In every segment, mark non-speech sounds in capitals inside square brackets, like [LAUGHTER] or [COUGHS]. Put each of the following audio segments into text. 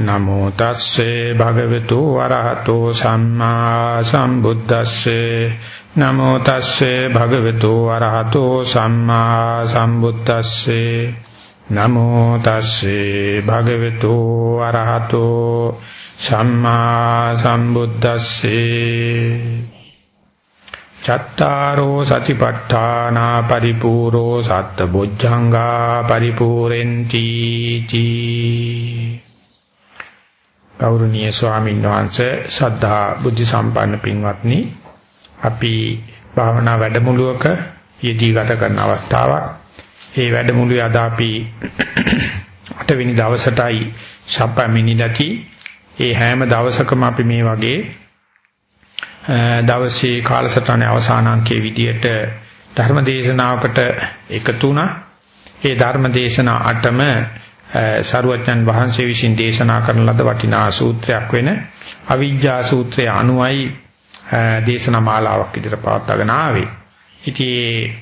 නමෝ තස්සේ භගවතු වරහතෝ සම්මා සම්බුද්දස්සේ. නමෝ තස්සේ භගවතු වරහතෝ සම්මා සම්බුද්දස්සේ. නමෝ තස්සේ භගවතු වරහතෝ සම්මා සම්බුද්දස්සේ. චත්තාරෝ සතිපට්ඨානා පරිපූර්ණෝ සත්බොජ්ජංගා පරිපූර්ෙන්ති තී ගෞරවනීය ස්වාමීන් වහන්සේ සද්ධා බුද්ධ සම්පන්න පින්වත්නි අපි භාවනා වැඩමුළුවක යෙදී ගත කරන අවස්ථාවක්. ඒ වැඩමුළුවේ අද අපි [CLEARS THROAT] 8 වෙනි දවසටයි සම්පමිනිදති ඒ හැම දවසකම අපි මේ වගේ දවසේ කාලසටහන අවසාන අංකයේ විදියට ධර්ම දේශනාවකට එකතු වුණා. ඒ ධර්ම දේශනා 8ම සරුවඥන් වහන්සේ විසින් දේශනා කරන ලද වටිනා සූත්‍රයක් වෙන අවිජ්ජා සූත්‍රය අනුවයි දේශනා මාලාවක් විදිහට පවත්වාගෙන ආවේ. ඉතින්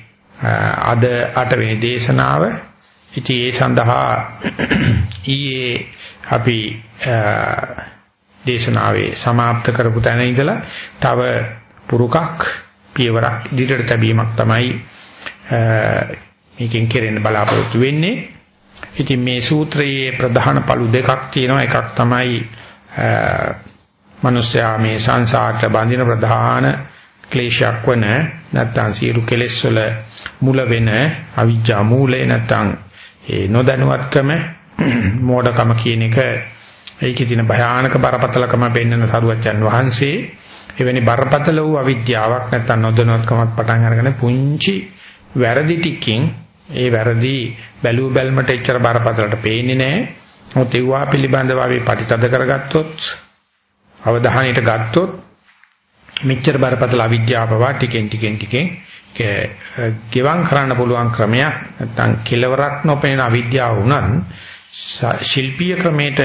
අද 8 වෙනි දේශනාව ඉතින් ඒ සඳහා [CLEARS THROAT] ඊයේ අපි දේශනාවේ સમાપ્ત කරපු තැන ඉඳලා තව පුරුකක් පියවරක් ඉදිරියට තැබීමක් තමයි මේකෙන් කෙරෙන්න බලාපොරොත්තු වෙන්නේ. ඉතින් මේ සූත්‍රයේ ප්‍රධාන පළු දෙකක් තියෙනවා. එකක් තමයි මිනිස්යා මේ සංසාරට බඳින ප්‍රධාන ක්ලේශයක් වන නැත්නම් සියලු කෙලෙස් වල මුල වෙන අවිජ්ජා මූලේ නැත්නම් ඒ නොදැනුවත්කම [CLEARS THROAT] මෝඩකම කියන එක ඒකේ තියෙන භයානක බරපතලකම පෙන්වන සරුවච්චන් වහන්සේ එවැනි බරපතල වූ අවිද්‍යාවක් නැත්නම් නොදැනුවත්කමක් පටන් අරගෙන පුංචි වැරදි ටිකකින් ඒ වැරදි බැලුව බැලමට එච්චර බරපතලට පේන්නේ නැහැ. මොකද ඒවා පිළිබඳව අපි පරිතද කරගත්තොත් අවධානයට ගත්තොත් මෙච්චර බරපතල අවිද්‍යාව පවා ටිකෙන් ටිකෙන් ටිකෙන් ගෙවම් කරන්න පුළුවන් ක්‍රමයක් නැත්නම් කෙලවරක් නොපෙනෙන අවිද්‍යාව වුණත් ශිල්පීය ක්‍රමයට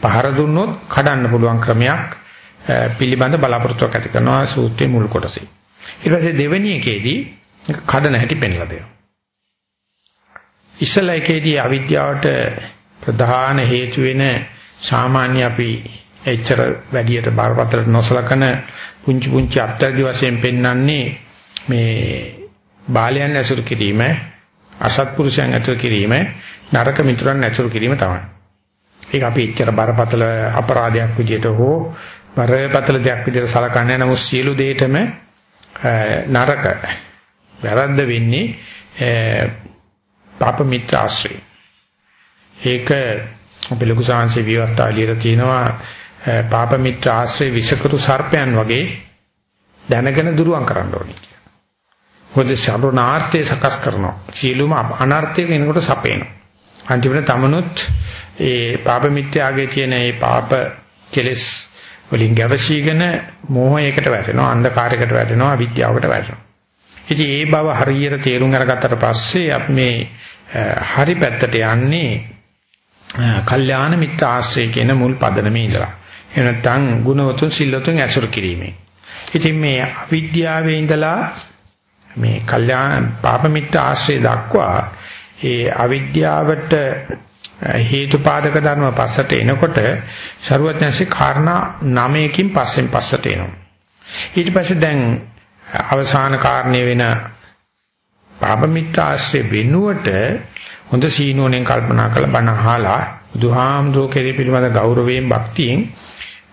පහර දුන්නොත් කඩන්න පුළුවන් ක්‍රමයක් පිළිබඳ බලාපොරොත්තුවක් ඇති කරනවා සූත්‍රයේ මුල් කොටසේ. ඊට පස්සේ දෙවෙනි එකේදී කඩන හැටි පෙන්ලා දෙනවා. ඉස්සලා එකේදී අවිද්‍යාවට ප්‍රධාන හේතු වෙන සාමාන්‍ය අපි එච්චර වැඩියට බරපතල නොසලකන පුංචි පුංචි අත්‍යදි වශයෙන් පෙන්වන්නේ මේ බාලයන් ඇසුරු කිරීම අසත්පුරුෂයන් ඇසුරු කිරීම නරක මිතුරන් ඇසුරු කිරීම තමයි. ඒක අපි එච්චර බරපතල අපරාධයක් විදියට හෝ බරපතල දෙයක් විදියට සලකන්නේ නමුත් සියලු දෙයකම නරක වැරද්ද වෙන්නේ පාප මිත්‍ර ආශ්‍රය. ඒක අපි ලොකු සාංශේ විවස්ථා ලියලා තිනවා පාප මිත්‍ර ආශ්‍රය විෂකරු සර්පයන් වගේ දැනගෙන දුරුවන් කරන්න ඕනේ කියලා. මොකද සබුනාර්ථය සකස් කරනවා. සියලුම අනර්ථය වෙනකොට සපේනවා. අන්තිමට තමනුත් ඒ පාප මිත්‍යාගේ තියෙන ඒ පාප කෙලෙස් වලින් ගැවසීගෙන මෝහයකට වැටෙනවා, අන්ධකාරයකට වැටෙනවා, අවිද්‍යාවකට වැටෙනවා. ඉතින් ඒ බව හරියට තේරුම් අරගත්තට පස්සේ අපි මේ හරි පැත්තට යන්නේ කල්යාණ මිත්‍ර ආශ්‍රය කියන මුල් පදනමේ ඉඳලා. එහෙම නැත්නම් ගුණවතුන් සිල්වතුන් ඇසුරු කිරීමෙන්. ඉතින් මේ අවිද්‍යාවේ ඉඳලා මේ කල්යාණ පාප මිත්‍ර ආශ්‍රය දක්වා ඒ අවිද්‍යාවට හේතුපාදක ධර්ම පස්සට එනකොට ਸਰුවඥාන්සේ කාරණා 9කින් පස්සෙන් පස්සට එනවා. ඊට පස්සේ දැන් අවසාන කාරණේ වෙන පාප මිත්‍ර ආශ්‍රය වෙනුවට හොඳ සීනුවණෙන් කල්පනා කරලා බණ අහලා බුදුහාමුදුරුවෝ කෙරේ පිළිබඳ ගෞරවයෙන් භක්තියෙන්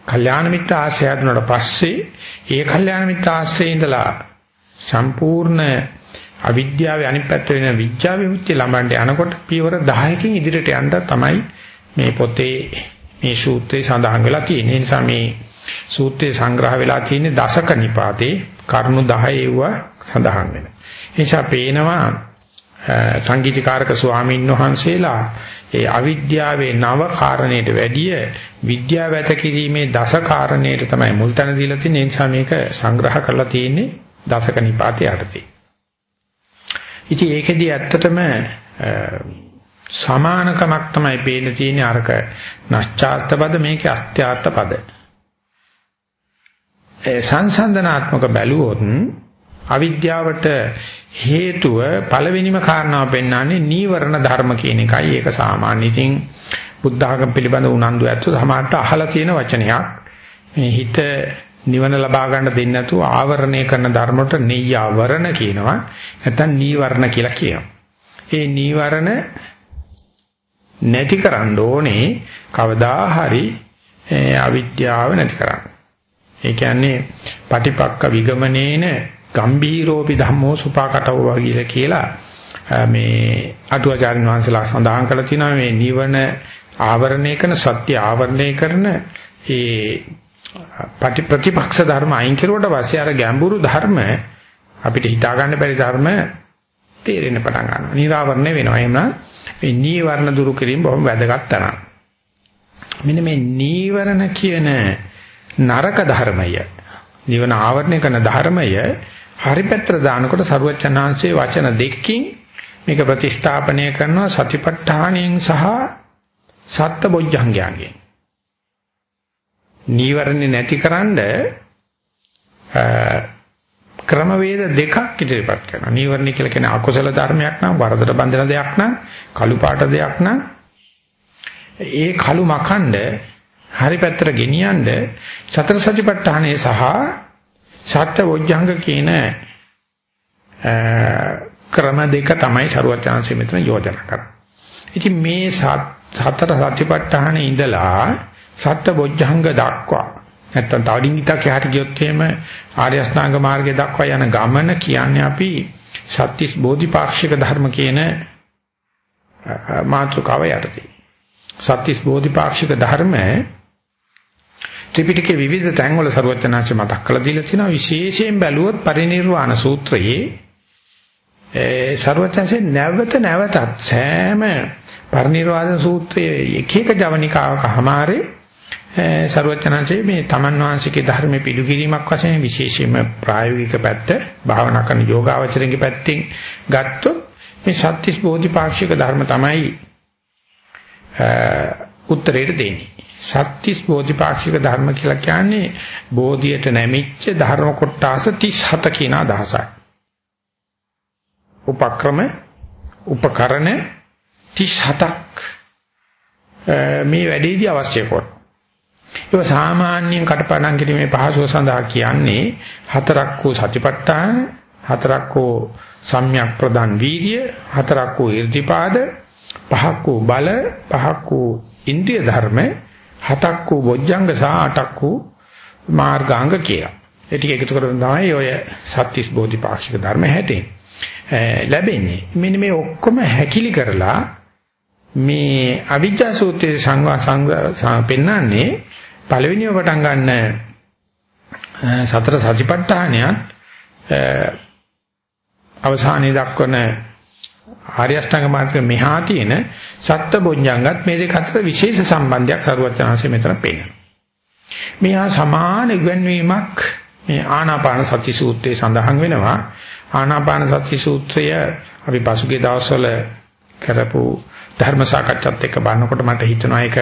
කල්යාණ මිත්‍ර ආශ්‍රය දුන්නාට පස්සේ ඒ කල්යාණ මිත්‍ර ආශ්‍රයේ ඉඳලා සම්පූර්ණ අවිද්‍යාවේ අනිත් පැත්ත වෙන විඥා විමුක්තිය ලබන්න යනකොට පියවර 10කින් ඉදිරියට යන්න තමයි මේ පොතේ මේ සූත්‍රයේ සඳහන් වෙලා තියෙන්නේ. ඒ නිසා මේ සූත්‍රයේ සංග්‍රහ වෙලා තියෙන්නේ දසක නිපාතේ කරුණු 10 ඒව සඳහන් වෙනවා. නිසා පේනවා සංගීතකාරක ස්වාමීන් වහන්සේලා ඒ අවිද්‍යාවේ නව කාරණයට වැඩිය විද්‍යාව ඇත කිරීමේ දස කාරණයට තමයි මුල් තැන දීලා තියෙන්නේ. ඒ නිසා මේක සංග්‍රහ කරලා තියෙන්නේ දසක නිපාතේ යටතේ. ඉතින් ඒකෙදි ඇත්තටම සමානකමක් තමයි පේන්න තියෙන්නේ අරක නැස්චාර්ථ පද මේකේ අත්‍යාර්ථ පද. ඒ සංසන්දනාත්මක බැලුවොත් අවිද්‍යාවට හේතුව පළවෙනිම කාරණාව පෙන්වන්නේ නීවරණ ධර්ම කියන එකයි. ඒක සාමාන්‍ය ඉතින් බුද්ධ ආගම පිළිබඳ උනන්දු ඇත්ත සමහරට අහලා තියෙන වචනයක්. මේ හිත නිවන ලබා ගන්න දෙන්නේ නැතුව ආවරණය කරන ධර්මයට නෙය්‍යවරණ කියනවා. නැත්නම් නීවරණ කියලා කියනවා. ඒ නීවරණ නැති කරන්න ඕනේ කවදා හරි අවිද්‍යාව නැති කරන්න. ඒ කියන්නේ පටිපක්ක විගමනේන ගම්බීරෝපි ධම්මෝ සුපාකටව වගේ කියලා මේ අටුවාචාර්යන් වහන්සේලා සඳහන් කරලා තියෙනවා මේ නිවන ආවරණය කරන සත්‍ය ආවරණය කරන ඒ ප්‍රතිපක්ෂ ධර්ම අයින් කරුවට පස්සේ අර ගැඹුරු ධර්ම අපිට හිතා ගන්න බැරි ධර්ම තේරෙන්න පටන් ගන්නවා. නිරාවරණය වෙනවා. එහෙම මේ නීවරණ දුරු කිරීම බොහොම වැදගත් තරම්. මෙන්න මේ නීවරණ කියන නරක ධර්මය නිවන ආවරණය කරන ධර්මය හරි පැත්තට දානකොට සරුවචනාංශයේ වචන දෙකකින් මේක ප්‍රතිස්ථාපනය කරනවා සතිපට්ඨානයෙන් සහ සත්බොජ්ජංගයන්ගෙන්. නීවරණේ නැතිකරන්න ක්‍රමවේද දෙකක් ඉදිරිපත් කරනවා. නීවරණ කියලා කියන අකුසල ධර්මයක් නම් වරදට බඳින දෙයක් නම් කළු පාට දෙයක් නම් ඒ කළු මකණ්ඩ හරි පැත්තට ගෙනියන්න සතර සතිපට්ඨානයේ සහ සත්‍ය වොජ්ජංග කියන ක්‍රම දෙක තමයි සරුවචාන්සේ මෙතන යෝජනා කරන්නේ. ඉතින් මේ සතර සතිපට්ඨානේ ඉඳලා සත්‍ය වොජ්ජංග දක්වා නැත්තම් තවඩින්ගිතක් යහට ගියොත් එහෙම ආර්ය අෂ්ටාංග මාර්ගය දක්වා යන ගමන කියන්නේ අපි සත්‍තිස් බෝධිපාක්ෂික ධර්ම කියන මාතෘකාව යටතේ. සත්‍තිස් බෝධිපාක්ෂික ධර්ම ත්‍රිපිටකයේ විවිධ තැන්වල සරුවචනාංශ මතක් කරලා දීලා තිනවා විශේෂයෙන් බැලුවොත් පරිණිර්වාණ සූත්‍රයේ ඒ සරුවචනාංශේ නැවත නැවතත් සෑම පරිණිර්වාණ සූත්‍රයේ එක එක ජවනිකාවක හැමාරේ සරුවචනාංශයේ මේ තමන් වහන්සේගේ ධර්ම පිළිගැනීමක් වශයෙන් විශේෂයෙන්ම ප්‍රායෝගික පැත්ත භාවනා කරන යෝගාවචරයේ පැත්තෙන් ගත්තොත් මේ සත්‍තිස් බෝධිපාක්ෂික ධර්ම තමයි උත්තරයට දෙන්නේ. සත්‍තිස් බෝධිපාක්ෂික ධර්ම කියලා කියන්නේ බෝධියට නැමිච්ච ධර්ම කොටස 37 කියන අදහසයි. උපක්‍රම උපකරණ 37ක් මේ වැඩේදී අවශ්‍ය කොට. ඒක සාමාන්‍යයෙන් කටපාඩම් කිරීමේ පහසුව සඳහා කියන්නේ හතරක් වූ සතිපට්ඨාන, හතරක් වූ සම්‍යක් ප්‍රදාන් වීර්ය, හතරක් වූ irdipaද, පහක් වූ බල, පහක් වූ ඉන්ද්‍රිය ධර්ම හතක් වූ බොජ්ජංග සහ අටක් වූ මාර්ගාංග කියලා. ඒ ටික එකතු කරගෙන තමයි ඔය සත්‍තිස් බෝධිපාක්ෂික ධර්ම හැටෙන්නේ. ලැබෙන්නේ. මෙන්න මේ ඔක්කොම හැකිලි කරලා මේ අවිජ්ජා සූත්‍රයේ සංවා සං පෙන්නන්නේ පළවෙනිව පටන් ගන්න සතර සතිපට්ඨානයත් අවසානයේ දක්වන ආර්ය අෂ්ටාංග මාර්ගයේ මෙහා තියෙන සත්බොඤ්ඤංගත් මේ දෙක අතර විශේෂ සම්බන්ධයක් සරුවචනාංශය මෙතන පෙන්නනවා. මෙහා සමාන ඉගැන්වීමක් මේ ආනාපාන සති සූත්‍රයේ සඳහන් වෙනවා. ආනාපාන සති සූත්‍රය අපි පසුගිය දවස්වල කරපු ධර්ම සාකච්ඡාත් එක්ක බලනකොට මට හිතෙනවා ඒක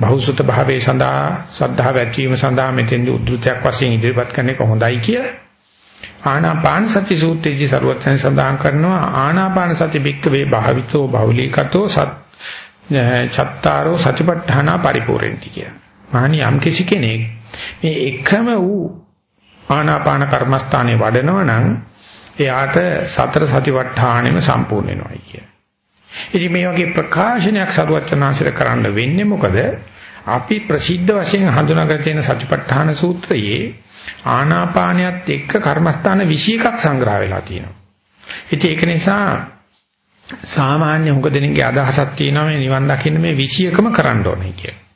බහුසුත භාවයේ සඳහා සද්ධා වැචීම සඳහා මෙතෙන්දී උද්ෘතයක් වශයෙන් ඉදිරිපත් කරන එක හොඳයි කියලා. ආනාපාන සති සූත්‍රයේදී සරුවත්යන් සඳහන් කරනවා ආනාපාන සති බික්කවේ භාවිතෝ බහුලීකතෝ සත් චත්තාරෝ සතිපට්ඨාන පරිපූර්ණති කිය. මහණි යම් කිසි කෙනෙක් මේ එකම වූ ආනාපාන කර්මස්ථානයේ වඩනවා නම් එයාට සතර සතිපට්ඨානෙම සම්පූර්ණ වෙනවායි කිය. ඉතින් මේ වගේ ප්‍රකාශනයක් සරුවචනාංශර කරන්න වෙන්නේ මොකද? අපි ප්‍රසිද්ධ වශයෙන් හඳුනාගත තියෙන සතිපට්ඨාන සූත්‍රයේ ආනාපානියත් එක්ක කර්මස්ථාන 21ක් සංග්‍රහ වෙලා තියෙනවා. ඉතින් ඒක නිසා සාමාන්‍ය හුඟ දෙනෙක්ගේ අදහසක් තියෙනවා මේ නිවන් දකින්න මේ 21ම කරන්න ඕනේ කියලා.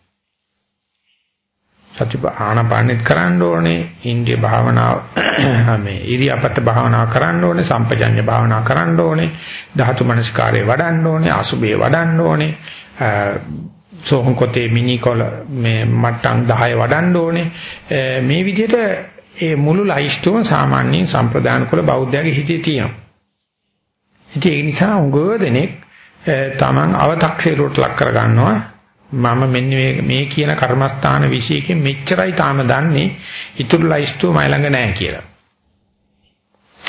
සති ආනාපානෙත් කරන්න ඕනේ, ඉන්දිය භාවනාව [COUGHS] මේ ඉරියාපත භාවනාව කරන්න ඕනේ, සම්පජඤ්ඤ භාවනාව කරන්න ඕනේ, ධාතු මනස්කාරය වඩන්න ඕනේ, අසුබේ වඩන්න ඕනේ, සෝහන් කොටේ මිනිකොල මේ මට්ටම් 10 වඩන්න ඕනේ. මේ විදිහට ඒ මුළු ලයිස්තුවම සාමාන්‍යයෙන් සම්ප්‍රදාන කුල බෞද්ධයාගේ හිතේ තියෙනවා. ඉතින් ඒ නිසා උගව දෙනෙක් තමන් අව탁සීරුවට ලක් කර ගන්නවා. මම මෙන්න මේ කියන කර්මස්ථාන විශේෂයෙන් මෙච්චරයි තාම දන්නේ. ඊටු ලයිස්තුව මයි ළඟ නැහැ කියලා.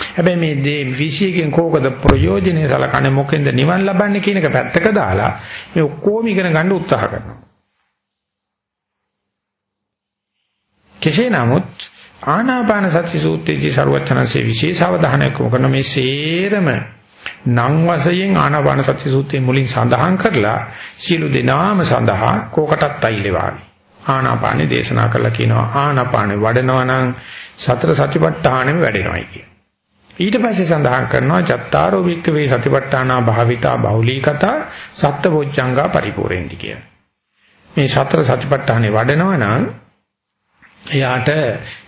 හැබැයි මේ දේ 21කින් කෝකද ප්‍රයෝජනේ සලකන්නේ මොකෙන්ද නිවන් ලබන්නේ කියන එක පැත්තක දාලා මේ ඔක්කොම ඉගෙන ගන්න උත්සාහ කරනවා. කෙසේ නමුත් ආනාපාන සති සූත්‍රයේදී ਸਰවඥාන්සේ විශේෂ අවධානයක් යොමු කරන මේ සේරම නම් වශයෙන් ආනාපාන සති සූත්‍රයේ මුලින් සඳහන් කරලා සියලු දෙනාම සඳහා කෝකටත් අයිලෙවාවි. ආනාපානෙ දේශනා කරලා කියනවා ආනාපානෙ වඩනවා නම් සතර සතිපට්ඨානෙම වැඩෙනවායි කියන. ඊට පස්සේ සඳහන් කරනවා චත්තාරෝ වික්කවේ සතිපට්ඨානා භාවිතා බහුලීකතා සත්බොච්චංගා පරිපූර්ණෙන්ටි කියන. මේ සතර සතිපට්ඨානෙ වඩනවා නම් එයාට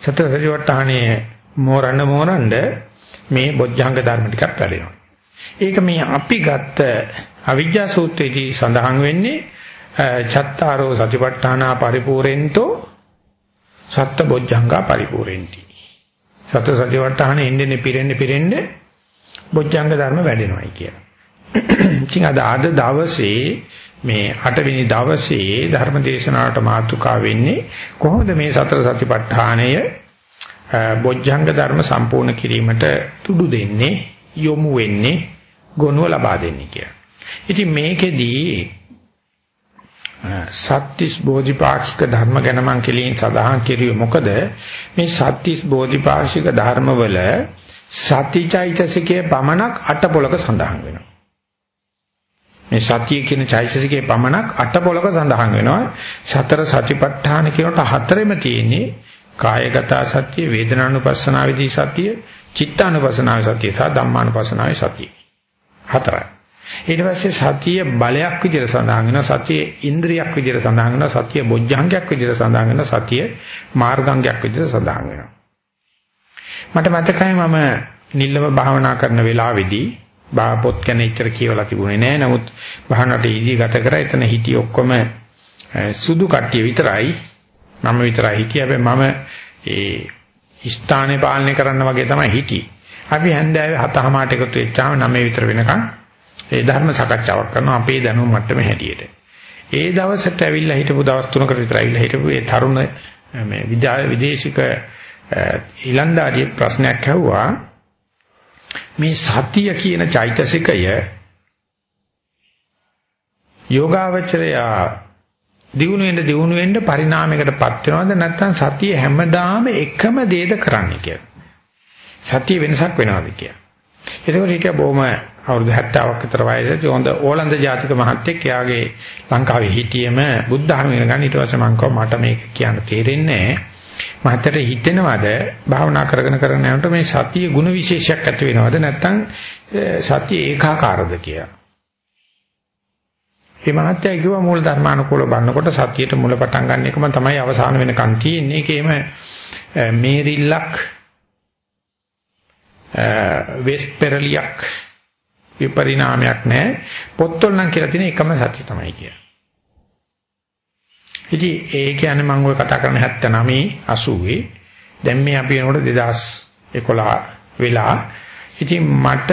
සතර සතිපට්ඨානේ මෝරන්න මෝරන්න මේ බොජ්ජංග ධර්ම ටිකක් වැඩෙනවා. ඒක මේ අපි ගත්ත අවිජ්ජා සූත්‍රයේදී සඳහන් වෙන්නේ චත්තාරෝ සතිපට්ඨානා පරිපූර්ෙන්තෝ සත්ත බොජ්ජංගා පරිපූර්ෙන්ති. සතර සතිපට්ඨානේ ඉන්නේ පිරෙන්නේ පිරෙන්නේ බොජ්ජංග ධර්ම වැඩෙනවායි කියලා. ඉතින් අද අද දවසේ මේ 8 වෙනි දවසේ ධර්ම දේශනාවට මාතෘකා වෙන්නේ කොහොමද මේ සතර සතිපට්ඨානය බොජ්ජංග ධර්ම සම්පූර්ණ කිරීමට තුඩු දෙන්නේ යොමු වෙන්නේ ගොනුව ලබා දෙන්නේ කියලා. ඉතින් මේකෙදී සත්‍තිස් බෝධිපාක්ෂික ධර්ම ගැන මම කෙලින් සඳහන් කිරුවේ මොකද මේ සත්‍තිස් බෝධිපාක්ෂික ධර්මවල සතිචෛතසිකයේ පමණක් අටපොලක සඳහන් වෙනවා. මේ සතිය කියන චෛතසිකයේ පමණක් අටපොලක සඳහන් වෙනවා. සතර සතිපට්ඨාන කියනට හතරෙම තියෙන්නේ කායගත සතිය, වේදනානුපස්සනාවේදී සතිය, චිත්තානුපස්සනාවේ සතිය සහ ධම්මානුපස්සනාවේ සතිය. හතරයි. ඊට පස්සේ සතිය බලයක් විදිහට සඳහන් වෙනවා සතිය ඉන්ද්‍රියක් විදිහට සඳහන් වෙනවා සතිය බොජ්ජංගයක් විදිහට සඳහන් වෙනවා සතිය මාර්ගාංගයක් විදිහට සඳහන් වෙනවා. මට මතකයි මම නිල්ලම භාවනා කරන වෙලාවේදී බා පොත් ගැන ඉච්චර කියවලා තිබුණේ නෑ. නමුත් භාවනාවට ඊදී ගත කරා එතන හිටිය ඔක්කොම සුදු කට්ටිය විතරයි. මම විතරයි හිටියේ. හැබැයි මම ඒ ස්ථානේ පාලනය කරන්න වගේ තමයි හිටියේ. අපි හැන්දෑවේ හතහමාට එකතු වෙච්චාම 9 විතර වෙනකන් ඒ ධර්ම සාකච්ඡාවක් කරනවා අපේ දැනුම මට්ටමේ හැටියට. ඒ දවසට ඇවිල්ලා හිටපු දවස් තුනකට විතර ඇවිල්ලා හිටපු ඒ තරුණ මේ විදේශික ඊලන්දාරිය ප්‍රශ්නයක් ඇහුවා මේ සතිය කියන චෛතසිකය යෝගාවචරය දිනු වෙන්න දිනු වෙන්න පරිණාමයකටපත් වෙනවද නැත්නම් සතිය හැමදාම එකම දේද කරන්නේ කියලා. සතිය වෙනසක් වෙනවද කියලා. එතකොට ඒක බොහොම අවුරුදු 70ක් විතර වයසේදී හොඳ ඕලන්ද ජාතික මහත්තයෙක් එයාගේ ලංකාවේ හිටියේම බුද්ධ ධර්ම ඉගෙන ගන්න ඊට පස්සේ මම කිව්වා මට මේක කියන්න තේරෙන්නේ නැහැ මහත්තයට හිතෙනවද භාවනා කරගෙන කරගෙන යනකොට මේ සතිය ಗುಣ විශේෂයක් ඇති වෙනවද? නැත්නම් සතිය ඒකාකාරද කියලා? මේ මහත්තයා කිව්වා මූල ධර්මානුකූල බannකොට සතියට මුල පටන් ගන්න එකම තමයි අවසාන වෙනකන් තියෙන්නේ. ඒකේම මේරිල්ලක් වෙස් පෙරලියක් විපරිණාමයක් නැහැ. පොත්වල නම් කියලා තියෙන එකම සත්‍ය තමයි කියන්නේ. ඉතින් ඒ කියන්නේ මම ඔය කතා කරන 79 80 දැන් මේ අපි වෙනකොට 2011 වෙලා ඉතින් මට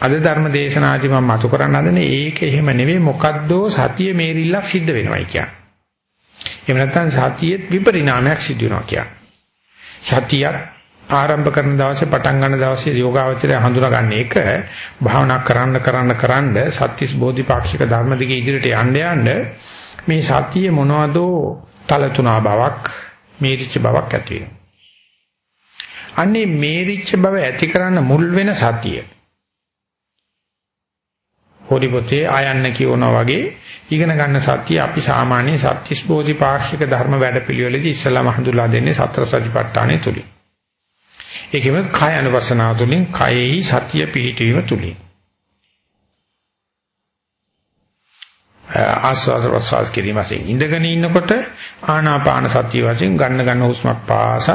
අද ධර්ම දේශනාදී මම මතු කරන්න හදන්නේ ඒක එහෙම නෙවෙයි මොකද්දෝ සතිය මේරිල්ලක් සිද්ධ වෙනවයි කියන්නේ. එහෙම නැත්නම් සතියෙත් විපරිණාමයක් සිද්ධ වෙනවා කියන්නේ. සතියක් ආරම්භ කරන දවසේ පටන් ගන්න දවසේ යෝගාවචරය හඳුනා ගන්න එක භාවනා කරන්න කරන්න කරන්න සත්‍තිස් බෝධිපාක්ෂික ධර්ම දිගේ ඉදිරියට යන්න යන්න මේ සතිය මොනවදෝ තලතුණා බවක් මේරිච්ච බවක් ඇති වෙනවා. අන්නේ මේරිච්ච බව ඇති කරන්න මුල් වෙන සතිය. හොරිපොතේ ආයන්න කියනවා වගේ ඉගෙන ගන්න සතිය අපි සාමාන්‍ය සත්‍තිස් බෝධිපාක්ෂික ධර්ම වැඩපිළිවෙලදී ඉස්සලාම හඳුලා දෙන්නේ සතර සතිපට්ඨානෙ තුලින්. ඒකෙම කාය අනුපස්සනාව තුළින් කයෙහි සතිය පිහිටවීම තුළින්. ආස්වාද ප්‍රසවාස කිරීමෙන් ඉඳගෙන ඉන්නකොට ආනාපාන සතිය වශයෙන් ගන්න ගන්න හුස්මක් පාස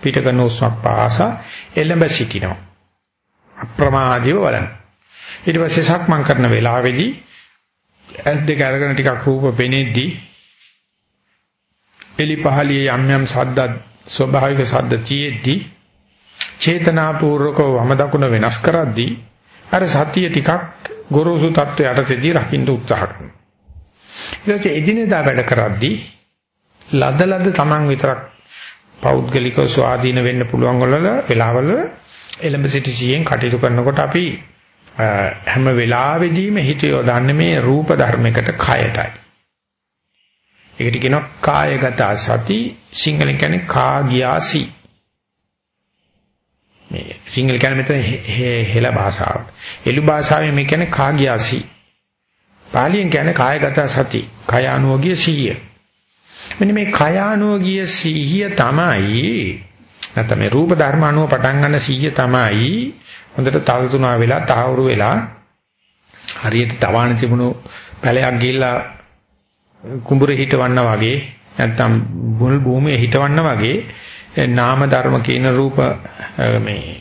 පිට කරන හුස්මක් පාස එළඹ සිටිනවා. අප්‍රමාදීව බලන්න. ඊට පස්සේ සක්මන් කරන වෙලාවේදී ඇස් දෙක අරගෙන ටිකක් රූප පෙනෙද්දී එලි පහලියේ යම් යම් සද්ද ස්වභාවික සද්ද තියෙද්දී චේතනාපූර්වකව වම දකුණ වෙනස් කරද්දී අර සතිය ටිකක් ගොරෝසු තත්ත්වයට යටතේදී රකින්න උත්සාහ කරනවා. ඊට පස්සේ එදිනෙදා වැඩ කරද්දී ලදලද Taman විතරක් පෞද්ගලිකව ස්වාධීන වෙන්න පුළුවන් වල වෙලාවල එලඹ සිටි සියෙන් කටයුතු කරනකොට අපි හැම වෙලාවෙදීම හිත යොදන්නේ මේ රූප ධර්මයකට කයටයි. ඒකට කියනවා කායගත සති සිංහලෙන් කියන්නේ කාගියාසි. මේ සිංහල කියන්නේ මෙතන හෙළ භාෂාව. එළු භාෂාවෙන් මේ කියන්නේ කාගියාසි. පාලියෙන් කියන්නේ කායගත සති. කය අනුෝගිය සිහිය. මෙන්න මේ කය අනුෝගිය සිහිය තමයි නැත්නම් මේ රූප ධර්ම අනුව පටන් ගන්න සිහිය තමයි හොඳට තල්තුනා වෙලා තාවුරු වෙලා හරියට තවාණ තිබුණු පැලයක් ගිහිල්ලා කුඹුරේ හිටවන්න වගේ නැත්නම් බුල් භූමියේ හිටවන්න වගේ නාම ධර්ම කියන රූප මේ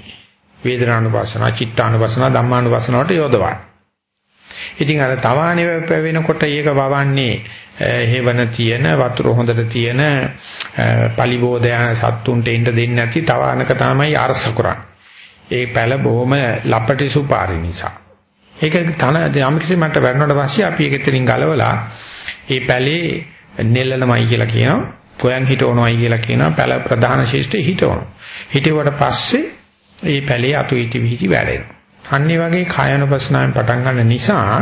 වේදනානුපස්සන, චිත්තානුපස්සන, ධම්මානුපස්සනට යොදවන. ඉතින් අර තවාණේ වෙනකොට ඒක වවන්නේ හේවන තියෙන වතුර හොඳට තියෙන පලිබෝධයන සත්තුන්ට ඉන්න දෙන්නේ නැති තවානක තමයි අරස කරන්නේ. ඒ පැල බොහොම ලපටි සුපාරි නිසා. ඒක තන යම්කිසි මට වැරෙනකොට පස්සේ අපි ඒක එතනින් ගලවලා ඒ පැලේ නෙල්ලනමයි කියලා කියනවා. පොයන් හිටවනවයි කියලා කියනවා. පැල ප්‍රධාන ශේෂ්ඨේ හිටවනවා. හිටුවට පස්සේ ඒ පැලේ අතු ඉති විහිදි වැඩෙනවා. අනිත් වගේ කායනුපස්නාවෙන් පටන් ගන්න නිසා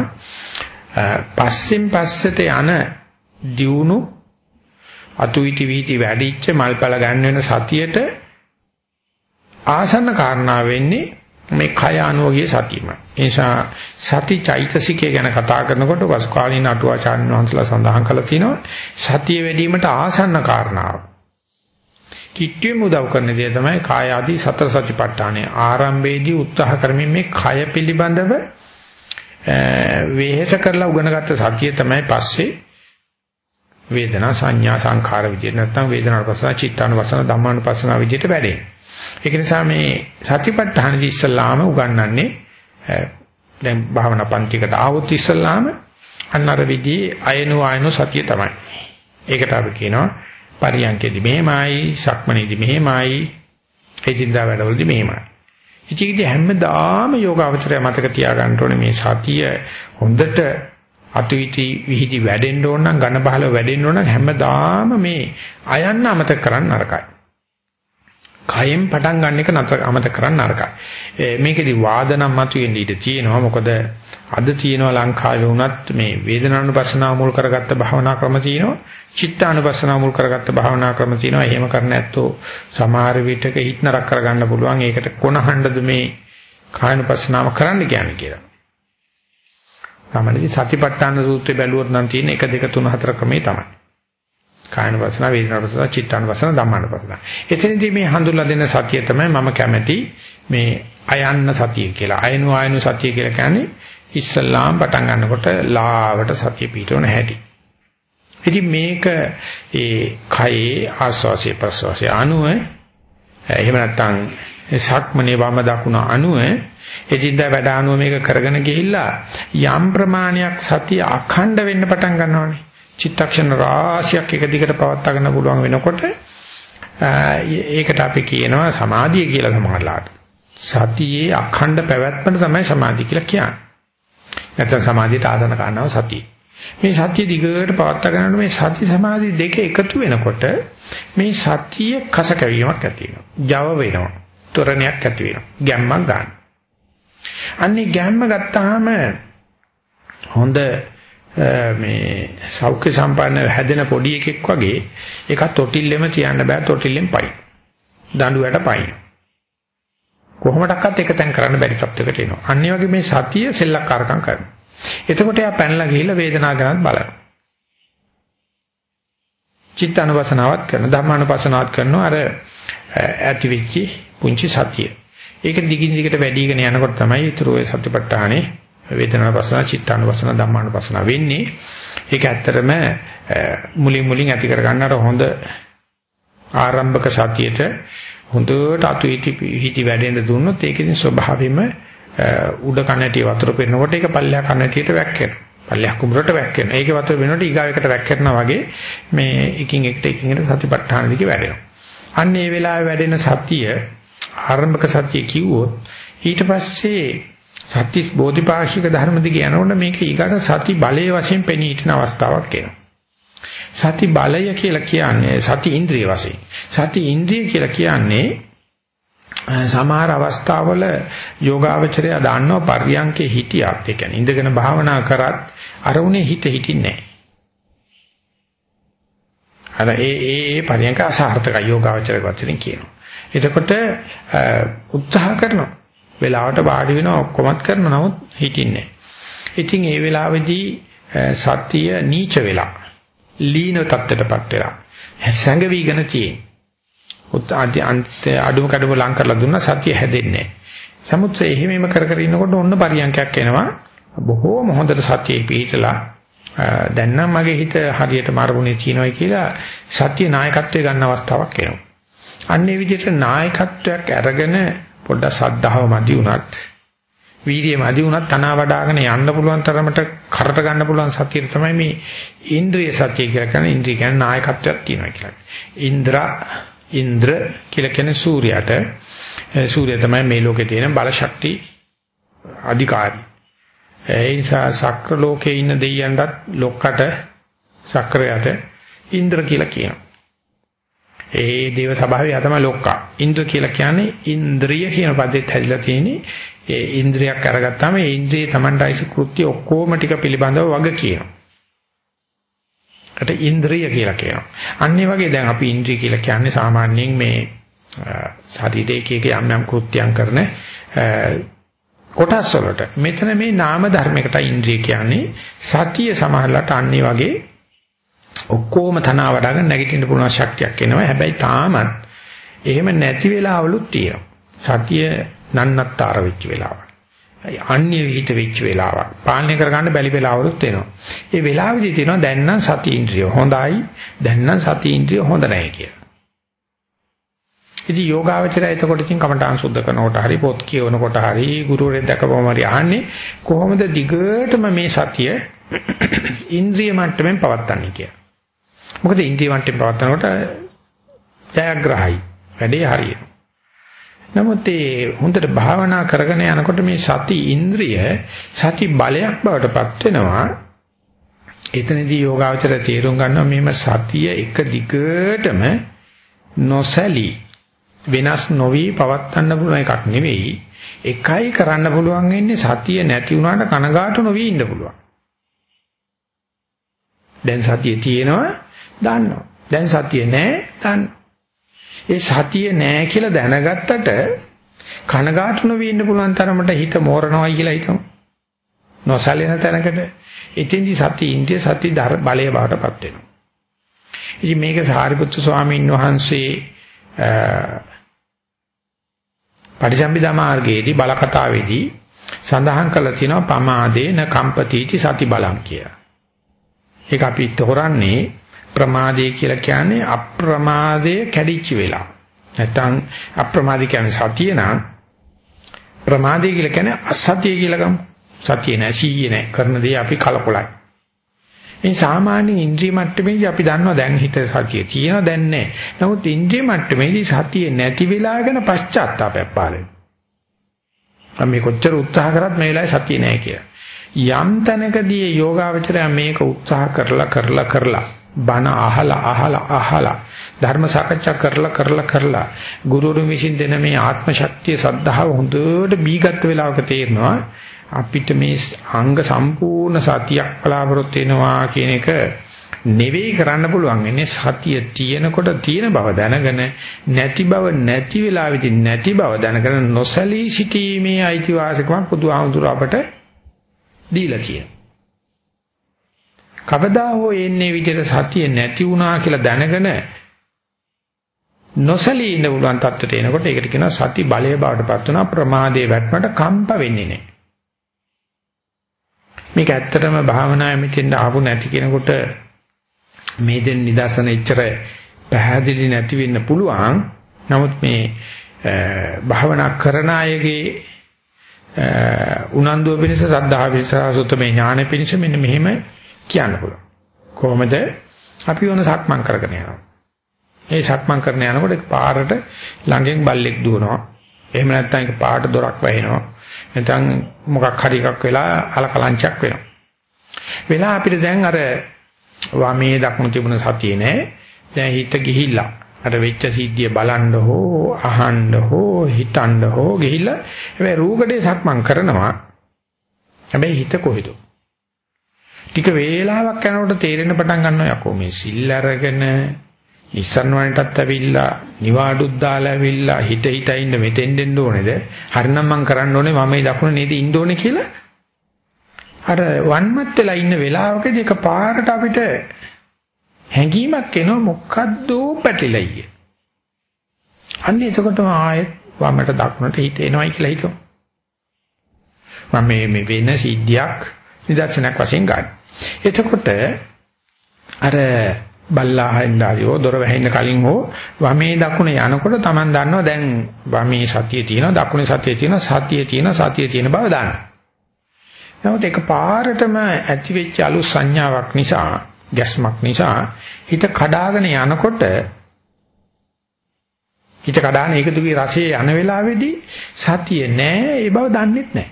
පස්සෙන් පස්සට යන දියුණු අතු ඉති විහිදි වැඩිච්ච මල්පල ගන්න වෙන සතියට ආසන්න කාරණා වෙන්නේ මේ කය අනුවගේ සතියමයි. ඒ නිසා සති චෛතසිකය ගැන කතා කරනකොට වස්කාලීන අටුවාචාර්ය වහන්සේලා සඳහන් කළා තියෙනවා සතිය වැඩිවීමට ආසන්න කාරණාව. කිට්ටුවේ උදව් කරන දේ තමයි කාය ආදී සතර සතිපට්ඨානය. ආරම්භයේදී උත්සාහ කරමින් මේ කය පිළිබඳව වෙහෙස කරලා උගනගත්ත සතිය තමයි පස්සේ වේදනා සංඥා සංඛාර විදිහට නැත්නම් වේදනානුපස්සන චිත්තානුපස්සන ධම්මානුපස්සන විදිහට වැඩෙන්නේ. ඒක නිසා මේ සතිපට්ඨානදි ඉස්සල්ලාම උගන්වන්නේ දැන් භාවනා පන්තිකට ආවොත් ඉස්සල්ලාම අන්නර විදිහේ අයනු ආයනු සතිය තමයි. ඒකට අපි කියනවා පරියන්කෙදි මෙහෙමයි, සක්මනේදි මෙහෙමයි, එදින්දා වැඩවලදී මෙහෙමයි. ඉතින් හැමදාම යෝගාවචරය මතක තියාගන්න ඕනේ මේ සතිය හොඳට අතුවිති විහිදි වැඩෙන්න ඕන නම් ඝන බහල වැඩෙන්න ඕන නම් හැමදාම මේ අයන්න අමතක කරන්න නරකයි. කයෙන් පටන් ගන්න එක නතර අමතක කරන්න නරකයි. මේකෙදි වාදනම් මතුවෙන්න ඉඩ තියෙනවා. මොකද අද තියෙනවා ලංකාවේ වුණත් මේ වේදනානුපස්සනාව මුල් කරගත්ත භාවනා ක්‍රම තියෙනවා. චිත්තානුපස්සනාව මුල් කරගත්ත භාවනා ක්‍රම තියෙනවා. එහෙම කරන්න ඇත්තෝ සමහර විටක හිටනරක් කරගන්න පුළුවන්. ඒකට කොනහඬද මේ කායනුපස්සනාව කරන්න කියන්නේ කියලා. සාමාන්‍යයෙන් සතිපට්ඨාන සූත්‍රය බැලුවොත් නම් තියෙන 1 2 3 4 ක්‍රමේ තමයි. කායන වසන, වේදනා වසන, චිත්තාන වසන, ධම්මාන වසන. එතනදී මේ හඳුල්ලා දෙන සතිය තමයි මම කැමැති මේ අයන්න සතිය කියලා. අයනු ආයනු සතිය කියලා කියන්නේ ඉස්සල්ලාම් පටන් ගන්නකොට ලාවට සතිය පිටවන හැටි. ඉතින් මේක ඒ කයේ ආස්වාසිය ප්‍රසවාසය අනුව එහෙම නැත්නම් සක්මනේ වම දකුණ අනුව එදින්දා වැඩ අනුව මේක කරගෙන ගිහිල්ලා යම් ප්‍රමාණයක් සතිය අඛණ්ඩ වෙන්න පටන් ගන්නවානේ. චිත්තක්ෂණ රාශියක් එක දිගට පවත්වා ගන්න පුළුවන් වෙනකොට ඒකට අපි කියනවා සමාධිය කියලා සමහරලාට. සතියේ අඛණ්ඩ පැවැත්මට තමයි සමාධිය කියලා කියන්නේ. නැත්නම් සමාධියට ආධන කරනවා සතිය. මේ සතිය දිගට පවත්වා ගන්නකොට මේ සති සමාධි දෙක එකතු වෙනකොට මේ සතිය කස කැවීමක් ඇති වෙනවා. Java වෙනවා. තොරණයක් ඇති වෙනවා. ගැම්මක් ගන්න. අන්නේ ගැම්ම ගත්තාම හොඳ මේ සෞඛ්‍ය සම්පන්න හැදෙන පොඩි එකෙක් වගේ ඒක තොටිල්ලෙම තියන්න බෑ තොටිල්ලෙන් පයි. දඬුවට පයි. කොහොමඩක්වත් එක තැන් කරන්න බැරි තත්යකට එනවා. අනිත් වගේ මේ සතිය සෙල්ලක්කාරකම් කරනවා. එතකොට එයා පැනලා ගිහිල්ලා වේදනාව ගැනත් බලනවා. චිත්ත අනුපසනාවත් කරනවා ධම්මානුපසනාවත් කරනවා අර ඇතිවිච්ච පුංචි සතිය. ඒක දිගින් දිගට වැඩිගෙන යනකොට තමයි ඊටු ඔය සතිපට්ඨානේ වේදනානුපස්සන, චිත්තානුපස්සන, ධම්මානුපස්සන වෙන්නේ. ඒක ඇත්තටම මුලින් මුලින් ඇති කර ගන්නට හොඳ ආරම්භක සතියට හොඳට අතු හිටි වැඩෙන්න දුන්නොත් ඒකෙන් ස්වභාවෙම උඩ කනටි වතුර පෙන්නකොට ඒක පල්ලෙහා කනටියට වැක්කෙනවා. පල්ලෙහා කුඹරට වැක්කෙනවා. ඒකේ වතුර වෙනකොට ඊගාවකට වැක්කෙනවා වගේ මේ එකින් එකට එකින් එකට සතිපට්ඨාන දිගේ වැඩෙනවා. අන්න ඒ වෙලාවේ වැඩෙන සතිය ආරම්භක සතිය කිව්වොත් ඊට පස්සේ සත්‍තිස් බෝධිපාක්ෂික ධර්ම දිගේ යනකොට මේක ඊගට සති බලයේ වශයෙන් පෙනී හිටින අවස්ථාවක් එනවා. සති බලය කියලා කියන්නේ සති ඉන්ද්‍රිය වශයෙන්. සති ඉන්ද්‍රිය කියලා කියන්නේ සමහර අවස්ථාවල යෝගාවචරය දන්නව පර්යංකේ හිටියත් ඒ කියන්නේ ඉඳගෙන භාවනා කරත් අරුණේ හිත හිටින්නේ නැහැ. අර ඒ ඒ ඒ පර්යංක අසාර්ථකයි යෝගාවචරය වචනෙන් කියනවා. එතකොට උත්සාහ කරනවා. වෙලාවට වාඩි වෙනවා ඔක්කොමත් කරනවා නමුත් හිටින්නේ නැහැ. ඉතින් ඒ වෙලාවේදී සතිය නීච වෙලා ලීන තත්ත්වයටපත් වෙලා හැසඟවිගෙන තියෙන්නේ. උත්ආදී අන්ත අඩුම කඩම ලං කරලා දුන්නා සතිය හැදෙන්නේ නැහැ. සමුත් එහෙමම කර කර ඉන්නකොට ඔන්න පරියන්කයක් එනවා. බොහෝම හොඳට සතියේ පිහිටලා දැන් නම් මගේ හිත හරියට මාරුනේ කියනවායි කියලා සතිය නායකත්වයේ ගන්න අවස්ථාවක් එනවා. අන්නේ විදිහට නායකත්වයක් අරගෙන පොඩ්ඩක් සද්ධාව මදි වුණත් වීර්යය මදි වුණත් තනවා වඩ아가න යන්න පුළුවන් තරමට කරට ගන්න පුළුවන් සතිය තමයි මේ ඉන්ද්‍රිය සතිය කියලා කියන්නේ ඉන්ද්‍රිය කියන්නේ නායකත්වයක් තියෙනවා කියලා. ඉන්ද්‍ර ඉන්ද්‍ර කියලා කියන්නේ සූර්යයට. සූර්යය තමයි මේ ලෝකේ තියෙන බල ශක්ති අධිකාරී. ඒ නිසා සක්‍ර ලෝකේ ඉන්න දෙයියන්ටත් ලොක්කට සක්‍රයට ඉන්ද්‍ර කියලා කියනවා. ඒ දේව ස්වභාවය තමයි ලොක්කා. ඉන්ද්‍ර කියලා කියන්නේ ඉන්ද්‍රිය කියන පදෙත් හැදිලා තියෙන්නේ. ඒ ඉන්ද්‍රියක් අරගත්තාම ඒ ඉන්ද්‍රිය Tamanට අයිති කෘත්‍ය ඔක්කොම ටික පිළිබඳව වග කියනවා. ඒකට ඉන්ද්‍රිය කියලා කියනවා. අන්න වගේ දැන් අපි ඉන්ද්‍රිය කියලා කියන්නේ සාමාන්‍යයෙන් මේ ශරීරයේ යම් යම් කෘත්‍යයන් කරන කොටස් වලට. මෙතන මේ නාම ධර්මයකට ඉන්ද්‍රිය කියන්නේ සතිය සමහරලාට අන්නේ වගේ ඔක්කොම තනවා වඩාගෙන නැගිටින්න පුළුවන් ශක්තියක් එනවා. හැබැයි තාමත් එහෙම නැති වෙලාවලුත් තියෙනවා. සතිය නන්නත්තර වෙච්ච වෙලාවක්. අන්‍ය විහිිත වෙච්ච වෙලාවක්. පාලනය කරගන්න බැරි වෙලාවලුත් එනවා. ඒ වෙලාවෙදී තියෙනවා දැන් නම් සති ඉන්ද්‍රිය හොඳයි. දැන් නම් සති ඉන්ද්‍රිය හොඳ නැහැ කියලා. ඉතින් යෝගාවචරය එතකොට ඉතින් කමඨාන් සුද්ධ කරනකොට හරි පොත් කියවනකොට හරි ගුරුවරයෙක් දැකපුවම හරි අහන්නේ කොහොමද දිගටම මේ සතිය [COUGHS] ඉන්ද්‍රිය මට්ටමින් පවත්න්නේ කියලා. මොකද ඉන්ද්‍රිය මට්ටමින් පවත්නකොට ජයග්‍රහයි වැඩේ හරියට. නමුත් ඒ හොඳට භාවනා කරගෙන යනකොට මේ සති ඉන්ද්‍රිය සති බලයක් බවට පත් වෙනවා. එතනදී යෝගාවචර තේරුම් ගන්නවා මේම සතිය එක දිගටම නොසැලී වෙනස් නොවි පවත්වන්න පුළුවන් එකක් නෙවෙයි. එකයි කරන්න පුළුවන් වෙන්නේ සතිය නැති වුණාට කනගාටු නොවි ඉන්න පුළුවන්. දැන් සතිය තියෙනවා දන්නවා. දැන් සතිය නැහැ දන්නවා. ඒ සතිය නෑ කියලා දැනගත්තට කනගාටු නොවී ඉන්න පුළුවන් තරමට හිත මෝරනවායි කියලා හිතමු. නොසලෙන තැනකට ඉතින්දි සති ඉන්දිය සති බලය බවටපත් වෙනවා. ඉතින් මේක සාරිපුත්තු ස්වාමීන් වහන්සේ පටිසම්භිදා මාර්ගයේදී බල කතාවේදී සඳහන් කළා තියෙනවා පමාදේන කම්පතිටි සති බලං කියලා. ඒක අපි තොරන්නේ ප්‍රමාදය කියලා කියන්නේ අප්‍රමාදයේ කැඩිච්ච වෙලා. නැත්තම් අප්‍රමාදී කියන්නේ සතිය නම් ප්‍රමාදය කියලා කියන්නේ අසතිය කියලා ගමු. සතිය නෑ සීයේ නෑ කරන දේ අපි කලකොලයි. මේ සාමාන්‍ය ඉන්ද්‍රිය මට්ටමේදී අපි දන්නවා දැන් හිත සතිය තියෙනවා දැන් නෑ. නමුත් ඉන්ද්‍රිය මට්ටමේදී සතිය නැති වෙලා ගැන පශ්චාත්තාපයක් පාලෙනවා. මේ කොච්චර උත්සාහ කරත් මේ වෙලාවේ සතිය නෑ කියලා. යම් තැනකදී යෝගාවචරය මේක උත්සාහ කරලා කරලා කරලා බණ අහලා අහලා අහලා ධර්ම සාකච්ඡා කරලා කරලා කරලා ගුරුවරු විසින් දෙන මේ ආත්ම ශක්තිය සද්ධාව හොඳට බීගත් වෙලාවක තේරෙනවා. අපිට මේ අංග සම්පූර්ණ සතියක් බලාපොරොත්තු වෙනවා කියන එක නෙවෙයි කරන්න පුළුවන්. ඉන්නේ සතිය තියෙනකොට තියෙන බව දැනගෙන නැති බව නැති වෙලාවෙදී නැති බව දැනගෙන නොසලී සිටීමේ අයිතිවාසිකමක් බුදුහාමුදුර අපට දීලා තියෙනවා. කවදා හෝ එන්නේ විදිහට සතිය නැති වුණා කියලා දැනගෙන නොසලී ඉන්න පුළුවන් තත්ත්වයට එනකොට ඒකට කියනවා සති බලය බවට පත් වෙනවා ප්‍රමාදයේ වැටමට කම්ප වෙන්නේ නැහැ. මේක ඇත්තටම භාවනාවේ මෙතෙන් ආපු නැති කෙනෙකුට මේ දෙන්න නිදර්ශන එච්චර පැහැදිලි නැති වෙන්න පුළුවන්. නමුත් මේ භාවනා කරන අයගේ උනන්දුව පිණිස සද්ධා විශ්වාසුතමේ ඥාන පිණිස මෙන්න මෙහෙම කියන්න පුළුවන්. කොහොමද අපි වුණ සක්මන් කරගෙන යනවා. මේ සක්මන් කරන යනකොට පාරට ළඟෙන් බල්ලෙක් දුවනවා. එහෙම නැත්නම් ඒක පාට දොරක් වැහෙනවා. නැත්නම් මොකක් හරි එකක් වෙලා අලකලංචක් වෙනවා. වෙලා අපිට දැන් අර වමේ දක්න තිබුණ සතියේ නෑ. දැන් හිත ගිහිල්ලා අර වෙච්ච සිද්ධිය බලන්න හෝ අහන්න හෝ හිතන්න හෝ ගිහිල්ලා හැබැයි රූකඩේ සක්මන් කරනවා හැබැයි හිත කොහෙද ටික වේලාවක් යනකොට තේරෙන පටන් ගන්නවා යකෝ මේ සිල් අරගෙන ඉස්සන් වලටත් ඇවිල්ලා නිවාඩුත් දාලා ඇවිල්ලා හිත හිත ඉන්න මෙතෙන් දෙන්න ඕනේද හරිනම් මං කරන්න ඕනේ මම මේ දකුණ නේද ඉන්න ඕනේ කියලා අර වන්මත් වෙලා ඉන්න වෙලාවකදී එක පාරට අපිට හැඟීමක් එනවා මොකද්ද පැටලෙලා ඉන්නේ. අන්න එතකොටම ආයෙත් වමට දකුණට හිත එනවයි කියලා හිතමු. මම මේ මේ වෙන සිද්ධියක් නිදර්ශනයක් වශයෙන් ගන්න. එතකොට අර බල්ලා හන්දාරියෝ දොර වැහෙන්න කලින් හෝ වමේ දකුණේ යනකොට Taman දන්නවා දැන් වමේ සතියේ තියෙනවා දකුණේ සතියේ තියෙනවා සතියේ තියෙන සතියේ තියෙන බව දන්නවා. නමුත් ඒක පාරටම ඇති වෙච්ච අලුත් සංඥාවක් නිසා ගැස්මක් නිසා හිත කඩාගෙන යනකොට හිත කඩාන ඒකදුගේ රසයේ යන වෙලාවේදී සතිය නෑ ඒ බව දන්නෙත් නෑ.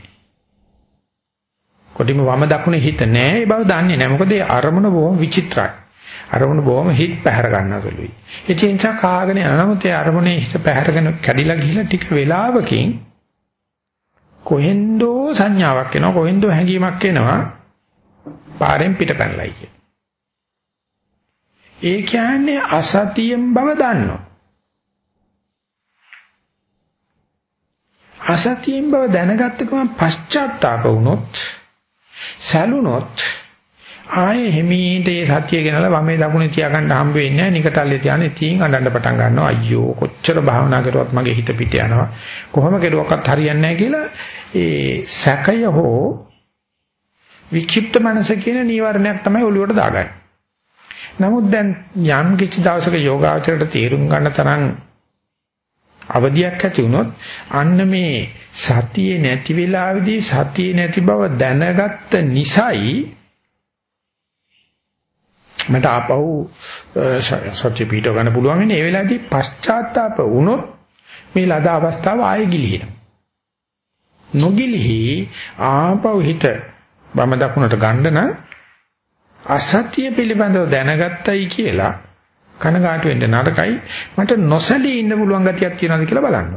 කොටිම වම දකුණේ හිත නෑ ඒ බව දන්නේ නෑ. මොකද ඒ අරමුණ බොහොම විචිත්‍රයි. අරමුණ බොහොම හිත පැහැර ගන්නසලුයි. ඒ නිසා කාගෙන යනමුත් ඒ අරමුණේ හිත පැහැරගෙන කැඩිලා ගිහිල්ලා ටික වෙලාවකින් කොහෙන්දෝ සංඥාවක් එනවා කොහෙන්දෝ හැඟීමක් එනවා පාරෙන් පිට පැනලයි කිය. ඒ කියන්නේ අසතියෙන් බව දන්නවා. අසතියෙන් බව දැනගත්ත ගමන් පශ්චාත්තාප වුණොත් සැලුනොත් ආයේ හිමීට ඒ සතිය ගෙනලා වමේ දකුණේ තියාගන්න හම්බ වෙන්නේ නැහැ. නිකටල්ලේ තියානේ තීන් අඬන්න පටන් ගන්නවා. අයියෝ කොච්චර භාවනා කරුවත් මගේ හිත පිට යනවා. කොහොම කෙරුවක්වත් හරියන්නේ නැහැ කියලා ඒ සැකය හෝ වික්ෂිප්ත මනස කියන නීවරණයක් තමයි ඔළුවට දාගන්නේ. නමුත් දැන් යම් කිසි දවසක යෝගාචරයට තීරුම් ගන්න තරම් අවදියක් ඇති වුණොත් අන්න මේ සතියේ නැති වෙලාවේදී සතියේ නැති බව දැනගත්ත නිසයි මට ආපහු සත්‍ය පිටව ගන්න පුළුවන් වෙන්නේ ඒ වෙලාවේදී පශ්චාත්තාප වුණොත් මේ ලද අවස්ථාව ආයෙ ගිලිහෙනවා. නොගිලිහි ආපහු හිත වම දකුණට ගන්න නම් අසත්‍ය පිළිබඳව දැනගත්තයි කියලා කනගාටු වෙන්න නරකයි මට නොසලී ඉන්න පුළුවන් ගතියක් තියෙනවද කියලා බලන්න.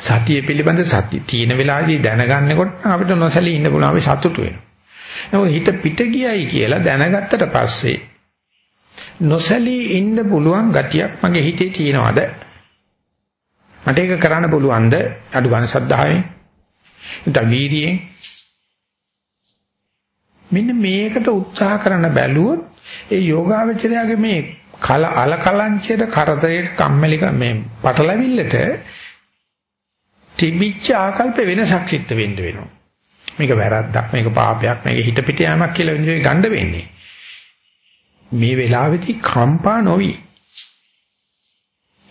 සතිය පිළිබඳ සත්‍ය තියෙන වෙලාවේදී දැනගන්නකොට අපිට නොසලී ඉන්න පුළුවන් අපි සතුටු වෙනවා. නමුත් හිත පිට ගියයි කියලා දැනගත්තට පස්සේ නොසලී ඉන්න පුළුවන් ගතියක් මගේ හිතේ තියෙනවද? මට ඒක කරන්න පුළුවන්ද? අඩු ගන්න සද්ධාවෙන්. නැත්නම් වීර්යයෙන්. මෙන්න මේකට උත්සාහ කරන බැලුවොත් ඒ යෝගාවචරයාගේ මේ කල අලකලංචයට කරදරයට කම්මැලික මේ පටලැවිල්ලට තිබිච්ච ආකල්ප වෙනසක් සිද්ධ වෙන්න වෙනවා. මේක වැරද්දක් මේක පාපයක් මේක හිත පිට යamak කියලා විදිහට ගන්න වෙන්නේ. මේ වෙලාවේදී කම්පා නොවි.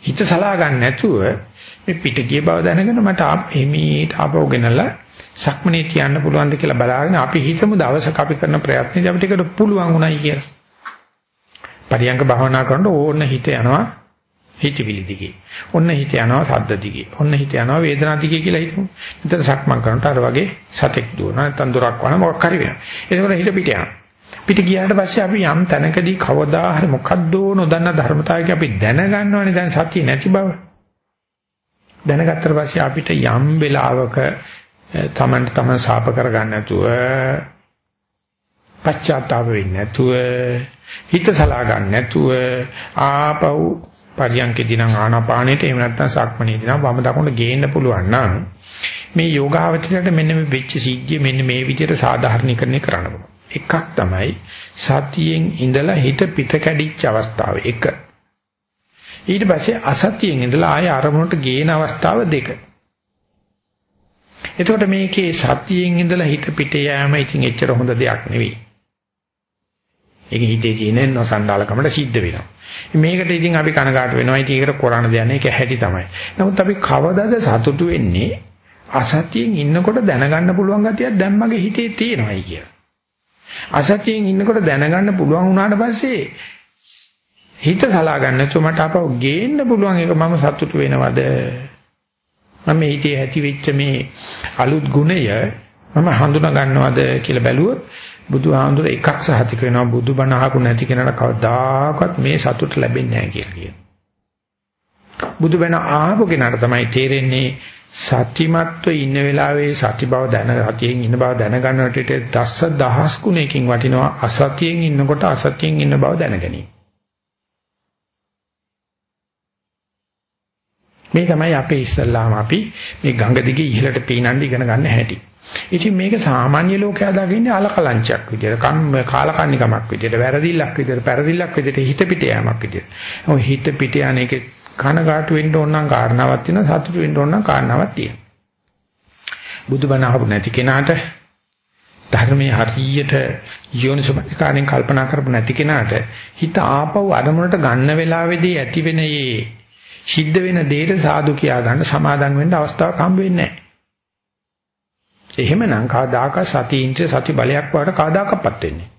හිත සලා ගන්න නැතුව මේ පිට ගිය බව දැනගෙන මට එමීට ආපහු ගෙනලා සක්මනේ තියන්න පුළුවන්ද කියලා බලාගෙන අපි හිතමු දවසක අපි කරන ප්‍රයත්නදී අපිට ඒකට පුළුවන් උනායි කියලා. පරියංග භාවනා කරනකොට ඕන්න හිත යනවා හිතවිලි දිගේ. ඔන්න හිත යනවා සද්ද දිගේ. ඔන්න හිත යනවා වේදනා දිගේ කියලා හිතමු. නිතර සක්මන් කරනට අර වගේ සතෙක් දුවනවා නැත්නම් දොරක් වහන මොකක් හරි වෙනවා. එතකොට හිත පිට යනවා. පිට ගියාට පස්සේ අපි යම් තැනකදී කවදා හරි මොකද්ද නොදන්න ධර්මතාවයක අපි දැනගන්නවනේ දැන් සතිය නැති බව. දැනගත්තට පස්සේ අපිට යම් වෙලාවක තමන්ට තමන් සාප කරගන්න නැතුව පශ්චාත්තාප වෙන්නේ නැතුව හිත සලා ගන්න නැතුව ආපහු පරියන්කේදී නම් ආනාපානෙට එහෙම නැත්නම් සක්මණේදී නම් වම දකුණ ගේන්න පුළුවන් නම් මේ යෝගාවචරයට මෙන්න මේ වෙච්ච සිද්ධිය මෙන්න මේ විදිහට සාධාරණීකරණය කරන්න පුළුවන්. එකක් තමයි සතියෙන් ඉඳලා හිත පිට කැඩිච්ච අවස්ථාව එක. ඊට පස්සේ අසතියෙන් ඉඳලා ආය අරමුණට ගේන අවස්ථාව දෙක. එතකොට මේකේ සතියෙන් ඉඳලා හිත පිට යෑම ඉතින් එච්චර හොඳ දෙයක් නෙවෙයි. ඒක හිතේ තියෙන නොසන්ඩාලකමට සිද්ධ වෙනවා. මේකට ඉතින් අපි කනගාටු වෙනවා. ඉතින් ඒකට කරණ දෙයක් නෑ. ඒක හැටි තමයි. නමුත් අපි කවදාද සතුටු වෙන්නේ? අසතියෙන් ඉන්නකොට දැනගන්න පුළුවන් ගතියක් දැන් මගේ හිතේ තියෙනවායි කියලා. අසතියෙන් ඉන්නකොට දැනගන්න පුළුවන් වුණාට පස්සේ හිත සලා ගන්න නැතුව මට අපව ගේන්න පුළුවන් එක මම සතුටු වෙනවද? මම මේ හිතේ ඇති වෙච්ච මේ අලුත් ගුණය මම හඳුනා ගන්නවද කියලා බැලුවොත් බුදුහාමුදුර එකක් සහතික වෙනවා බුදුබණ අහපු නැති කෙනාට කවදාකවත් මේ සතුට ලැබෙන්නේ නැහැ කියලා කියනවා. බුදුබණ ආපු කෙනාට තමයි තේරෙන්නේ සත්‍යමත්ව ඉන්න වෙලාවේ සති බව දැන සතියෙන් ඉන්න බව දැනගන්නට දස දහස් ගුණයකින් වටිනවා අසතියෙන් ඉන්නකොට අසතියෙන් ඉන්න බව දැනගැනීම. මේ තමයි අපේ ඉස්සල්ලාම අපි මේ ගඟ දිගේ ඉහළට පීනන්න ඉගෙන ගන්න හැටි. ඉතින් මේක සාමාන්‍ය ලෝකයා දකින්නේ අලකලංචයක් විදියට, කම් කාලකන්නිකමක් විදියට, වැරදිල්ලක් විදියට, පෙරදිල්ලක් විදියට හිත පිට යෑමක් විදියට. ඔය හිත පිට යන එකේ කනගාටු වෙන්න ඕන නම් කාරණාවක් තියෙනවා, සතුටු වෙන්න ඕන නම් කාරණාවක් තියෙනවා. බුදුබණ අහපු නැති කෙනාට ධර්මයේ හරියට යෝනිසමකාරයෙන් කල්පනා කරපු නැති කෙනාට හිත ආපහු අරමුණට ගන්න වෙලාවේදී ඇති වෙන මේ සිද්ධ වෙන දෙයට සාදු කියා ගන්න සමාදම් වෙන්න අවස්ථාවක් හම්බ වෙන්නේ නැහැ. එහෙමනම් කවදාක සති ඉන්ද්‍රිය සති බලයක් වට කවදාකපත් වෙන්නේ.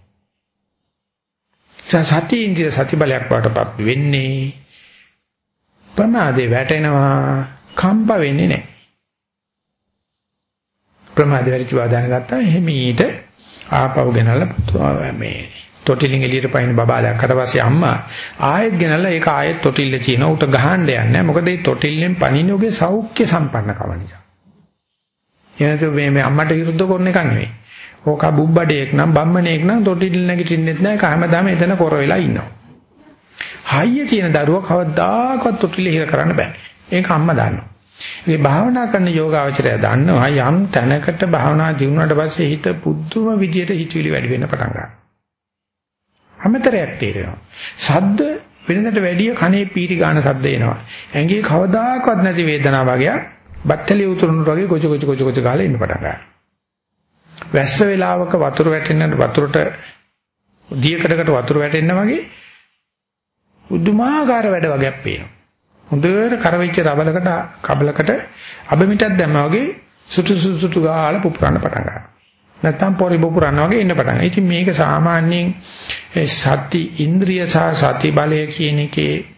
සති ඉන්ද්‍රිය සති බලයක් වටපත් වෙන්නේ ප්‍රමාදේ වැටෙනවා කම්ප වෙන්නේ නැහැ. ප්‍රමාදේ වැටිච්ච වාදාන ගත්තා එහෙමීට ආපහු ගෙනල්ලා මේ තොටිලින් එළියට පයින් බබා දැක්කට පස්සේ අම්මා ආයෙත් ගෙනල්ලා ඒක ආයෙත් තොටිල්ලේ තියෙන උට ගහන්න යන්නේ මොකද මේ තොටිල්ලෙන් පණින ඔගේ සෞඛ්‍ය සම්පන්නකම නිසා එනතු මේ මේ අම්මට විරුද්ධ කරන එක නෙවෙයි. ඕක බුබ්බඩේක් නම් බම්මණේක් නම් තොටිල්ල නැගිටින්නෙත් නැහැ කහමදාම එතන කොර වෙලා ඉන්නවා. හයිය තියෙන දරුවා කවදාකවත් තොටිල්ල හිර කරන්න බෑ. ඒක අම්මා දන්නවා. මේ භාවනා කරන යෝගාවචරය දන්නවා යම් තැනකට භාවනා දිනුනට පස්සේ හිත පුදුම විදියට හිතවිලි වැඩි වෙන්න පටන් ගන්නවා. අමතරයක් තේරෙනවා. සද්ද වෙනදට වැඩිය කනේ පීරි ගන්න සද්ද එනවා. ඇඟේ කවදාකවත් නැති වේදනාවක් වගේ බත්තලිය උතුරන වගේ ගොච ගොච ගොච ගොච ගාලා ඉන්න පටන් ගන්නවා. වැස්ස වේලාවක වතුර වැටෙන්න වතුරට දියකඩකට වතුර වැටෙන්න වගේ උදුමාකාර වැඩ වගේක් පේනවා. හොඳට කරවිච්ච රබලකට කබලකට අබමිටක් දැම්මා වගේ සුටු සුටු ගාලා පුපුරන්න පටන් ගන්නවා. නැත්තම් පොරි බොපුරන්න වගේ ඉන්න පටන්. ඉතින් මේක සාමාන්‍යයෙන් සති ඉන්ද්‍රිය සහ සති බලය කියන එකේ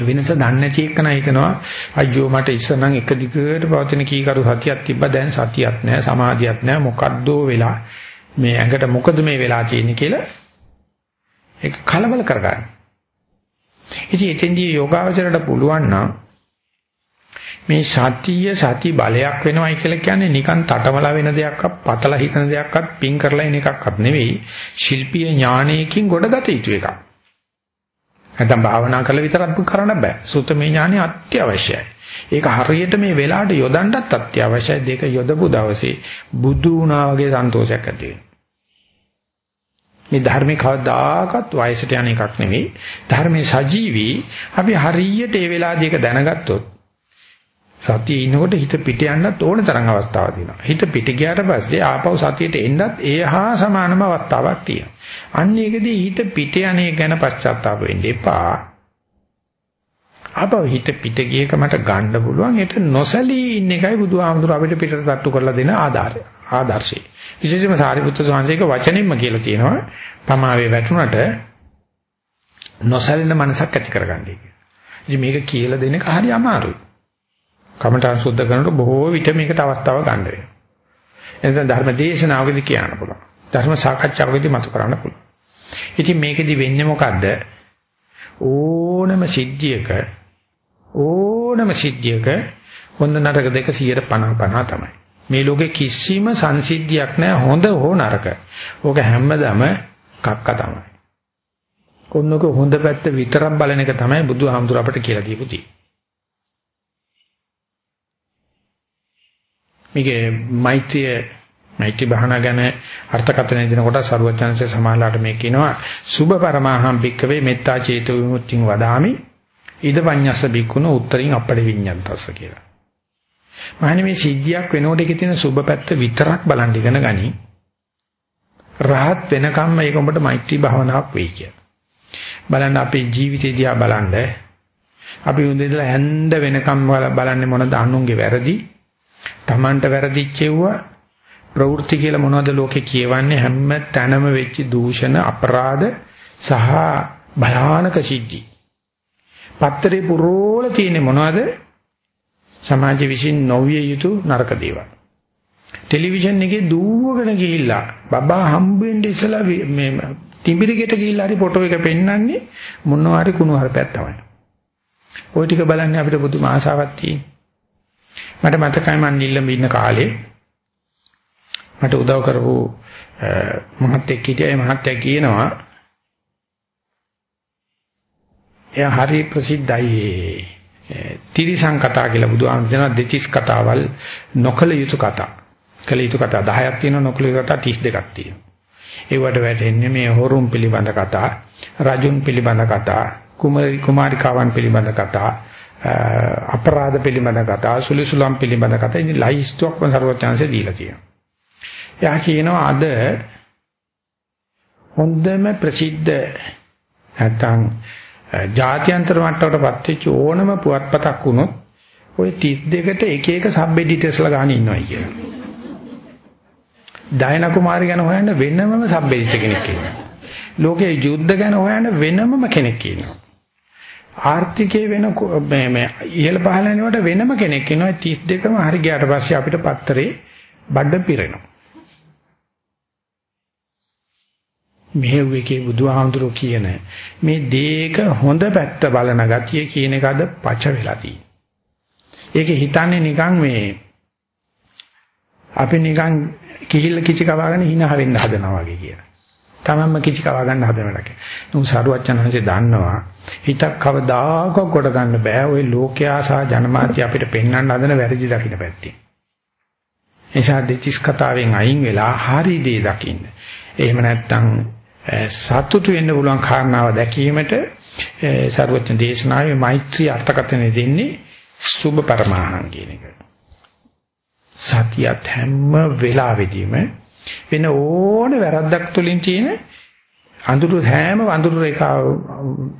වෙනස දන්නේ නැති එක නයි හිතනවා අයියෝ මට ඉස්සනම් එක දිගට පවතින කීකරු සතියක් තිබ්බා දැන් සතියක් නැහැ සමාධියක් නැහැ මොකද්දෝ වෙලා මේ ඇඟට මොකද මේ වෙලා තියෙන්නේ කියලා ඒක කලබල කරගන්න. ඉතින් එතෙන්දී යෝගාවචරයට පුළුවන් නම් මේ සතිය සති බලයක් වෙනවයි කියලා කියන්නේ නිකන් තටමලා වෙන දෙයක්වත් පතලා හිතන දෙයක්වත් පින් කරලා එන එකක්වත් නෙවෙයි ශිල්පීය ඥානයකින් ගොඩගත යුතු එකක්. නැත්නම් භාවනා කළ විතරක් කරන්න බෑ. සුතමේ ඥානය අත්‍යවශ්‍යයි. ඒක හරියට මේ වෙලාවට යොදන්නත් අත්‍යවශ්‍යයි. දෙක යොදපු දවසේ බුදු වුණා වගේ සන්තෝෂයක් ඇති වෙනවා. මේ ධර්මේ කවදාකවත් වයසට යන එකක් නෙවෙයි. ධර්මේ සජීවී. අපි හරියට ඒ වෙලාවදී ඒක දැනගත්තොත් සතියේ ඉනකොට හිත පිට යන්නත් ඕන තරම් අවස්ථාවක් තියෙනවා. හිත පිට ගියාට පස්සේ ආපහු සතියට එන්නත් ඒ හා සමානම අවස්ථාවක් තියෙනවා. අන්න ඒකදී හිත පිට යන්නේ ගැන පශ්චාත්තාප වෙන්න එපා. ආපහු හිත පිට ගියක මට ගන්න පුළුවන්. ඒක නොසලී ඉන්න එකයි බුදුහාමුදුර අපිට පිටට තට්ටු කරලා දෙන ආධාරය. ආදර්ශය. විශේෂයෙන්ම සාරිපුත්‍ර ස්වාමීන්සේක වචනින්ම කියලා තියෙනවා. පමාවේ වැටුණට නොසැලෙන මනසක් ඇති කරගන්නයි. ඉතින් මේක කියලා දෙන එක හරි අමාරුයි. කමඨාන් සුද්ධ කරනකොට බොහෝ විට මේකට අවස්ථාව ගන්න වෙනවා. එනිසා ධර්ම දේශනාවකදී කියන්න පුළුවන්. ධර්ම සාකච්ඡාවකදී මතු කරන්න පුළුවන්. ඉතින් මේකෙදි වෙන්නේ මොකද්ද? ඕනම සිද්ධියක ඕනම සිද්ධියක හොඳ නරක දෙක 150 50 තමයි. මේ ලෝකේ කිසිම සංසිද්ධියක් නැහැ හොඳ හෝ නරක. ඕක හැමදාම කක්ක තමයි. කොන්නක හොඳ පැත්ත විතරක් බලන එක තමයි බුදුහාමුදුර අපට කියලා දීපු තියෙන්නේ. මේකේ මෛත්‍රිය මෛත්‍රී භාවනා ගැන අර්ථකථනය දෙනකොට සරුවචනසේ සමාලාට මේ කියනවා සුභ පරමාහම් භික්කවේ මෙත්තා චේතෝ විමුක්තිං වදාමි ඉද පඤ්ඤස්ස භික්ඛුන උත්තරින් අපඩ විඤ්ඤාන්තස්ස කියලා. මහණනි මේ සිද්ධියක් වෙනකොට ඒකේ තියෙන සුභ පැත්ත විතරක් බලන් ඉගෙන ගනි. රහත් වෙනකම්ම ඒක උඹට මෛත්‍රී භාවනාවක් වෙයි කියලා. බලන්න අපේ ජීවිතේ දිහා බලන්න අපි උදේදලා හැන්ද වෙනකම් බලන්නේ මොනද අනුන්ගේ වැරදි Tamanට වැරදිච්චෙව්වා ප්‍රවෘත්ති කියලා මොනවද ලෝකේ කියවන්නේ හැම තැනම වෙච්ච දූෂණ අපරාධ සහ භයානක සිද්ධි. පත්තරේ පුරෝල තියෙන්නේ මොනවද? සමාජ විසින් නොවිය යුතු නරක දේවල්. ටෙලිවිෂන් එකේ දුවගෙන ගිහිල්ලා බබා හම්බෙන්න ඉස්සලා මේ තිඹිරිගෙට ගිහිල්ලා හරි ෆොටෝ එක පෙන්වන්නේ මොනවා හරි කුණු හරපයක් තමයි. ওই ටික බලන්නේ අපිට පුදුම ආසාවක් තියෙන. මට මතකයි මම නිල්ලඹ ඉන්න කාලේ. මට උදව් කරපු මහත්තයෙක් හිටියා. ඒ මහත්තයා කියනවා එයා හරි ප්‍රසිද්ධයි. තිරිසං කතා කියලා බුදුහාම කියනවා දෙතිස් කතාවල් නොකල යුතු කතා. කල යුතු කතා. 10ක් තියෙනවා නොකල යුතු කතා 32ක් තියෙනවා. ඒවට වැටෙන්නේ මේ හොරුන් පිළිබඳ කතා, රජුන් පිළිබඳ කතා, කුමාරි කුමාරිකාවන් පිළිබඳ කතා, අපරාධ පිළිබඳ කතා, සුලිසුලම් පිළිබඳ කතා ඉතින් ලයිස්ට්ුවක්ම ਸਰවඥාන්සේ දීලා තියෙනවා. එයා කියනවා අද හොඳම ප්‍රසිද්ධ නැත්නම් ජාත්‍යන්තර මට්ටමටපත් වෙච්ච ඕනම පුවත්පතක් වුණොත් ওই 32ට එක එක සබ් එඩිටර්ස්ලා ගන්න ඉන්නවා කියලා. දයන කුමාරි ගැන හොයන්න වෙනමම සබ් එඩිටර් කෙනෙක් ඉන්නවා. ලෝකයේ යුද්ධ ගැන හොයන්න වෙනමම කෙනෙක් ඉන්නවා. ආර්ථිකයේ වෙන මේ මේ ඉහළ පහළ යනකොට වෙනම කෙනෙක් ඉන්නවා 32ම හරි ගියාට පස්සේ අපිට පත්තරේ බඩ පිරෙනවා. මෙහෙව් එකේ බුදුහාමුදුරුවෝ කියන මේ දේක හොඳ පැත්ත බලන ගතිය කියන එකද පච වෙලා තියෙන්නේ. ඒක හිතන්නේ නිකන් මේ අපි නිකන් කිහිල්ල කිචි කවාගෙන hina වෙන්න හදනවා වගේ කියලා. තමන්ම කිචි කවා ගන්න හදනවට. නුඹ සාරුවච්චන්හන්සේ දන්නවා හිතක් කවදාකවත් කොට ගන්න බෑ ওই ලෝකයා සහ ජනමාධ්‍ය අපිට පෙන්වන්න හදන වැරදි දකින්න පැත්තේ. එසා දෙචිස් කතාවෙන් අයින් වෙලා හරි දේ දකින්න. එහෙම නැත්නම් සතුටු වෙන්න පුළුවන් කාරණාව දැකීමට සර්වඥ දේශනාවේ මෛත්‍රී අර්ථකථනය දෙන්නේ සුභ පරමාහං කියන එක. සතියත් හැම වෙලාවෙදීම වෙන ඕන වැරද්දක් තුලින් තියෙන අඳුරු හැම වඳුරු රේඛාව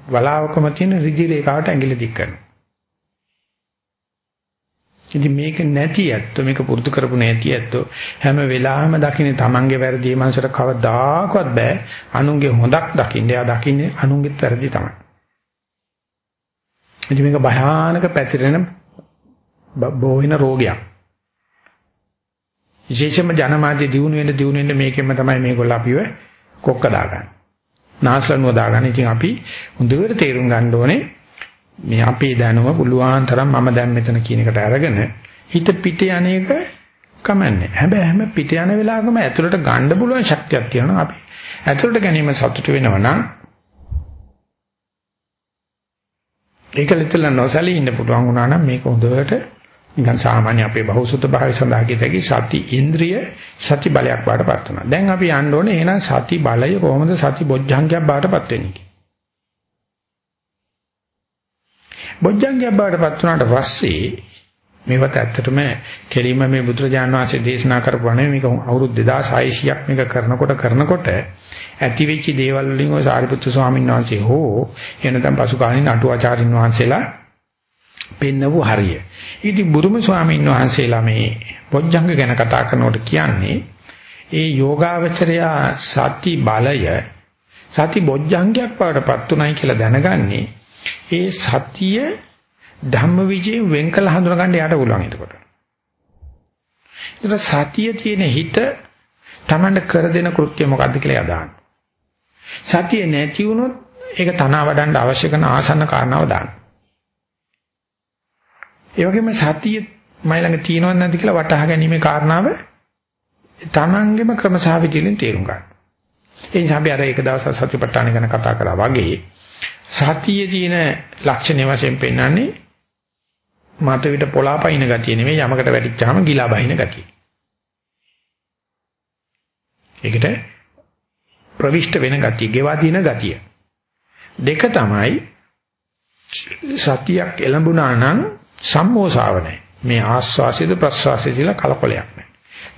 වලාවකම තියෙන ඍජු රේඛාවට ඇඟිලි දික් කරනවා. ඉතින් මේක නැති ඇත්තෝ මේක පුරුදු කරපු නැති ඇත්තෝ හැම වෙලාවෙම දකින්නේ Tamange වැරදි මනසට කවදාකවත් බෑ අනුන්ගේ හොඳක් දකින්න. එයා දකින්නේ අනුන්ගේත් වැරදි තමයි. ඉතින් මේක භයානක පැතිරෙන බෝහින රෝගයක්. විශේෂයෙන්ම ජනමාධ්‍ය දියුණු වෙන දියුණු වෙන මේකෙම තමයි මේගොල්ලෝ අපිව කොක්ක දාගන්නේ. නාසලනුව දාගන්නේ. ඉතින් අපි හොඳට තේරුම් ගන්න ඕනේ මේ අපේ දැනුම පුළුවන් තරම් මම දැන් මෙතන කියන එකට අරගෙන හිත පිට යන්නේක කමන්නේ. හැබැයි හැම පිට යන වෙලාවකම ඇතුළට ගන්න පුළුවන් ශක්තියක් තියෙනවා අපි. ඇතුළට ගැනීම සතුට වෙනවා නම් ඒක ලෙතල නොසලී ඉන්න පුළුවන් වුණා නම් මේක හොඳට නිකන් සාමාන්‍ය අපේ බහුසුත භාවය සඳහා කියතකි සති ඉන්ද්‍රිය සති බලයක් බාටපත් වෙනවා. දැන් අපි යන්න ඕනේ එහෙනම් සති බලය කොහොමද සති බොජ්ජංගයක් බාටපත් වෙන්නේ බොජ්ජංගයක් බාටපත් වුණාට පස්සේ මේවත් ඇත්තටම කෙලින්ම මේ බුදුරජාණන් වහන්සේ දේශනා කරපුවා මේක අවුරුදු 2600ක් මේක කරනකොට කරනකොට ඇති වෙච්ච දේවල් වලින් ඔය සාරිපුත්‍ර ස්වාමීන් වහන්සේ හෝ එනතම් පසු කාලින අටුවාචාරින් වහන්සේලා පෙන්නව හරිය. ඉතින් බුදුම ස්වාමීන් වහන්සේලා මේ බොජ්ජංග ගැන කතා කරනකොට කියන්නේ ඒ යෝගාවචරයා සති බලය සති බොජ්ජංගයක් වඩපත් උනායි කියලා දැනගන්නේ ඒ සතිය ධම්මවිජයෙන් වෙන් කළ හඳුනා ගන්න යාට පුළුවන් එතකොට. ඒක සතිය තියෙන හිත Tamanට කර දෙන කෘත්‍ය මොකද්ද කියලා යදාන්න. සතිය නැති වුණොත් ඒක තනවා වඩන්න අවශ්‍ය කරන ආසන්න කාරණාව දාන්න. ඒ වගේම සතිය මයි ළඟ තියෙනවද නැද්ද කියලා වටහා ගැනීමේ කාරණාව තමන්ගේම ක්‍රමසාවිදිලින් තේරුම් ගන්න. ඒ නිසා අපි අර එක දවසක් සතිපට්ඨාන ගැන කතා කරා වගේ සතියේ තියෙන ලක්ෂණ වශයෙන් පෙන්වන්නේ මත විට පොළාපයින් ගතිය නෙමෙයි යමකට වැටිච්චාම ගිලා බහින ගතිය. ඒකට ප්‍රවිෂ්ඨ වෙන ගතිය, ගෙවා දින ගතිය. දෙක තමයි සතියක් එළඹුණා නම් සම්මෝසාව නැහැ. මේ ආස්වාසියද ප්‍රස්වාසියද කියලා කලකොලයක් නැහැ.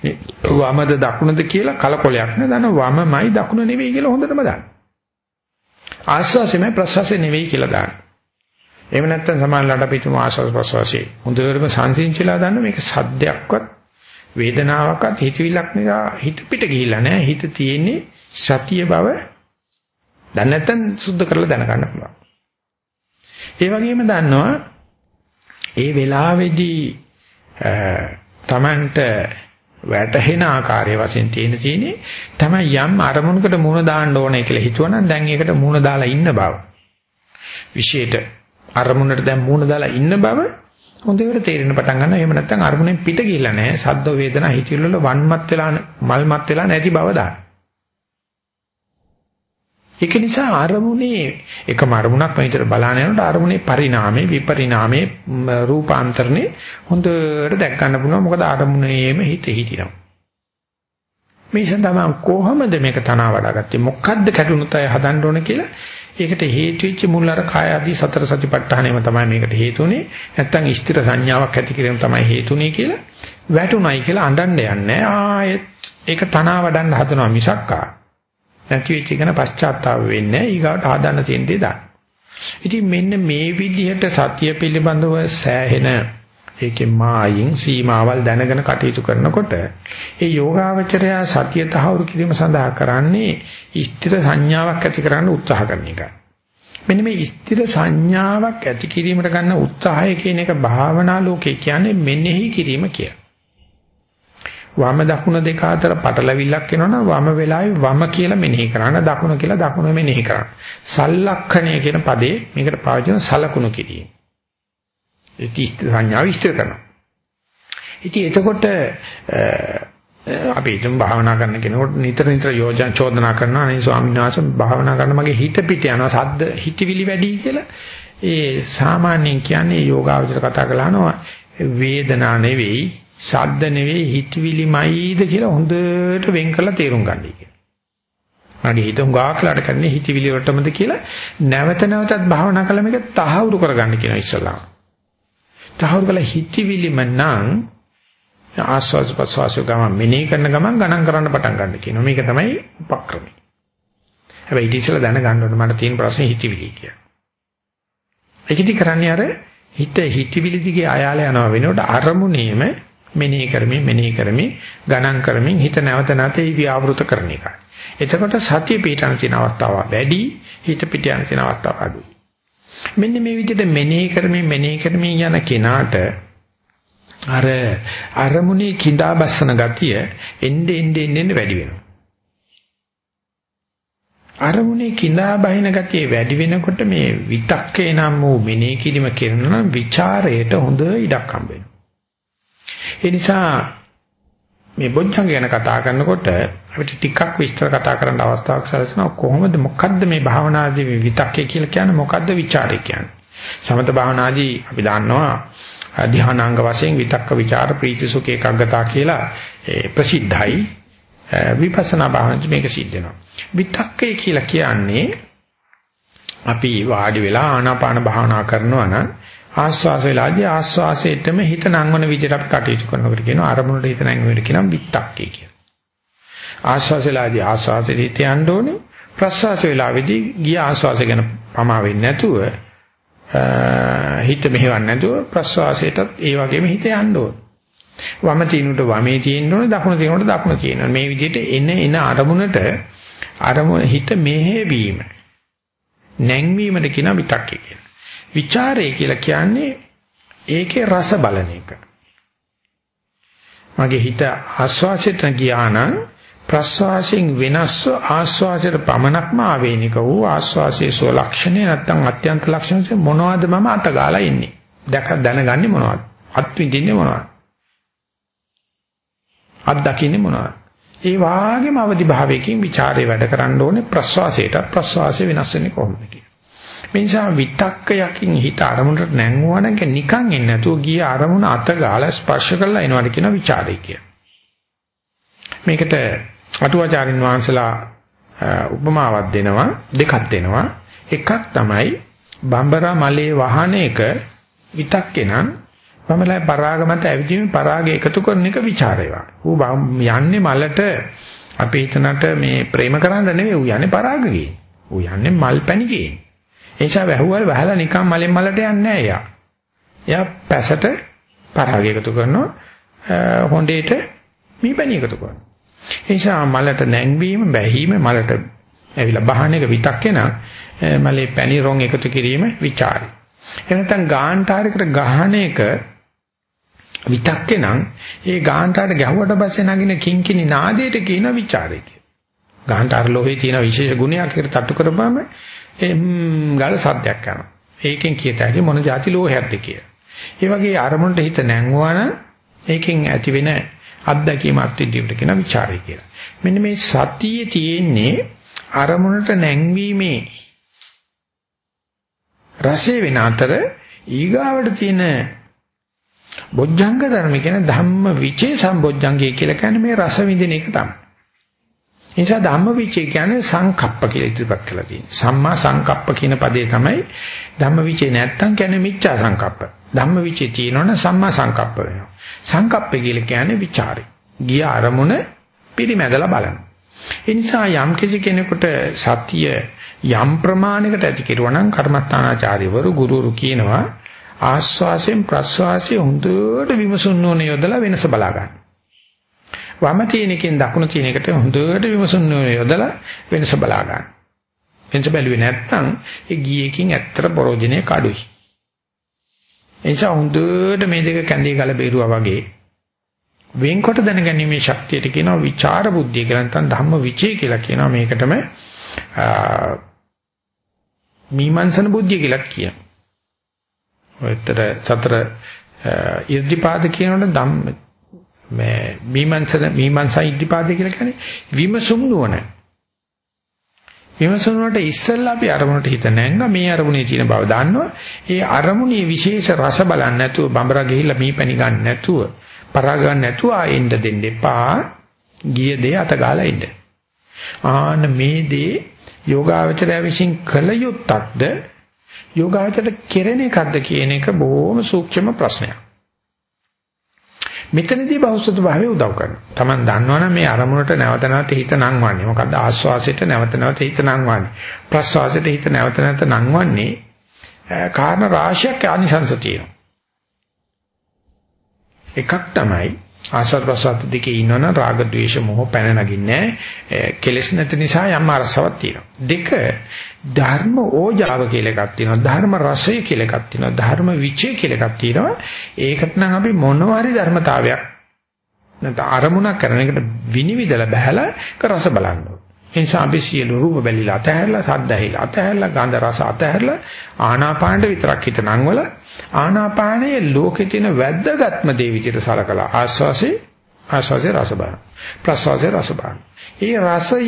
මේ වමද දකුණද කියලා කලකොලයක් නැහැ. දන්න වමමයි දකුණ නෙවෙයි කියලා හොඳටම දන්න. ආස්වාසෙමයි ප්‍රස්වාසෙ නෙවෙයි කියලා දාන්න. එහෙම නැත්නම් සමානලට අපි තුමු ආස්වාස ප්‍රස්වාසයේ හොඳටම සංසිඳිලා දන්න මේක සද්දයක්වත් වේදනාවක්වත් හිතවිලක් නෙලා හිත පිට ගිහිල්ලා නැහැ. හිත තියෙන්නේ සතිය බව දැන් නැත්නම් සුද්ධ කරලා දැනගන්න පුළුවන්. ඒ වගේම දන්නවා ඒ වෙලාවේදී Tamanට වැටහෙන ආකාරය වශයෙන් තියෙන තියෙන්නේ තමයි යම් අරමුණකට මුණ දාන්න ඕනේ කියලා හිතුවනම් දැන් ඒකට මුණ දාලා ඉන්න බව. විශේෂයට අරමුණට දැන් මුණ දාලා ඉන්න බව හොඳට තේරෙන පටන් ගන්නවා. එහෙම නැත්නම් අරමුණෙන් පිට ගිහිල්ලා නැහැ. සද්ද වේදනා හිතිවිල්ල වල වන්මත් වෙලා මල්මත් වෙලා නැති බව දාන්න. ඒක නිසා අරමුණේ එකම අරමුණක් මෙතන බලාන යනකොට අරමුණේ පරිණාමේ විපරිණාමේ රූපාන්තරනේ හොඳට දැක් ගන්න පුළුවන්. මොකද අරමුණේම හිත හිටිනවා. මේ සඳහා කොහොමද මේක තනවා වඩාගත්තේ? මොකද්ද කැඩුණුත් අය හදන්න ඕන කියලා? ඒකට හේතු වෙච්ච මුල් අර කාය ආදී සතර සතිපට්ඨානෙම තමයි මේකට හේතුනේ නැත්තම් ස්ථිර සංඥාවක් ඇති කිරීම තමයි හේතුනේ කියලා. වැටුණයි කියලා අඬන්න යන්නේ. ආයෙත් ඒක තනවා වඩන්න හදනවා මිසක්කා. නැති වෙච්ච එක පශ්චාත්තාප වෙන්නේ ඊගාට ආදන්න තියෙන දේ දාන්න. ඉතින් මෙන්න මේ විදිහට සතිය පිළිබඳව සෑහෙන ඒකේ මායින් සීමාවල් දැනගෙන කටයුතු කරනකොට ඒ යෝගාවචරය සතිය තහවුරු කිරීම සඳහා කරන්නේ ස්ථිර සංඥාවක් ඇති කරන්න උත්සාහ කරන එකයි. මෙන්න මේ ස්ථිර සංඥාවක් ඇති කිරීමට ගන්න උත්සාහය කියන එක භාවනා ලෝකේ කියන්නේ මෙනෙහි කිරීම කියලා. වම දකුණ දෙක අතර පටලවිල්ලක් එනවනම් වම වෙලාවේ වම කියලා මෙනෙහි කරන්න දකුණ කියලා දකුණ මෙනෙහි කරන්න. සල්ලක්ෂණය කියන පදේ මේකට පාවිච්චි කරන සලකුණු කිරීම. ඉති සංඥාව විස්තර කරනවා. ඉතින් එතකොට අපි හිතමු භාවනා කරන කෙනෙකුට නිතර නිතර යෝජන චෝදනා කරනවා අනේ ස්වාමීන් වහන්සේ භාවනා කරන මගේ හිත පිට යනවා සද්ද හිතවිලි වැඩි කියලා. ඒ සාමාන්‍යයෙන් කියන්නේ යෝගාවචර කතා කළානවා වේදනා නෙවෙයි සද්ද නෙවෙයි හිතවිලිමයිද කියලා හොඳට වෙන් කරලා තේරුම් ගන්නයි කියන්නේ. මගේ හිත හුඟාක්ලාට කරන්නේ හිතවිලි වලටමද කියලා නැවත නැවතත් භාවනා කළා මේක තහවුරු කරගන්න කියන ඉස්සලා. තහවුරු කළා හිතවිලිම නම් ආස්වාද ප්‍රසවාස ගමන් මෙනෙහි කරන ගමන් ගණන් කරන්න පටන් ගන්න කියනවා. මේක තමයි උපක්‍රමය. හැබැයි ඊට ඉස්සෙල්ලා දැනගන්න ඕනේ මට තියෙන ප්‍රශ්නේ හිතවිලි කියලා. ඒකෙදි කරන්නේ අර හිත හිතවිලි දිගේ අයාල යනවා වෙනකොට අරමුණේම මෙනෙහි කරමින් මෙනෙහි කරමින් ගණන් කරමින් හිත නැවත නැත ඒ ව්‍යවෘත කරන එකයි. එතකොට සතිය පිටන තියෙන අවස්ථාව වැඩි හිත පිට යන තියෙන අවස්ථාව අඩුයි. මෙන්න මේ විදිහට මෙනෙහි කරමින් මෙනෙහි කරමින් යන කෙනාට අර අරමුණේ කිඳා බස්සන ගතිය එnde ende ende වැඩි වෙනවා. අරමුණේ කිඳා බහින ගතිය වැඩි වෙනකොට මේ විතක්කේ නම් වූ මෙනෙහි කිරීම කරනවා නම් ਵਿਚාරයට හොඳ ඉඩක් හම්බ වෙනවා. ඒ නිසා මේ බොජ්ජංග ගැන කතා කරනකොට අපිට ටිකක් විස්තර කතා කරන්න අවස්ථාවක් සැලසෙනවා. කොහොමද මොකද්ද මේ භාවනාදී විතක්කේ කියලා කියන්නේ? මොකද්ද ਵਿਚාරේ කියන්නේ? සමත භාවනාදී අපි දන්නවා ධානාංග වශයෙන් විතක්ක ਵਿਚාර ප්‍රීති සුඛ ඒකාග්‍රතා කියලා ප්‍රසිද්ධයි. විපස්සනා භාවනාවේ මේක සිද්ධ වෙනවා. විතක්කේ කියලා කියන්නේ අපි වාඩි වෙලා ආනාපාන භාවනා කරනවා නම් ආස්වාස වෙලාදී ආස්වාසයේටම හිත නංවන විදිහට අපි කටයුතු කරනකොට කියනවා අරමුණට හිත නැංවෙන්න කියනවා විත්තක්කේ කියලා. ආස්වාස වෙලාදී ආස්වාසයේ හිත යන්න ඕනේ ප්‍රස්වාස වෙලාවේදී ගිය ආස්වාසය ගැන පමා වෙන්නේ නැතුව හිත මෙහෙවන්නේ නැතුව ප්‍රස්වාසයටත් ඒ වගේම හිත යන්න ඕනේ. වම තිනුට වමේ තියෙන්න ඕනේ දකුණ තිනුට දකුණ තියෙන්න මේ විදිහට එන එන අරමුණට අරමුණ හිත මෙහෙවීම නැංවීමද කියන විතක්කේ කියන. ਵਿචාරය කියලා කියන්නේ ඒකේ රස බලන එක. මගේ හිත ආස්වාසයට ගියා නම් ප්‍රස්වාසයෙන් වෙනස්ව ආස්වාසයට පමණක්ම ආවේනික වූ ආස්වාසයේ සෝ ලක්ෂණය නැත්තම් අත්‍යන්ත ලක්ෂණය මොනවද මම අතගාලා ඉන්නේ? දැක දැනගන්නේ මොනවද? අත් විඳින්නේ මොනවද? අත් දකින්නේ මොනවද? ඒ වාගේම අවදි භාවයකින් ਵਿਚාරේ වැඩ කරන්න ඕනේ ප්‍රස්වාසයට ප්‍රස්වාසය වෙනස් වෙන්නේ කොහොමද මේ නිසා විතක්කයකින් හිත අරමුණට නැංගුවා නම් ඒක නිකන් එන්නේ නැතුව ගිය අරමුණ අත ගාලා ස්පර්ශ කරලා එනවාට කියන ਵਿਚාරය කිය. මේකට අටුවාචාරින් වහන්සලා උපමාවක් දෙනවා දෙකක් දෙනවා. එකක් තමයි බඹරා මලේ වහන එක විතක්කේ නම් බඹලයි පරාගමත ඇවිදීමේ පරාගය එකතු කරන එක ਵਿਚාරේවා. ඌ යන්නේ මලට අපි හිතනට මේ ප්‍රේම කරන්න නෙවෙයි ඌ යන්නේ පරාග ගේන්නේ. ඌ යන්නේ මල් පැණි ගේන්නේ. ඒ නිසා වැහුවල් වැහලා නිකන් මලෙන් මලට යන්නේ නැහැ එයා. එයා පැසට පරාගය එකතු කරනවා හොඬේට මීපැණි එකතු කරනවා. ඒ නිසා මලට නැංවීම බැහිම මලට ඇවිල්ලා බහන එක විතක් එන මලේ පැණි රොන් එකතු කිරීම ਵਿਚාරයි. එහෙම නැත්නම් ගාන්ටාරයකට ගහන එක විතක්කේ නම් ඒ ගාන්ටාරට ගැහුවට පස්සේ නගින කිංකිණි නාදයට කියන ਵਿਚාරය කියලා. ගාන්ටාර ලෝහේ තියෙන විශේෂ ගුණයක් ඒකට තට්ටු කරපුවාම එම් ගාල සද්දයක් යනවා. ඒකෙන් කියත හැකි මොන જાති ලෝහයක්ද කියලා. ඒ වගේ අරමුණට හිත නැංගුවාන ඒකෙන් ඇති වෙන අත්දැකීමක් විදිහට කියන ਵਿਚාරය කියලා. මෙන්න මේ සතියේ තියෙන්නේ අරමුණට නැංවීමේ රසය වෙන අතර ඊගාවට තියෙන බොජ්ජංග ධර්ම කියන ධම්ම විචේ සම්බොජ්ජංගය කියලා කියන්නේ මේ රස විඳින එක තමයි. ඒ නිසා ධම්ම විචේ කියන්නේ සංකප්ප කියලා ඉදිරිපත් කරලා තියෙනවා. සම්මා සංකප්ප කියන පදේ තමයි ධම්ම විචේ නැත්තම් කියන්නේ මිච්ඡා සංකප්ප. ධම්ම විචේ තියෙනවනම් සම්මා සංකප්ප වෙනවා. සංකප්ප කියලා කියන්නේ ਵਿਚාරේ. ගිය අරමුණ පිරිමැදලා බලන. ඒ නිසා යම් කිසි කෙනෙකුට සතිය යම් ප්‍රමාණයකට ඇති කෙරුවා නම් කර්මස්ථානාචාර්යවරු ගුරුවරු කියනවා ආස්වාසයෙන් ප්‍රස්වාසයෙන් හොඳට විමසුන් නොන යොදලා වෙනස බලා ගන්න. වම තියෙන එකෙන් දකුණ තියෙන එකට හොඳට විමසුන් නොන යොදලා වෙනස බලා ගන්න. වෙනස බැලුවේ නැත්නම් ඒ ගියේකින් ඇත්තට ප්‍රෝජනේ කඩුයි. එනිසා හොඳට මේ දෙක කැඳේ ගල බේරුවා වගේ වෙන්කොට දැනගැනීමේ ශක්තියට කියනවා විචාර බුද්ධිය කියලා නැත්නම් ධම්ම විචේ කියලා කියනවා මේකටම මීමන්සන බුද්ධිය කියලා කියනවා. ඔයතර සතර ඉර්ධිපාද කියනකොට ධම්ම මේ මීමන්සන මීමන්සා ඉර්ධිපාද කියලා කියන්නේ විමසුම් නුවණ. විමසනකට ඉස්සෙල්ලා අපි අරමුණට හිත නැංග මේ අරමුණේ තියෙන බව දන්නවා. ඒ අරමුණේ විශේෂ රස බලන්නේ නැතුව බඹරා ගිහිල්ලා මීපැණි ගන්න නැතුව පරා ගන්න නැතුව ආයෙන්න දෙන්න එපා. ගිය දේ අත ගාලා ඉන්න. ආන මේ දේ යෝගාවචරය විසින් කළ යුත්තක්ද යෝගාවචරයට කෙරෙන එකක්ද කියන එක බොහොම සූක්ෂම ප්‍රශ්නයක්. මෙතනදී බෞද්ධ භාවය උදව් කරනවා. Taman දන්නවනම් මේ අරමුණට නැවත නැවත හිත නංවන්නේ. මොකද්ද ආස්වාසයට නැවත නැවත හිත නංවන්නේ. ප්‍රස්වාසයට හිත නැවත නැවත නංවන්නේ. කාරණා රාශියක් ආනිසංස තියෙනවා. එකක් තමයි ආස්වාද ප්‍රසආත දෙකේ ඉන්නවනම් රාග ద్వේෂ මොහ පැන නගින්නේ කෙලෙස් නැති නිසා යම් අරසාවක් තියෙනවා. දෙක ධර්ම ඕජාව කියලා එකක් තියෙනවා. ධර්ම රසය කියලා එකක් තියෙනවා. ධර්ම විචය කියලා එකක් තියෙනවා. ඒකට නම් අපි මොනවාරි ධර්මතාවයක් නැත්නම් අරමුණක් කරන එකට විනිවිදලා බහැලා කරස බලන්න ඒ නිසා අපි සියලු රූප බැලිලා අතහැරලා සද්ද ඇහිලා අතහැරලා ගන්ධ රස අතහැරලා ආනාපානට විතරක් හිත නංවල ආනාපානයේ ලෝකේ තියෙන වැද්දගත්ම දේ විදිහට සලකලා ආස්වාසේ ආස්වාසේ රස බලන ප්‍රස්වාසේ රස බලන. ඒ රසය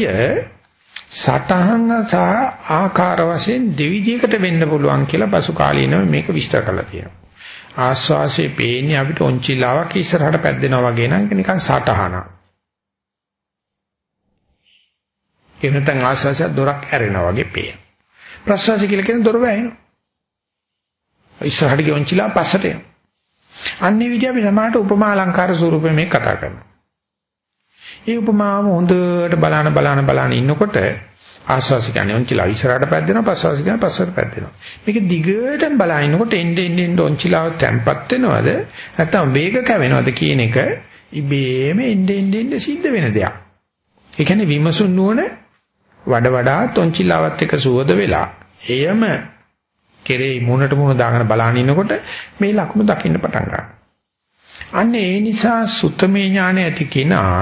සටහන් සහ ආකාර වශයෙන් දෙවිදියකට වෙන්න පුළුවන් කියලා පසු කාලීනව මේක විස්තර කරලා තියෙනවා. ආස්වාසේ පේන්නේ අපිට ඔන්චිලාවක් ඉස්සරහට පැද්දෙනවා වගේ නම් නිකන් සටහනක්. ඒ නැත්නම් ආස්වාසය දොරක් ඇරෙනවා වගේ පේන. ප්‍රස්වාසය කියලා කියන දොර වැහෙනවා. ඉස්සරහට ගෙවන්චිලා පස්සට යනවා. අන්නේ විදිහ අපි සමාහට උපමා අලංකාර ස්වරූපයෙන් මේ කතා කරනවා. මේ උපමාව හොඳට බලන බලන බලන ඉන්නකොට ආස්වාස කියන්නේ ඔන්චිලා ඉස්සරහට පැද්දෙනවා පස්වාස කියන්නේ පස්සට පැද්දෙනවා. මේක දිගටම බලනකොට එන්න එන්න එන්න ඔන්චිලාව තැම්පත් වෙනවද නැත්නම් වේග කැවෙනවද කියන එක ඉබේම එන්න එන්න එන්න සිද්ධ වෙන දෙයක්. ඒ කියන්නේ විමසුන් නුවණ වඩ වඩා තොන්චිලාවත් එක්ක සුවද වෙලා එයම කෙරේ මුණට මුණ දාගෙන බලන ඉන්නකොට මේ ලක්ෂණ දකින්න පටන් ගන්නවා. අන්න ඒ නිසා සුත්තමේ ඥාන ඇති කෙනා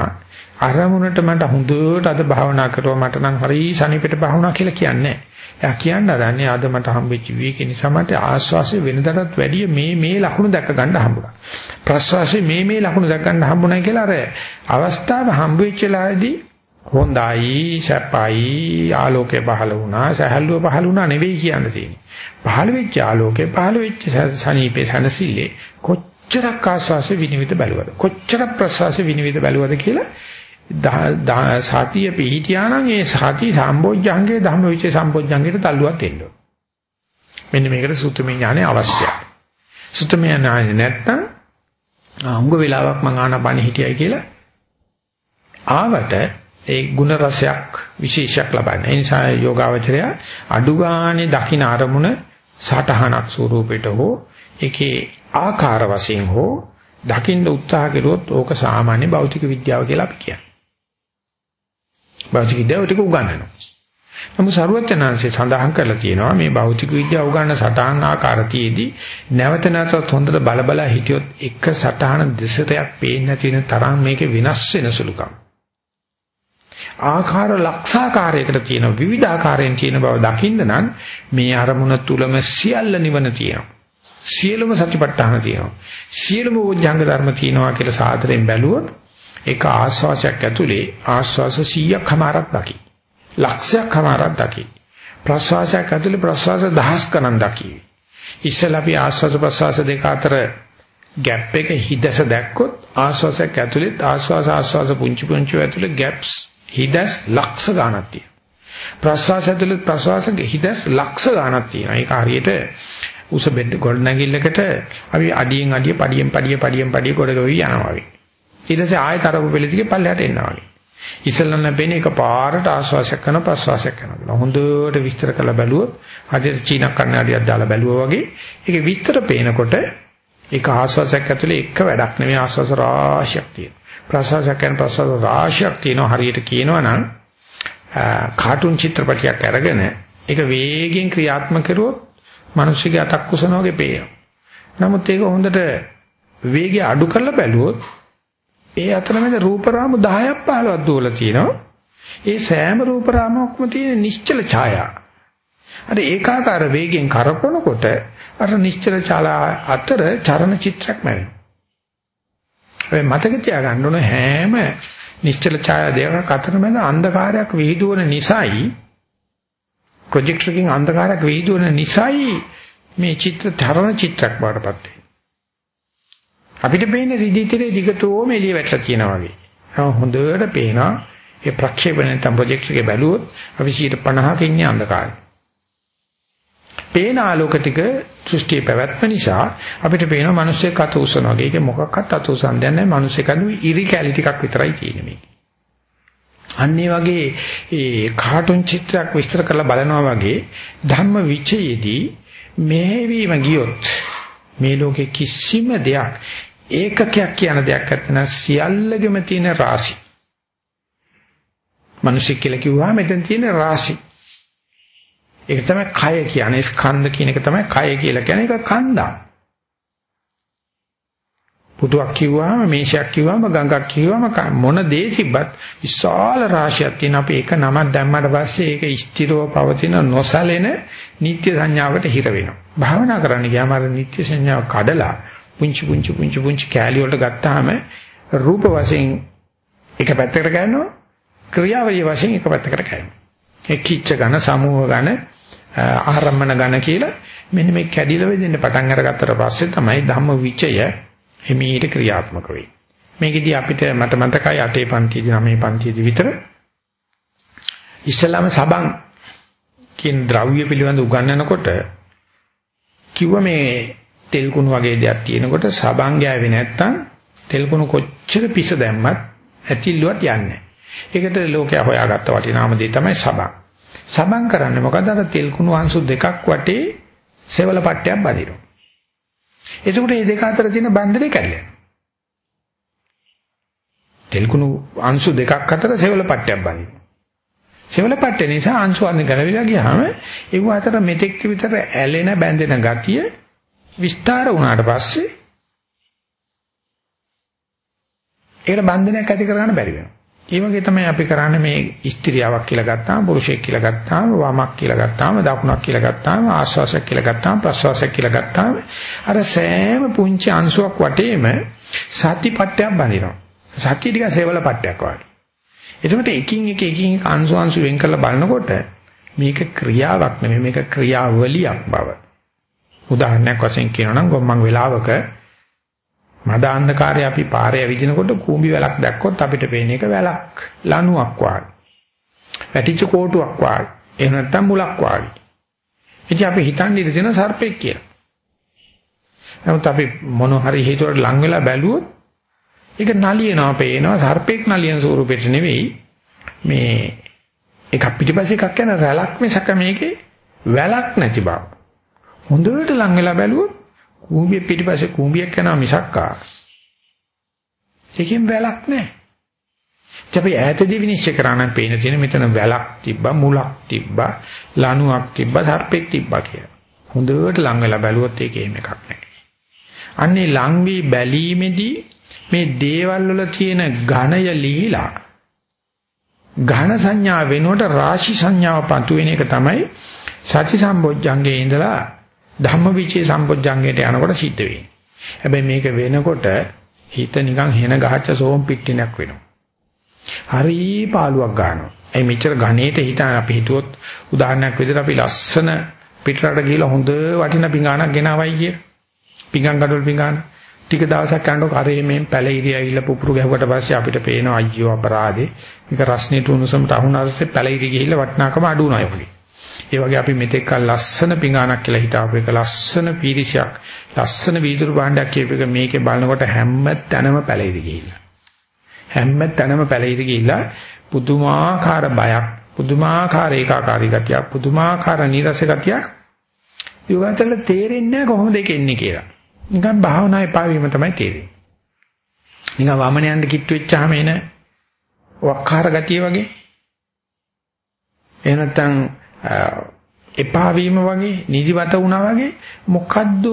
අරමුණට මට හොඳට අද භාවනා කරුවා මට නම් හරි සනිපෙට භාවනා කියලා කියන්නේ එයා කියන්න හදන්නේ අද මට හම්බෙච්ච විවේක නිසා මට ආස්වාසිය වෙනදටත් වැඩිය මේ මේ ලකුණු දැක ගන්න හම්බුණා. ප්‍රස්වාසයේ මේ මේ ලකුණු දැක ගන්න හම්බුණා කියලා අර අවස්ථාව හම්බෙච්ච ලාදී හොඳයි සැපයි ආලෝකේ පහළ වුණා සහැල්ලුව පහළ වුණා නෙවෙයි කියන්න තියෙන්නේ. පහළ වෙච්ච ආලෝකේ පහළ වෙච්ච සනීපේ සනසිල්ලේ කොච්චරක් ආස්වාස විනිවිද බැලුවද කොච්චර ප්‍රසවාස විනිවිද බැලුවද කියලා සතිය පිහිටියානම් ඒ සති සම්බොජ්ජංගේ ධම්මවිචේ සම්බොජ්ජංගේට තල්ලුවක් එන්න මෙන්න මේකට සුත්තමේ ඥානය අවශ්‍යයි. සුත්තමේ ඥානය නැත්තම් අංග වේලාවක් මං ආනපන හිටියයි කියලා ආවට ඒ ಗುಣ රසයක් විශේෂයක් ලබන්නේ. ඒ නිසා යෝගාවචරය අඩුගානේ දකින අරමුණ සටහනක් ස්වරූපයට හෝ ඒකේ ආකාර වශයෙන් හෝ දකින්න උත්සාහ කළොත් ඕක සාමාන්‍ය භෞතික විද්‍යාව කියලා අපි කියන්නේ. භෞතික විද්‍යාව ටික උගන්වනවා. නමුත් ਸਰවඥාන්සේ සඳහන් කරලා තියෙනවා මේ භෞතික විද්‍යාව උගන්වන සටහන් ආකාරතියෙදී නැවත නැවතත් හොඳට බලබලා හිටියොත් එක සටහන දෙසිතයක් පේන්න තියෙන තරම් මේක වෙනස් වෙන සුළුකම්. ආකාර ලක්ෂාකාරයකට තියෙන විවිධාකාරයෙන් තියෙන බව දකින්න නම් මේ අරමුණ තුලම සියල්ල නිවන තියෙනවා. සියලුම සතිපට්ඨාන තියෙනවා. සියලුම උද්ධංග ධර්ම තියෙනවා කියලා සාදරයෙන් බැලුවොත් ඒක ආස්වාසයක් ඇතුලේ ආස්වාස 100ක් හමාරක් දකි. ලක්ෂයක් හමාරක් දකි. ප්‍රස්වාසයක් ඇතුලේ ප්‍රස්වාස දහස් ගණන් දකි. ඉස්සෙල්ලා අපි ආස්වාස ප්‍රස්වාස දෙක අතර ગેප් එක හිදස දැක්කොත් ආස්වාසයක් ඇතුලේ ආස්වාස ආස්වාස පුංචි පුංචි ඇතුලේ ગેප්ස් හිදස් ලක්ෂ ගණක් තියෙනවා. ප්‍රස්වාස ඇතුලේ ප්‍රස්වාසක හිදස් ලක්ෂ ගණක් තියෙනවා. ඒක හරියට උස බෙඩ් ගොඩ නැගිල්ලකට අපි අඩියෙන් අඩිය පඩියෙන් පඩිය පඩියෙන් පඩිය ගොඩ ගවි යනවා වගේ. ඊට පස්සේ ආයෙ තරපු පෙළ දිගේ පල්ලෙහාට එනවා වගේ. ඉස්සෙල්ලා නැපෙන එක පාරට ආශ්වාසයක් කරන ප්‍රශ්වාසයක් කරනවා. හොඳට විස්තර කරලා බැලුවොත් හදිසි චීන කන්නඩියක් දාලා බැලුවා වගේ ඒක විස්තර පේනකොට ඒක ආශ්වාසයක් ඇතුලේ එක වැඩක් නෙමෙයි ආශ්වාස රාශියක් තියෙනවා. ප්‍රශ්වාසයක් කරන ප්‍රශ්වාස රාශියක් තියෙනවා හරියට කියනවා නම් කාටුන් චිත්‍රපටයක් අරගෙන ඒක වේගෙන් ක්‍රියාත්මක කරුවොත් මිනිස්සුගේ අතක් කුසන වගේ පේනවා. නමුත් ඒක හොඳට වේගය අඩු කරලා බැලුවොත් ඒ අතරමැද රූප රාමු 10ක් 15ක් දුවලා තියෙනවා. ඒ සෑම රූප රාමුවක්ම තියෙන නිශ්චල ඡායා. අර ඒකාකාර වේගෙන් කරපනකොට අර නිශ්චල ඡාලා අතර චරණ චිත්‍රයක් මැවෙනවා. ඒ මතක තියාගන්න ඕන හැම නිශ්චල ඡායා දෙකක් අතරමැද අන්ධකාරයක් විහිදුවන නිසායි ප්‍රොජෙක්ටර් එකකින් අන්ධකාරයක් විහිදුවන නිසායි මේ චිත්‍ර තරණ චිත්‍රයක් බවටපත් වෙන්නේ. අපිට පේන්නේ රිදී තිරේ දිගටම එළිය වැටලා තියෙනවා වගේ. හොඳට පේනවා ඒ ප්‍රක්ෂේපණ නැත්නම් ප්‍රොජෙක්ටර් එකේ බැලුවොත් අපි 50ක ඉන්නේ අන්ධකාරේ. පේන ආලෝක ටික සෘෂ්ටියේ පැවැත්ම නිසා අපිට පේනවා මිනිස්සෙක් අත උසනවා වගේ. ඒක මොකක්වත් අත උසන් දෙන්නේ නැහැ. මිනිස්සෙක් අනු ඉරි කැලි ටිකක් විතරයි තියෙන්නේ මේක. අන්නේ වගේ ඒ කාටුන් චිත්‍රයක් විස්තර කරලා බලනවා වගේ ධම්ම විචයේදී මෙහෙවීම ගියොත් මේ ලෝකේ කිසිම දෙයක් ඒකකයක් කියන දෙයක් නැත්නම් සියල්ලගෙම තියෙන රාශි. මිනිස්සු කියලා කිව්වහම මෙතන තියෙන රාශි. ඒක තමයි කය කියන්නේ ස්කන්ධ කියන එක තමයි කය කියලා කියන්නේ ඒක කන්දා. පුටුවක් කිව්වහම මේෂයක් කිව්වහම ගඟක් කිව්වහම මොන දේ තිබ්බත් විශාල රාශියක් තියෙන අපි එක නමක් දැම්මට පස්සේ ඒක ස්ථිරව පවතින නොසලෙන නිත්‍ය සංඥාවට හිර වෙනවා. භාවනා කරන්න ගියාම අර නිත්‍ය සංඥාව කඩලා පුංචි පුංචි පුංචි පුංචි කෑලි වලට ගත්තාම රූප වශයෙන් එක පැත්තකට ගන්නවා ක්‍රියාවලිය වශයෙන් එක පැත්තකට ගන්නවා ඒ කිච්ච ඝන සමූහ ඝන ආරම්මන ඝන කියලා මෙන්න මේ කැඩිලා වෙදින්න පටන් අරගත්තට පස්සේ තමයි ධම්ම විචය හිමීට ක්‍රියාත්මක වෙන්නේ මේකෙදි අපිට මට මතකයි අටේ පන්තියේදී නවයේ පන්තියේදී විතර ඉස්ලාම සබන් කියන ද්‍රව්‍ය පිළිබඳ උගන්වනකොට කිව්ව මේ තෙල් කුණු වගේ දෙයක් තියෙනකොට සබන් ගෑවේ නැත්තම් තෙල් කුණු කොච්චර පිස දැම්මත් ඇතිල්ලුවත් යන්නේ ඒකට ලෝකයා හොයාගත්ත වටිනාම දේ තමයි සබන්. සබන් කරන්නේ මොකද අර තෙල් කුණු අංශු දෙකක් වටේ සෙවල පට්ටයක් බඳිනවා. එතකොට මේ දෙක අතර තියෙන බන්ධනේ කැඩලා. තෙල් කුණු අංශු දෙකක් අතර සෙවල පට්ටයක් බඳිනවා. සෙවල පට්ටේ නිසා අංශු අන්න කරවිලා ගියාම ඒව අතර මෙතෙක් විතර ඇලෙන බැඳෙන ගතිය විස්තර වුණාට පස්සේ ඒකට බන්ධනයක් ඇති කරගන්න බැරි වෙනවා. ඒ වගේ තමයි අපි කරන්නේ මේ ස්ත්‍රියාවක් කියලා ගත්තාම පුරුෂයෙක් කියලා ගත්තාම වමක් කියලා ගත්තාම දකුණක් කියලා ගත්තාම ආශ්වාසයක් කියලා ගත්තාම ප්‍රශ්වාසයක් කියලා ගත්තාම අර සෑම පුංචි අංශුවක් වටේම සතිපට්ඨයක් බඳිනවා. සතිය ටික සේවල පට්ටයක් වගේ. එතකොට එකින් එක එකින් එක අංශු අංශු වෙන් කරලා බලනකොට මේක ක්‍රියාවක් නෙමෙයි මේක ක්‍රියාවලියක් බව. උදාහරණයක් වශයෙන් කියනවා නම් ගොම්මන් වෙලාවක මද අන්ධකාරය අපි පාරේ ඇවිදිනකොට කූඹි වැලක් දැක්කොත් අපිට පේන එක වැලක් ලණුවක් වාගේ. වැටිච්ච කෝටුවක් වාගේ. එහෙම නැත්නම් මුලක් වාගේ. ඉතින් අපි හිතන්නේ ඉතින් සර්පෙක් කියලා. නමුත් අපි මොන හරි හේතුවකට ලං වෙලා බැලුවොත් ඒක නලියනවා පේනවා සර්පෙක් නලියන ස්වරූපෙට නෙවෙයි මේ එක පිටිපස්සේ එකක් යන රැලක් මිසක මේකේ වැලක් නැති බව. හොඳට ලං වෙලා බැලුවොත් කූඹිය පිටිපස්සේ කූඹියක් යනවා මිසක්කා. ඒකෙන් වැලක් නැහැ. අපි ඈතදී විනිශ්චය කරා නම් පේන තියෙන මෙතන වැලක් තිබ්බා මුලක් තිබ්බා ලණුවක් තිබ්බා සර්පෙක් තිබ්බා කියලා. හොඳට ලං වෙලා බැලුවොත් ඒකේ එහෙම එකක් නැහැ. අන්නේ ලං වී බැලීමේදී මේ දේවල් වල තියෙන ඝණය ලීලා ඝන සංඥා වෙනුවට රාශි සංඥාව පතු වෙන එක තමයි සති සම්බොජ්ජංගේ ඉඳලා ධම්මවිචේ සම්බොජ්ජංගයට යනකොට සිද්ධ වෙන්නේ. හැබැයි මේක වෙනකොට හිත නිකන් හෙන ගහච්ච සෝම් පිටිනක් වෙනවා. හරි පාළුවක් ගන්නවා. ඒ මෙච්චර ඝනේට හිතාන අපි හිතුවොත් උදාහරණයක් විදිහට අපි ලස්සන පිටරට ගිහිලා හොඳ වටින පිඟානක් ගෙනාවයි කිය. පිඟන් ගඩොල් පිඟාන. ටික දවසක් යනකොට කරේ මේ පැලිරිය ඇවිල්ලා පුපුරු ගැහුවට පස්සේ අපිට පේනවා අයියෝ අපරාධේ. මේක රස්නේට උණුසුමට අහුනාස්සේ පැලිරිය ගිහිල්ලා වටිනාකම අඩු වුණා ඒකේ. ඒ වගේ අපි මෙතෙක් කල ලස්සන පිඟානක් කියලා හිතාපු එක ලස්සන පීරිසයක් ලස්සන වීදුරු භාණ්ඩයක් කියප එක මේකේ බලනකොට හැම තැනම පැලිරි ගිහිල්ලා. හැම තැනම පැලිරි ගිහිල්ලා පුදුමාකාර බයක් පුදුමාකාර ඒකාකාරී ගතියක් පුදුමාකාර නිරස ගතියක් යෝගාචරල තේරෙන්නේ නැහැ කොහොමද ඒක එන්නේ කියලා. නිකන් භාවනාවේ පාවීම තමයි තේරෙන්නේ. නිකන් වමන යන්න කිට්ටු වෙච්චාම එන වක්කාර ගතිය වගේ. එහෙ නැත්නම් එපා වීම වගේ නිදිවත වුණා වගේ මොකද්ද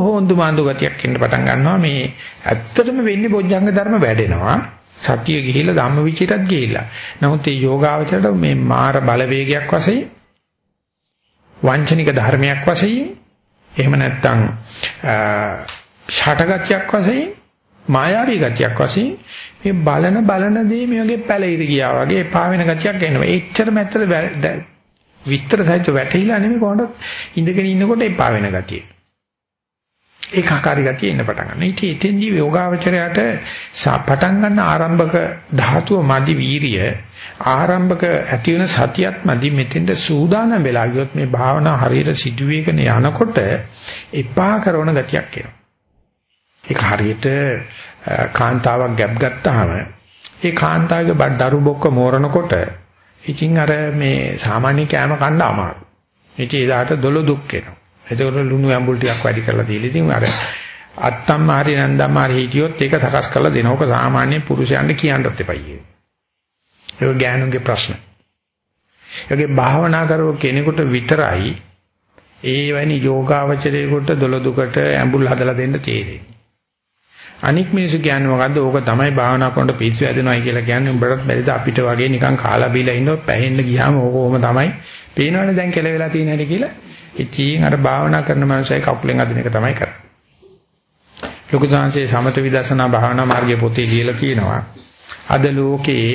හොඳු මාඳු ගතියක් එන්න පටන් ගන්නවා. මේ ඇත්තටම වෙන්නේ බොජ්ජංග ධර්ම වැඩෙනවා. සතිය ගිහිල්ලා ධම්මවිචිතත් ගිහිල්ලා. නමුත් මේ යෝගාවචරයට මේ මාර බලවේගයක් වශයෙන් වංචනික ධර්මයක් වශයෙන් එහෙම නැත්නම් ෂටගතියක් වශයෙන් මායාවී ගතියක් වශයෙන් මේ බලන බලන දේ මේ වගේ පැලිරි ගියා වගේ එපා වෙන ගතියක් එනවා. ඒච්චරම ඇත්තට විස්තර සහිත වැටහිලා නෙමෙයි කොහොමද ඉඳගෙන ඉන්නකොට එපා වෙන ගතිය. ඒකාකාරී ගතිය එන්න පටන් ගන්නවා. ඉතින් එතෙන්දී යෝගාවචරයට පටන් ගන්න ආරම්භක ධාතුව මදි වීරිය ආරම්භක ඇති වෙන සතියත් මදි මෙතෙන්ද සූදානම් වෙලා ගියොත් මේ භාවනා හරියට සිදුවේගෙන යනකොට එපා කරන ගතියක් එනවා. ඒක හරියට කාන්තාවක් ගැප් ගත්තාම ඒ කාන්තාවගේ බඩ දරු බොක්ක මෝරනකොට ඉතින් අර මේ සාමාන්‍ය කෑම කන්න අමාරු. ඉතින් එදාට දොළ දුක් එනවා. එතකොට ලුණු ඇඹුල් ටිකක් වැඩි කරලා දීලා ඉතින් අර අත්තම් මාරි නන්දම් මාරි හිටියොත් ඒක සකස් කරලා දෙනවක සාමාන්‍ය පුරුෂයන්ට කියන්නත් එපයි. ඒක ගෑනුන්ගේ ප්‍රශ්න. ඒකේ භාවනා කරව කෙනෙකුට විතරයි ඒ වැනි යෝගාවචරයේකට දොළ දුකට ඇඹුල් හදලා දෙන්න තේරෙන්නේ. අනික් මිනිස්සු කියන්නේ මොකද්ද? ඕක තමයි භාවනා කරනකොට පිස්සු හැදෙනවයි කියලා කියන්නේ උඹටත් බැරිද අපිට වගේ නිකන් කාලා බීලා ඉන්නව පැහෙන්න ගියාම ඕකෝම තමයි. පේනවනේ දැන් කෙල වෙලා තියෙන හැටි කියලා. ඉතින් අර භාවනා කරන මනුස්සයයි කකුලෙන් අදින එක තමයි කරන්නේ. ලොකු සංසේ සමත විදර්ශනා භාවනා මාර්ගයේ පොතේ ලියලා තියෙනවා. අද ලෝකේ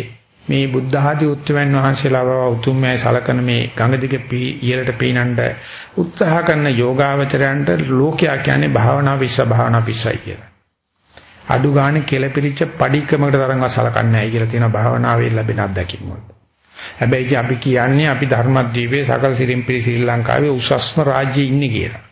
මේ බුද්ධ ආදී උත්තරයන් වහන්සේලා වව උතුම්මයි සලකන මේ ගඟ දිගේ ඉහළට පීනන්න උත්සාහ කරන යෝගාවචරයන්ට ලෝකයා කියන්නේ භාවනා විශ්ව භාවනා පිස්සයි කියලා. අඩු ගානේ කෙලපිරිච්ච padikkaමකට තරංගව සලකන්නේ නැහැ කියලා තියෙන භාවනාවේ ලැබෙන අත්දැකීම් වල. හැබැයි අපි කියන්නේ අපි ධර්මද්වීපයේ සකල සිරිම්පිරි ශ්‍රී ලංකාවේ උසස්ම රාජ්‍යයේ ඉන්නේ කියලා.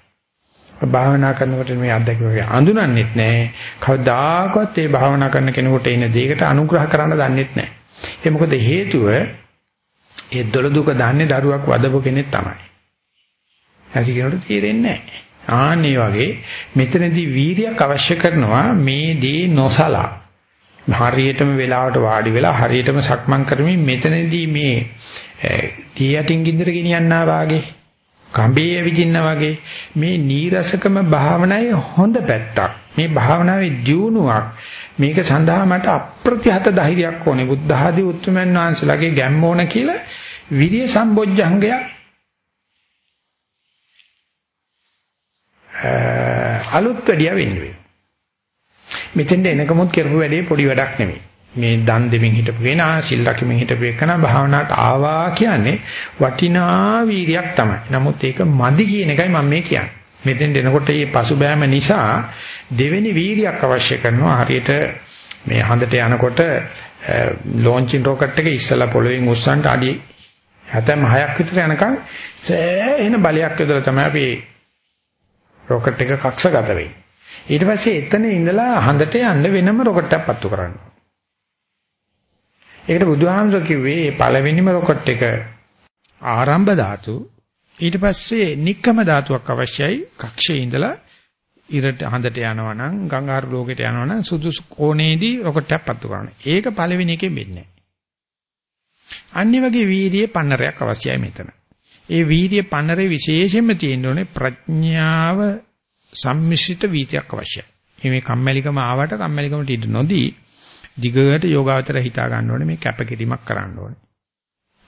භාවනා කරනකොට මේ අත්දැකීම අඳුනන්නෙත් නැහැ. කවදාකවත් මේ භාවනා කරන කෙනෙකුට එන දෙයකට අනුග්‍රහ කරන්න දන්නෙත් නැහැ. ඒ මොකද හේතුව ඒ දොළ දුක දන්නේ දරුවක් වදපු කෙනෙක් තමයි. ඇසි කෙනෙකුට තේරෙන්නේ නැහැ. ආන්නේ වගේ මෙතනදී වීරියක් අවශ්‍ය කරනවා මේ දේ නොසලා. හරියටම වෙලාවට වාඩි වෙලා හරියටම සක්මන් කරමින් මෙතනදී මේ දී යටින් ගින්දර ගෙනියන්නා වාගේ කඹේ ඇවිදින්නා වගේ මේ නීරසකම භාවනාවේ හොඳ පැත්තක්. මේ භාවනාවේ දියුණුවක්. මේක සඳහා මට අප්‍රතිහත ධෛර්යයක් ඕනේ. බුද්ධ ආදී උතුම්යන් වහන්සේලාගේ ගැම්ම ඕන කියලා විරිය සම්බොජ්ජංගයක් අලුත් වැඩිය වෙන්නේ. මෙතෙන්ද එනකමුත් කරපු වැඩේ පොඩි වැඩක් නෙමෙයි. මේ දන් දෙමින් හිටපු කෙනා සිල් රකිමින් හිටපු එකනා භාවනාවට ආවා කියන්නේ වටිනා වීරියක් තමයි. නමුත් ඒක මදි කියන එකයි මම මේ කියන්නේ. මෙතෙන් දෙනකොට මේ පසුබෑම නිසා දෙවෙනි වීරියක් අවශ්‍ය කරනවා. හරියට මේ හඳට යනකොට ලොන්චින් රොකට් එක ඉස්සලා පොළවෙන් උස්සන්ට අඩි 76ක් විතර යනකම් සෑහෙන බලයක් යොදලා තමයි අපි රොකට් එක කක්ෂගත වෙන්නේ. ඊට පස්සේ එතන ඉඳලා හඳට යන්න වෙනම රොකට් එකක් පත්තු කරන්න. ඒකට බුදුහාමුදුර කිව්වේ මේ පළවෙනිම රොකට් එක ආරම්භ ධාතු ඊට පස්සේ නික්කම ධාතුවක් අවශ්‍යයි කක්ෂයේ ඉඳලා ඉරට හඳට යනවා නම් ගංගාරු ලෝකෙට යනවා නම් සුදුසු කෝණේදී රොකට් එකක් පත්තු කරන්න. ඒක පළවෙනි එකෙන් වෙන්නේ නැහැ. අනිත් වගේ වීර්යයේ පන්නරයක් අවශ්‍යයි මෙතන. ඒ වීර්ය පන්නරේ විශේෂයෙන්ම තියෙන්න ඕනේ ප්‍රඥාව සම්මිශ්‍රිත වීතියක් අවශ්‍යයි. මේ කම්මැලිකම ආවට කම්මැලිකමට ඉඳ නොදී දිගට යෝගාවචර හිතා ගන්න ඕනේ මේ කැපකිරීමක් කරන්න ඕනේ.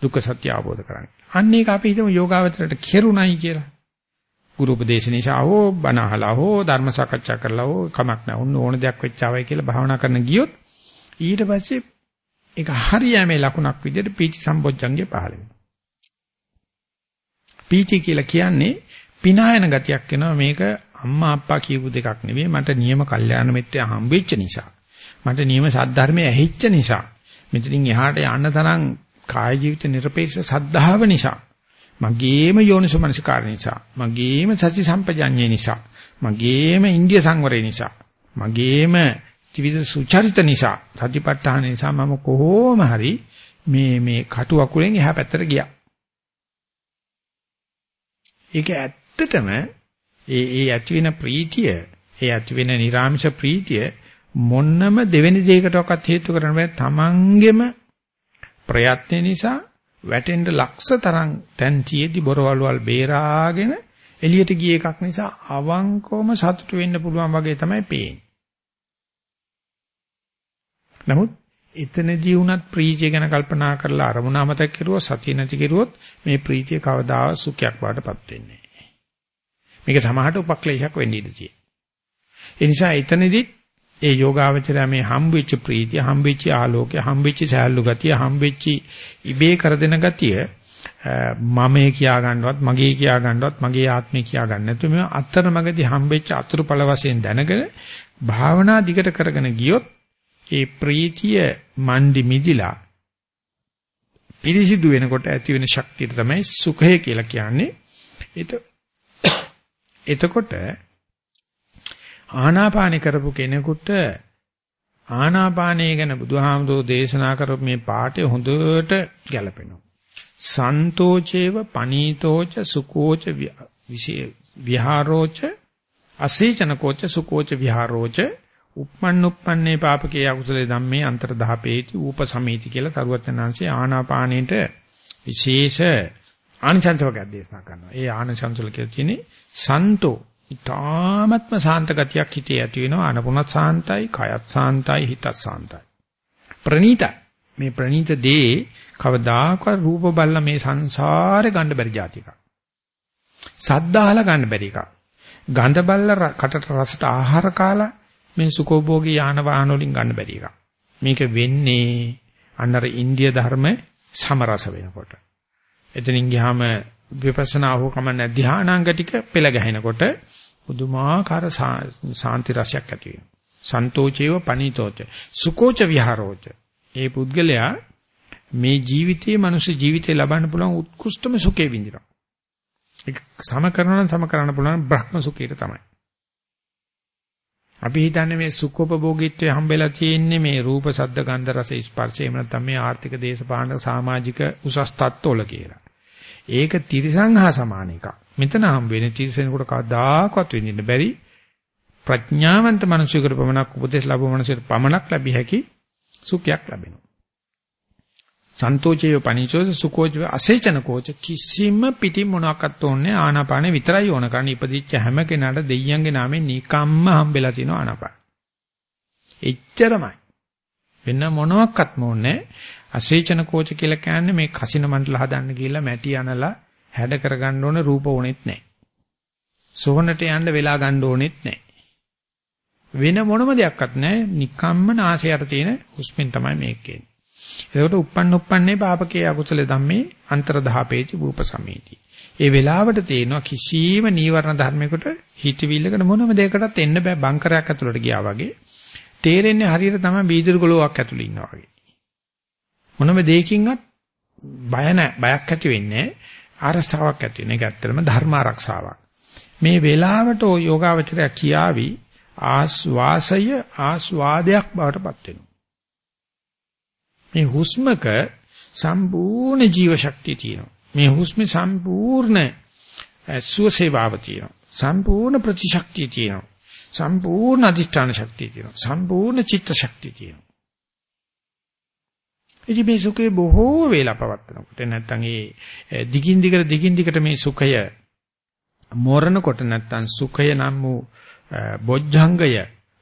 දුක්ඛ සත්‍ය අවබෝධ කරගන්න. අන්න ඒක අපි හිතමු යෝගාවචරයට කෙරුණයි කියලා. ගුරු උපදේශ නිසා හෝ බණ අහලා හෝ ධර්ම සාකච්ඡා කරලා හෝ කමක් නැහැ. උන්න ඕන දෙයක් වෙච්චාවයි කියලා භාවනා කරන ගියොත් ඊට පස්සේ ඒක හරියෑමේ ලකුණක් විදිහට පීචි සම්බොජ්ජංගේ පහළ වෙනවා. පීචි කියලා කියන්නේ පිනායන ගතියක් වෙනවා මේක අම්මා අප්පා කියපු දෙකක් නෙවෙයි මට නියම කල්යාණ මිත්‍රය හම්බෙච්ච නිසා. මට නියම සද්ධර්මයේ ඇහිච්ච නිසා. මෙතනින් එහාට යන්න තරම් කාය ජීවිත নিরপেক্ষ සද්ධාව නිසා මගේම යෝනිසමනසිකාර නිසා මගේම සති සම්පජඤ්ඤේ නිසා මගේම ඉන්දිය සංවරය නිසා මගේම ත්‍රිවිධ සුචරිත නිසා සතිපට්ඨාන නිසා මම කොහොම හරි මේ මේ කටු අකුලෙන් එහා පැත්තට ගියා. ඒක ඇත්තටම ඒ ඒ ඇති වෙන ප්‍රීතිය ඒ ඇති වෙන නිර්ාමිෂ ප්‍රීතිය මොන්නම දෙවෙනි දෙයකටවත් හේතු කරන්න බෑ තමන්ගෙම ප්‍රයත්න නිසා වැටෙන්න ලක්ෂ තරම් තැන් තියේදී බොරවල්වල් බේරාගෙන එළියට ගිය එකක් නිසා අවංකවම සතුටු වෙන්න පුළුවන් වගේ තමයි පේන්නේ. නමුත් එතනදී වුණත් ප්‍රීතිය ගැන කල්පනා කරලා අරමුණ අමතක කරුවොත් සතිය නැති කරුවොත් මේ ප්‍රීතිය කවදාවත් සුඛයක් බවටපත් වෙන්නේ නැහැ. මේක සමහරට උපක්ලේශයක් වෙන්න ඉඩ තියෙනවා. ඒ නිසා එතනදී ඒ යෝගාවචරය මේ හම්බෙච්ච ප්‍රීතිය, හම්බෙච්ච ආලෝකය, හම්බෙච්ච සහැල්ලු ගතිය, හම්බෙච්ච ඉබේ කර දෙන ගතිය මමේ කියා ගන්නවත්, මගේ කියා ගන්නවත්, මගේ ආත්මේ කියා ගන්න නැතු මේ අතරමඟදී හම්බෙච්ච අතුරුඵල වශයෙන් දැනගෙන භාවනා දිගට කරගෙන ගියොත් ඒ ප්‍රීතිය මණ්ඩි මිදිලා පිරිසිදු වෙනකොට ඇති වෙන ශක්තිය තමයි සුඛය කියලා කියන්නේ. [COUGHS] එතකොට ආනාපානෙ කරපු කෙනෙකුට ආනාපානය ගැන බුදුහාමුදුරෝ දේශනා කරපු මේ පාඩේ හොඳට ගැලපෙනවා. සන්තෝචේව පනීතෝච සුකෝච විහාරෝච අසීචනකෝච සුකෝච විහාරෝච uppන්න uppන්නේ පාපකේ අකුසලේ ධම්මේ අන්තර්ධාපේති ූපසමීති කියලා සරුවචනාංශේ ආනාපානෙට විශේෂ ආනිසංස වර්ගයක් දේශනා කරනවා. ඒ ආනිසංස වල කියලා තියෙන්නේ සන්තෝ. ඊ타ත්ම සාන්ත ගතියක් හිතේ ඇති වෙනවා. අනපුනත් සාන්තයි කයත් සාන්තයි හිතත් සාන්තයි. ප්‍රණීතයි. මේ ප්‍රණීත දේ කවදාකවත් රූප බල්ල මේ සංසාරේ ගන්න බැරි જાතික සද්දාහලා ගන්න බැරි එක ගඳ බල්ල කටට රසට ආහාර කාලා මේ සුඛෝභෝගී යාන වාහන වලින් ගන්න බැරි එක මේක වෙන්නේ අන්නර ඉන්දිය ධර්ම සමරස වෙනකොට එතනින් ගියාම විපස්සනා හෝ කමන්නේ ධානාංග ටික පෙළ ගැහෙනකොට පුදුමාකාර සාන්ති රසයක් ඇති වෙනවා. සන්තෝචේව පනිතෝච සුකෝච විහාරෝච. ඒ පුද්ගලයා මේ ජීවිතයේ මනුෂ්‍ය ජීවිතේ ලබන්න පුළුවන් උත්කෘෂ්ඨම සුඛේ විඳිනවා. ඒක සම කරනවා නම් සම කරන්න පුළුවන් බ්‍රහ්ම සුඛයට තමයි. අපි හිතන්නේ මේ සුඛෝපභෝගීත්වය හම්බෙලා තියෙන්නේ මේ රූප, ශබ්ද, ගන්ධ, රස, ස්පර්ශ එහෙම නැත්නම් මේ ආර්ථික, දේශපාලන, සමාජික උසස් තත්ත්වවල කියලා. ඒක තිරිසං හා සමාන එකක්. මෙතන හම් වෙන්නේ තිරිසනෙකුට කවදාකවත් වෙන්න බැරි ප්‍රඥාවන්ත මිනිසෙකුට පමණක් උපදෙස් ලැබුව මිනිසෙකුට පමණක් ලැබිය හැකි සුඛයක් ලැබෙනවා. සන්තෝෂය පනිචෝස සුඛෝච අසේචන කෝච කිසිම පිටි මොනක්වත් ඕනේ ආනාපානෙ විතරයි ඕන කරන්නේ ඉපදිච්ච හැම කෙනාට දෙයියන්ගේ නාමයෙන් නිකම්ම හම්බෙලා තියෙනවා ආනාපාන. එච්චරමයි. වෙන මොනක්වත්ම ඕනේ අසේචන කෝච කියලා කියන්නේ මේ කසින මණ්ඩල හදන්න ගිහිල්ලා මැටි අනලා හැඩ කරගන්න ඕන රූප ඕනෙත් නැහැ. සෝහනට යන්න වෙලා ගන්න ඕනෙත් නැහැ. වෙන මොනම දෙයක්වත් නැහැ. නිකම්ම නාසයට තියෙන හුස්මෙන් තමයි මේක කියන්නේ. ඒකට uppන්න uppන්නේ පාපකේ අකුසල ධම්මේ අන්තරදහපේති භූපසමේති. ඒ වෙලාවට තේනවා කිසියම් නීවරණ ධර්මයකට හිතවිල්ලකට මොනම දෙයකටත් එන්න බෑ බංකරයක් ඇතුළට ගියා වගේ. තේරෙන්නේ හරියට තමයි බීදිර ගලෝවක් ඇතුළේ ඉන්නවා වගේ. මොනම දෙයකින්වත් බය නැහැ බයක් ඇති වෙන්නේ ආරස්සාවක් ඇති වෙන එක ඇත්තටම ධර්ම ආරක්ෂාවක් මේ වේලාවට යෝගාවචරය කියාවි ආස්වාසය ආස්වාදයක් බවට පත් වෙනවා මේ හුස්මක සම්පූර්ණ ජීව ශක්තිය තියෙනවා. මේ හුස්මේ සම්පූර්ණ සුවසේවාව තියෙනවා. සම්පූර්ණ ප්‍රතිශක්තිය තියෙනවා. සම්පූර්ණ අධිෂ්ඨාන ශක්තිය තියෙනවා. සම්පූර්ණ චිත්ත ශක්තිය තියෙනවා. ඉතින් මේ සුඛය බොහෝ වේලා පවත්නකොට නැත්තම් ඒ දිගින් දිගට දිගින් දිගට මේ සුඛය මෝරණකොට නැත්තම් සුඛය නම් වූ බොජ්ජංගය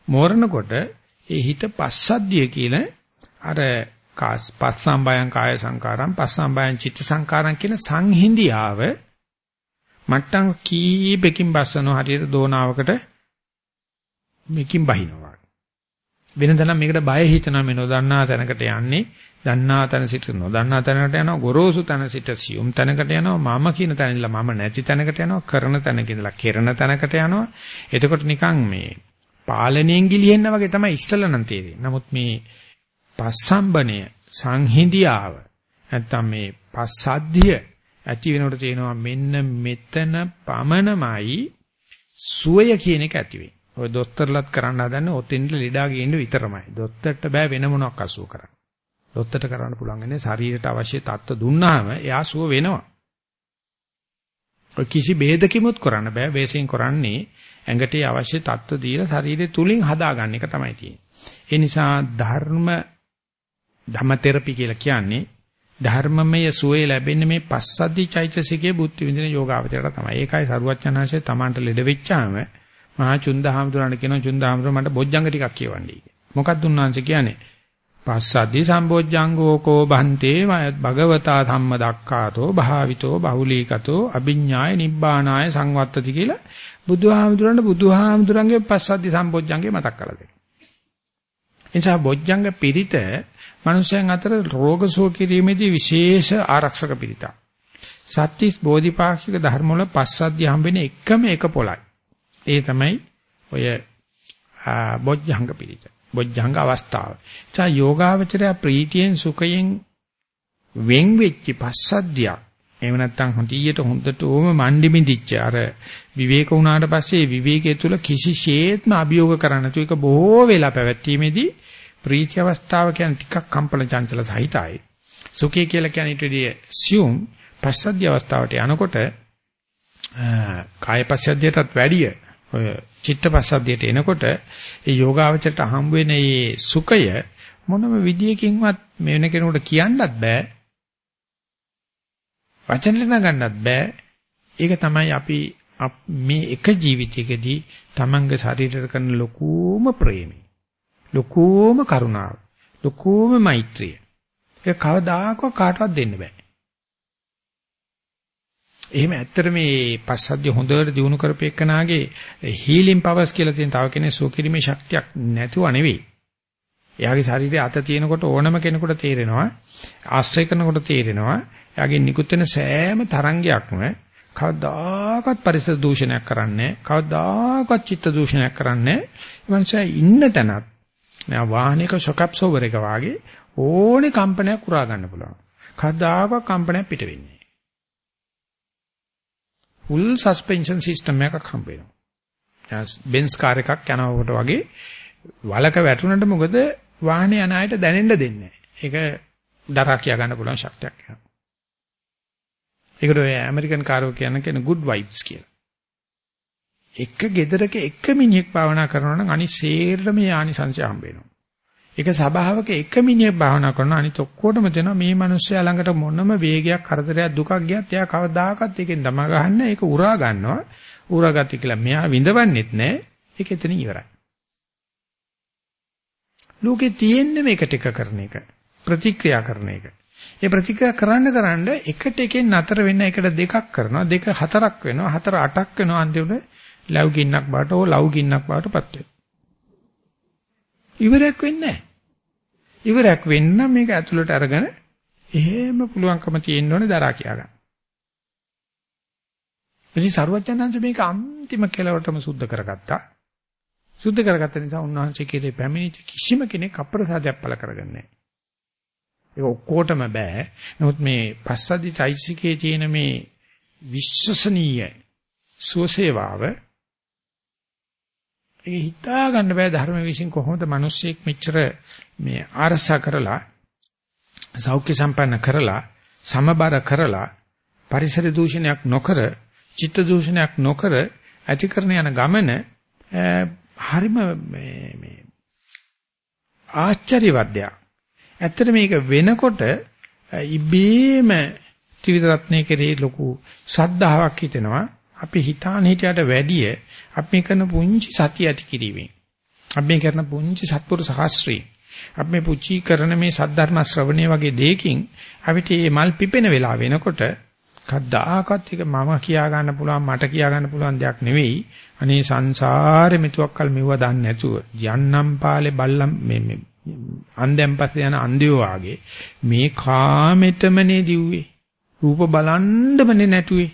මෝරණකොට ඒ හිත පස්සද්ධිය කියන අර පස්සම්බයං කාය සංකාරම් පස්සම්බයං චිත්ත සංකාරම් කියන සංහිඳියාව මට්ටම් කීපකින් බස්සනවා හරියට දෝනාවකට මේකින් බහිනවා. වෙනදනම් මේකට බය හිතනවා මේ නොදන්නා තැනකට යන්නේ දන්නා තැන සිට නොදන්නා තැනකට යනවා ගොරෝසු තැන සිට සියුම් තැනකට යනවා මම කියන තැන ඉඳලා මම නැති තැනකට යනවා කරන තැනක ඉඳලා කෙරන තැනකට යනවා එතකොට නිකන් මේ පාලනයෙන් ගිලිහෙන්න වගේ තමයි ඉස්සල නම් තේරෙන්නේ. නමුත් මේ පස්සම්බණය සංහිඳියාව නැත්තම් මේ පස්සද්ධිය ඇති වෙනකොට තේනවා මෙන්න මෙතන පමණමයි සුවය කියන එක ඇති වෙන්නේ. ඔය දොස්තරලත් කරන්න හදන්නේ ඔතෙන්ට ලීඩාගේ ඉන්න විතරමයි. දොස්තරට බෑ වෙන මොනක් අසුව කරන්න. දොස්තරට කරන්න පුළුවන් ඉන්නේ ශරීරයට අවශ්‍ය තත්ත්ව දුන්නාම එයා සුව වෙනවා. ඔය කිසි බෙහෙදකිමුත් කරන්න බෑ. වේසෙන් කරන්නේ ඇඟට අවශ්‍ය තත්ත්ව දීලා ශරීරය තුලින් හදාගන්න එක තමයි තියෙන්නේ. ඒ නිසා ධර්ම ධම තෙරපි කියලා කියන්නේ ධර්මමය සුවේ ලැබෙන්නේ මේ පස්සද්ධි චෛතසිකයේ බුද්ධ විඳින යෝගාවචරයට තමයි. ඒකයි සරුවච්චන්හන්සේ Tamanට ලෙඩ වෙච්චාම මහා චුන්දහාමුදුරණ කියනවා චුන්දහාමුදුර මට බොජ්ජංග ටිකක් කියවන්නයි. මොකක්ද උන්වහන්සේ කියන්නේ? පස්සද්ධි සම්බොජ්ජංගෝ කෝ බන්තේ භගවතා ධම්ම දක්ඛාතෝ භාවිතෝ බහුලීකතෝ අභිඥාය නිබ්බානාය සංවත්තති කියලා බුදුහාමුදුරන්ට බුදුහාමුදුරන්ගේ පස්සද්ධි සම්බොජ්ජංගේ මතක් කරලා දෙනවා. එනිසා බොජ්ජංග පිරිත මනුෂ්‍යයන් අතර රෝග සුව කිරීමේදී විශේෂ ආරක්ෂක පිරිතක්. සත්‍තිස් බෝධිපාක්ෂික ධර්ම වල පස්සද්ධිය හම්බෙන එකම එක පොළයි. ඒ තමයි ඔය බොජ්ජංග පිරිත. බොජ්ජංග අවස්ථාව. ඒ යෝගාවචරය ප්‍රීතියෙන් සුඛයෙන් වෙන් වෙච්ච පස්සද්ධියක් එහෙම නැත්නම් හොඳියට හොඳට ඕම මණ්ඩි මිදිච්ච අර විවේක වුණාට පස්සේ විවේකයේ තුල කිසිසේත්ම අභියෝග කරන්න නැතුව ඒක බොහෝ වෙලා පැවැත්ීමේදී ප්‍රීති අවස්ථාව කියන්නේ ටිකක් කම්පන චංචල සහිතයි. සුඛය කියලා කියන්නේ ඊට වඩා සියුම් පස්සද්ධිය අවස්ථාවට යනකොට කාය පස්සද්ධියටත් වැඩිය ඔය චිත්ත පස්සද්ධියට එනකොට ඒ යෝගාවචරයට හම් වෙන මේ සුඛය මොනම විදියකින්වත් මේ වෙන කෙනෙකුට කියන්නත් බෑ වචනෙට නගන්නත් බෑ. ඒක තමයි අපි මේ එක ජීවිතයකදී තමන්ගේ ශරීරයට කරන ලොකුම ප්‍රේමය. ලොකුම කරුණාව. ලොකුම මෛත්‍රිය. ඒක කවදාකවත් කාටවත් දෙන්න බෑ. එහෙම ඇත්තට මේ පස්සද්ධිය හොඳට දිනු කරපේකනාගේ හීලින් පවර්ස් කියලා තියෙන තව කෙනෙක් සුවකිරීමේ ශක්තියක් නැතුව නෙවෙයි. එයාගේ ශරීරයේ අත තියෙනකොට ඕනම කෙනෙකුට තේරෙනවා ආශ්‍රය කරනකොට තේරෙනවා එයාගේ නිකුත් වෙන සෑම තරංගයක්ම කවදාකවත් පරිසර දූෂණයක් කරන්නේ කවදාකවත් චිත්ත දූෂණයක් කරන්නේ මනුෂයා ඉන්න තැනත් නෑ වාහනයක ෂොක් ඇබ්සෝවර් එක වාගේ ඕනේ කම්පනයක් උරා ගන්න පුළුවන්. කවදාකවත් කම්පනයක් පිට වෙන්නේ ෆුල් සස්පෙන්ෂන් සිස්ටම් එකක් හම්බ වෙනවා. බෙන්ස් කාර් එකක් යනකොට වගේ වලක වැටුණට මොකද වාහනේ යන අයට දැනෙන්න දෙන්නේ ඒක දරා කියා ගන්න පුළුවන් ශක්තියක්. යනවා ඒකට ඔය ඇමරිකන් කාරෝ කියන කෙන good vibes කියලා. එක ගෙදරක එක මිනිහෙක් භාවනා කරනවා නම් අනිත් සේරම යානිසංශය හම්බ වෙනවා. එක සබාවක එක මිනිහෙක් භාවනා කරනවා අනිත් ඔක්කොටම දෙනවා මේ මිනිස්සයා ළඟට මොනම වේගයක් කරදරයක් දුකක් ගියත් එයා කවදාකවත් එකෙන් දම ගන්න ඒක උරා ගන්නවා. උරාගත්ත කියලා මෙයා විඳවන්නෙත් නැහැ. ඒක එතන ඉවරයි. ලෝකේ තියෙන්නේ මේකට එක කරන එක. ප්‍රතික්‍රියා කරන එක. ඒ ප්‍රතික්‍රියා කරන්න කරන්න එකට එකෙන් නතර වෙන්න එකට දෙකක් කරනවා දෙක හතරක් වෙනවා හතර අටක් වෙනවා අන්තිමට ලව් ගින්නක් බාට ඕ ලව් ගින්නක් බාටපත් වෙනවා ඉවරයක් වෙන්නේ නැහැ ඉවරයක් වෙන්න මේක ඇතුළට අරගෙන එහෙම පුළුවන්කම තියෙන්න ඕනේ දරා කියා ගන්න. ඉතින් සරුවචනංශ මේක අන්තිම කෙලවරටම සුද්ධ කරගත්තා. සුද්ධ කරගත්ත නිසා උන්වහන්සේ කීලේ පැමිණිච්ච කිසිම කෙනෙක් අප්‍රසාදයක් පළ කරගන්නේ නැහැ. ඒක ඔක්කොටම බෑ. නමුත් මේ පස්සද්ධි චෛසිකයේ තියෙන මේ විශ්වසනීය සුවසේවාව ඒක හිතා ගන්න බෑ ධර්ම විශ්ින් කොහොමද මිනිස්සෙක් මෙච්චර මේ ආරසා කරලා සෞඛ්‍ය සම්පන්න කරලා සමබර කරලා පරිසර දූෂණයක් නොකර චිත්ත දූෂණයක් නොකර ඇති කරන යන ගමන හරිම මේ මේ ආශ්චර්යවත් දෙයක්. ඇත්තට මේක වෙනකොට ඉබේම ත්‍රිවිධ රත්නයේ කෙරේ ලොකු ශ්‍රද්ධාවක් හිතෙනවා. අපි හිතාන හිටියට වැඩිය අපි කරන පුංචි සතිය ඇති කිරීමෙන්. අපි කරන පුංචි සත්පුරු සහස්ත්‍රී අපි මේ පුචි කරන මේ සද්ධර්ම ශ්‍රවණය වගේ දෙයකින් අපිට මේ මල් පිපෙන වෙලාව වෙනකොට කද්දාකත් එක මම කියා ගන්න පුළුවන් මට කියා ගන්න පුළුවන් දෙයක් නෙවෙයි. අනේ සංසාරෙ මෙතුක්කල් මෙව්ව දන්නේ නැතුව යන්නම් පාලේ බල්ලම් මේ මේ අන්දෙන් පස්සේ යන අන්දියෝ වාගේ මේ කාමෙතමනේ දිව්වේ. රූප බලන්නමනේ නැටුවේ.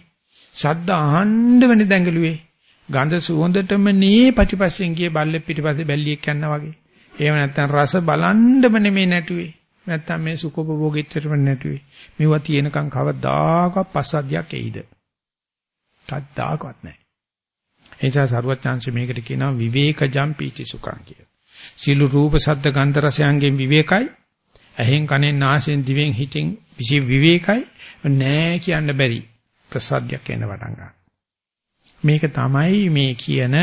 ශබ්ද අහන්නමනේ දැඟලුවේ. ගඳ සුවඳටම නේ පිටිපස්සෙන් ගියේ බල්ලෙක් පිටිපස්සේ බැල්ලියෙක් යනවා වගේ. එහෙම නැත්නම් රස බලන්නම නෙමේ නැටුවේ. නැත්නම් මේ සුඛෝපභෝගීත්වෙටම නැටුවේ. මේවා තියෙනකන් කවදාකවත් පස්සද්ධියක් එයිද? කද්දාකවත් නැහැ. ඒ නිසා සරුවචාන්සේ මේකට කියනවා විවේකජම් පීති සුඛං කියලා. සියලු රූප ශබ්ද ගන්ධ රසයන්ගෙන් විවේකයි. ඇහෙන් කනෙන් නාසයෙන් දිවෙන් හිතෙන් විශි විවේකයි. නෑ කියන්න බැරි. ප්‍රසාදයක් එන්න පටන් ගන්නවා. මේක තමයි මේ කියන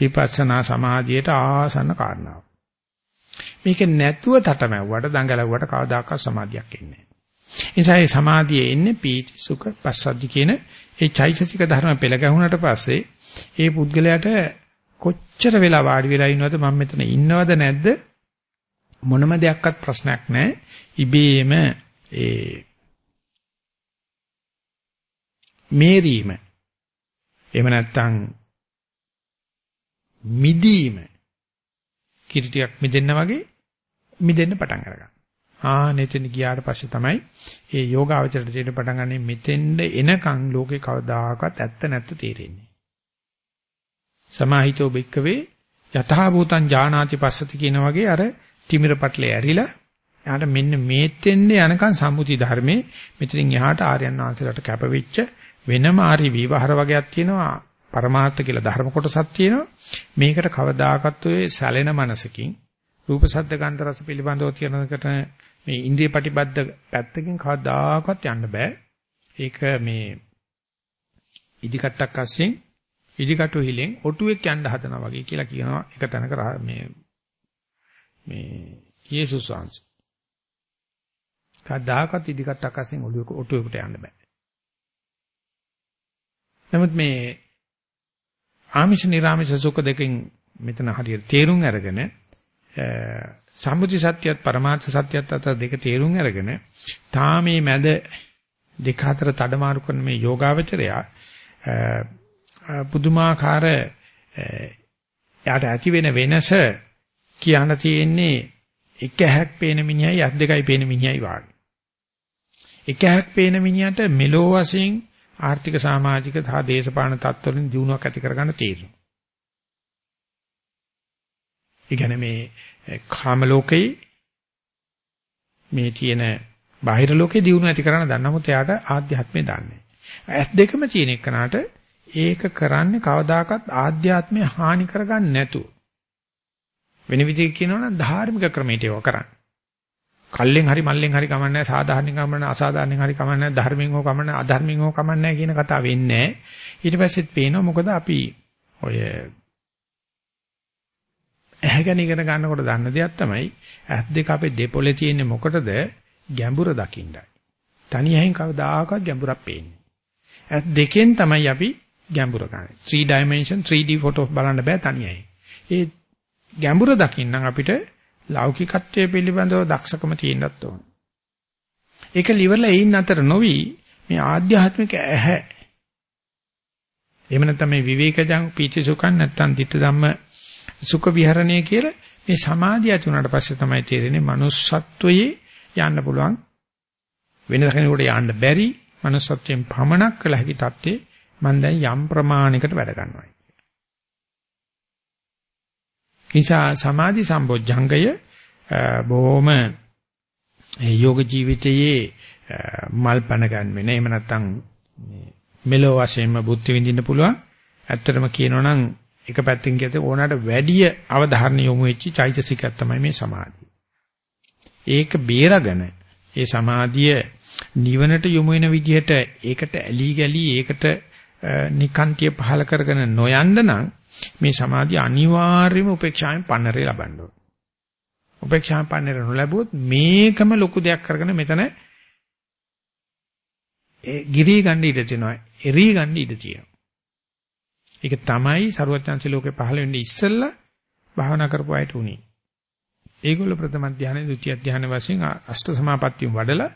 විපස්සනා සමාධියට ආසන්න කාරණාව. මේක නැතුව තටමැව්වට දඟලව්වට කවදාකවත් සමාධියක් එන්නේ නැහැ. නිසා මේ සමාධියේ එන්නේ පීති සුඛ පස්සද්ධි කියන ඒ චෛතසික ධර්ම පෙළ ගැහුණට පස්සේ ඒ පුද්ගලයාට කොච්චර වෙලා වාඩි වෙලා ඉන්නවද මම මෙතන ඉන්නවද නැද්ද? මොනම දෙයක්වත් ප්‍රශ්නයක් නැහැ. ඉබේම ඒ මේරීම එහෙම නැත්නම් මිදීම කිරි ටිකක් මිදෙන්න වගේ මිදෙන්න පටන් අරගන්නවා. ආ නෙතන ගියාට පස්සේ තමයි මේ යෝගාවචරයට දෙන්න පටන් ගන්නේ මෙතෙන්ද එනකන් ලෝකේ කවදාකවත් ඇත්ත නැත්ත තේරෙන්නේ. සමාහිතෝ බික්කවේ යථා භූතං ඥානාති පස්සති කියන වගේ අර තිමිර පටලේ ඇරිලා එයාට මෙන්න මේතෙන්ද යනකන් සම්මුති ධර්මයේ මෙතනින් එහාට ආර්යයන් වහන්සේලාට කැපවෙච්ච වෙනම ආරි විවහාර වගේක් තියෙනවා පරමාර්ථ කියලා ධර්ම කොටසක් තියෙනවා මේකට කවදාකවත් ඔය සැලෙන මනසකින් රූප ශබ්ද ගන්ධ රස පිළිබඳව තියෙනකට මේ ඉන්ද්‍රිය ප්‍රතිබද්ධ පැත්තකින් කවදාකවත් යන්න බෑ ඒක මේ ඉදිකට්ටක් අස්සෙන් ඉදිකටු හිලෙන් ඔටුවෙක් යන්න හදනවා වගේ කියලා කියනවා එක තැනක මේ මේ යේසුස් වහන්සේ. කවදාකවත් ඉදිකට්ටක් අස්සෙන් ඔටුවෙකුට යන්න බෑ. නමුත් මේ ආමිෂ නිර්ආමිෂ සුඛ දෙකෙන් මෙතන හරියට තේරුම් අරගෙන සම්මුති සත්‍යයත් පරමාර්ථ සත්‍යයත් අතර දෙක තේරුම් අරගෙන තාමේ මැද දෙක අතර තඩමාරු කරන මේ යෝගාවචරයා පුදුමාකාර යාට ඇති වෙන වෙනස කියන්න තියෙන්නේ එක හැක් පේන මිනිහයි අත් දෙකයි පේන මිනිහයි වාගේ. එක හැක් පේන මිනිහට මෙලෝ වශයෙන් ආර්ථික සමාජික සහ දේශපාලන තත්ත්වවලින් දියුණුවක් ඇති කරගන්න තියෙනවා. ඒ කියන්නේ මේ කාම ලෝකේ මේ තියෙන බාහිර ලෝකේ දියුණුව ඇති කරන්න දන්න නමුත් එයාට ආධ්‍යාත්මය දන්නේ. ඇස් දෙකම තියෙන එකනට ඒක කරන්නේ කවදාකවත් ආධ්‍යාත්මය හානි කරගන්නේ නැතුව. වෙන විදිහකින් කියනවනම් ධාර්මික ක්‍රමයට ඒව කරන්නේ. කල්ලෙන් හරි මල්ලෙන් හරි කමන්නේ සාධාරණෙන් කමන්නේ අසාධාරණෙන් හරි කමන්නේ ධර්මයෙන් හෝ කමන්නේ අධර්මයෙන් හෝ කමන්නේ කියන කතාව වෙන්නේ ඊට පස්සෙත් පේනවා මොකද අපි ඔය ඇහැගෙන ඉගෙන ගන්නකොට දන්න දෙයක් තමයි ඇස් දෙක අපේ දෙපොලේ තියෙන්නේ මොකටද? ගැඹුර දකින්නයි. තනි ඇහෙන් කවදාකවත් ගැඹුරක් පේන්නේ ඇස් දෙකෙන් තමයි අපි ගැඹුර ගන්න. 3 dimension 3D photo බලන්න බෑ තනි ඇහෙන්. ඒ ගැඹුර දකින්න අපිට ලෞකිකත්වයේ පිළිබඳව දක්ෂකම තියෙන්නත් ඕන. ඒක liverලා එයින් අතර නොවි මේ ආධ්‍යාත්මික ඇහැ. එහෙම නැත්නම් මේ විවේකජං පීචි සුඛං නැත්නම් ditta ධම්ම සුඛ විහරණය කියලා මේ සමාධිය ඇති වුණාට පස්සේ තමයි තේරෙන්නේ manussත්වයේ යන්න පුළුවන් වෙන කෙනෙකුට යන්න බැරි manussත්වයෙන් පමණක් කළ හැකි தත්ත්වේ මම දැන් යම් ප්‍රමාණයකට වැඩ ගන්නවා. නිසා සමාධි සම්බොජ්ජංගය බොහොම යෝග ජීවිතයේ මල් පණ ගන්න එහෙම නැත්නම් මෙලෝ වශයෙන්ම බුද්ධ විඳින්න පුළුවන්. ඇත්තටම කියනවා නම් එක පැත්තකින් කියත ඕනකට වැඩිය අවධාරණ යොමු වෙච්ච චෛතසිකයක් තමයි මේ සමාධිය. ඒක බේරගෙන ඒ සමාධිය නිවනට යොමු වෙන විදිහට ඒකට ඇලි ගලි ඒකට නිකාන්තිය පහල කරගෙන නොයන්න නම් මේ සමාධිය අනිවාර්යයෙන්ම උපේක්ෂාවෙන් පන්නරේ ලබන්න ඕන. උපේක්ෂාවෙන් පන්නරේ නොලැබුවොත් මේකම ලොකු දෙයක් කරගෙන මෙතන ඒ ගිරී ගන්න ඉඩ තියෙනවා. එරී ගන්න ඉඩ තියෙනවා. ඒක තමයි ਸਰුවචන්සි ලෝකේ පහළ වෙන්නේ ඉස්සෙල්ලා භාවනා කරපු අයට උනේ. ඒගොල්ල ප්‍රථම ධානය, ဒုတိ ය ධානය වශයෙන් අෂ්ට සමාපත්තිය වඩලා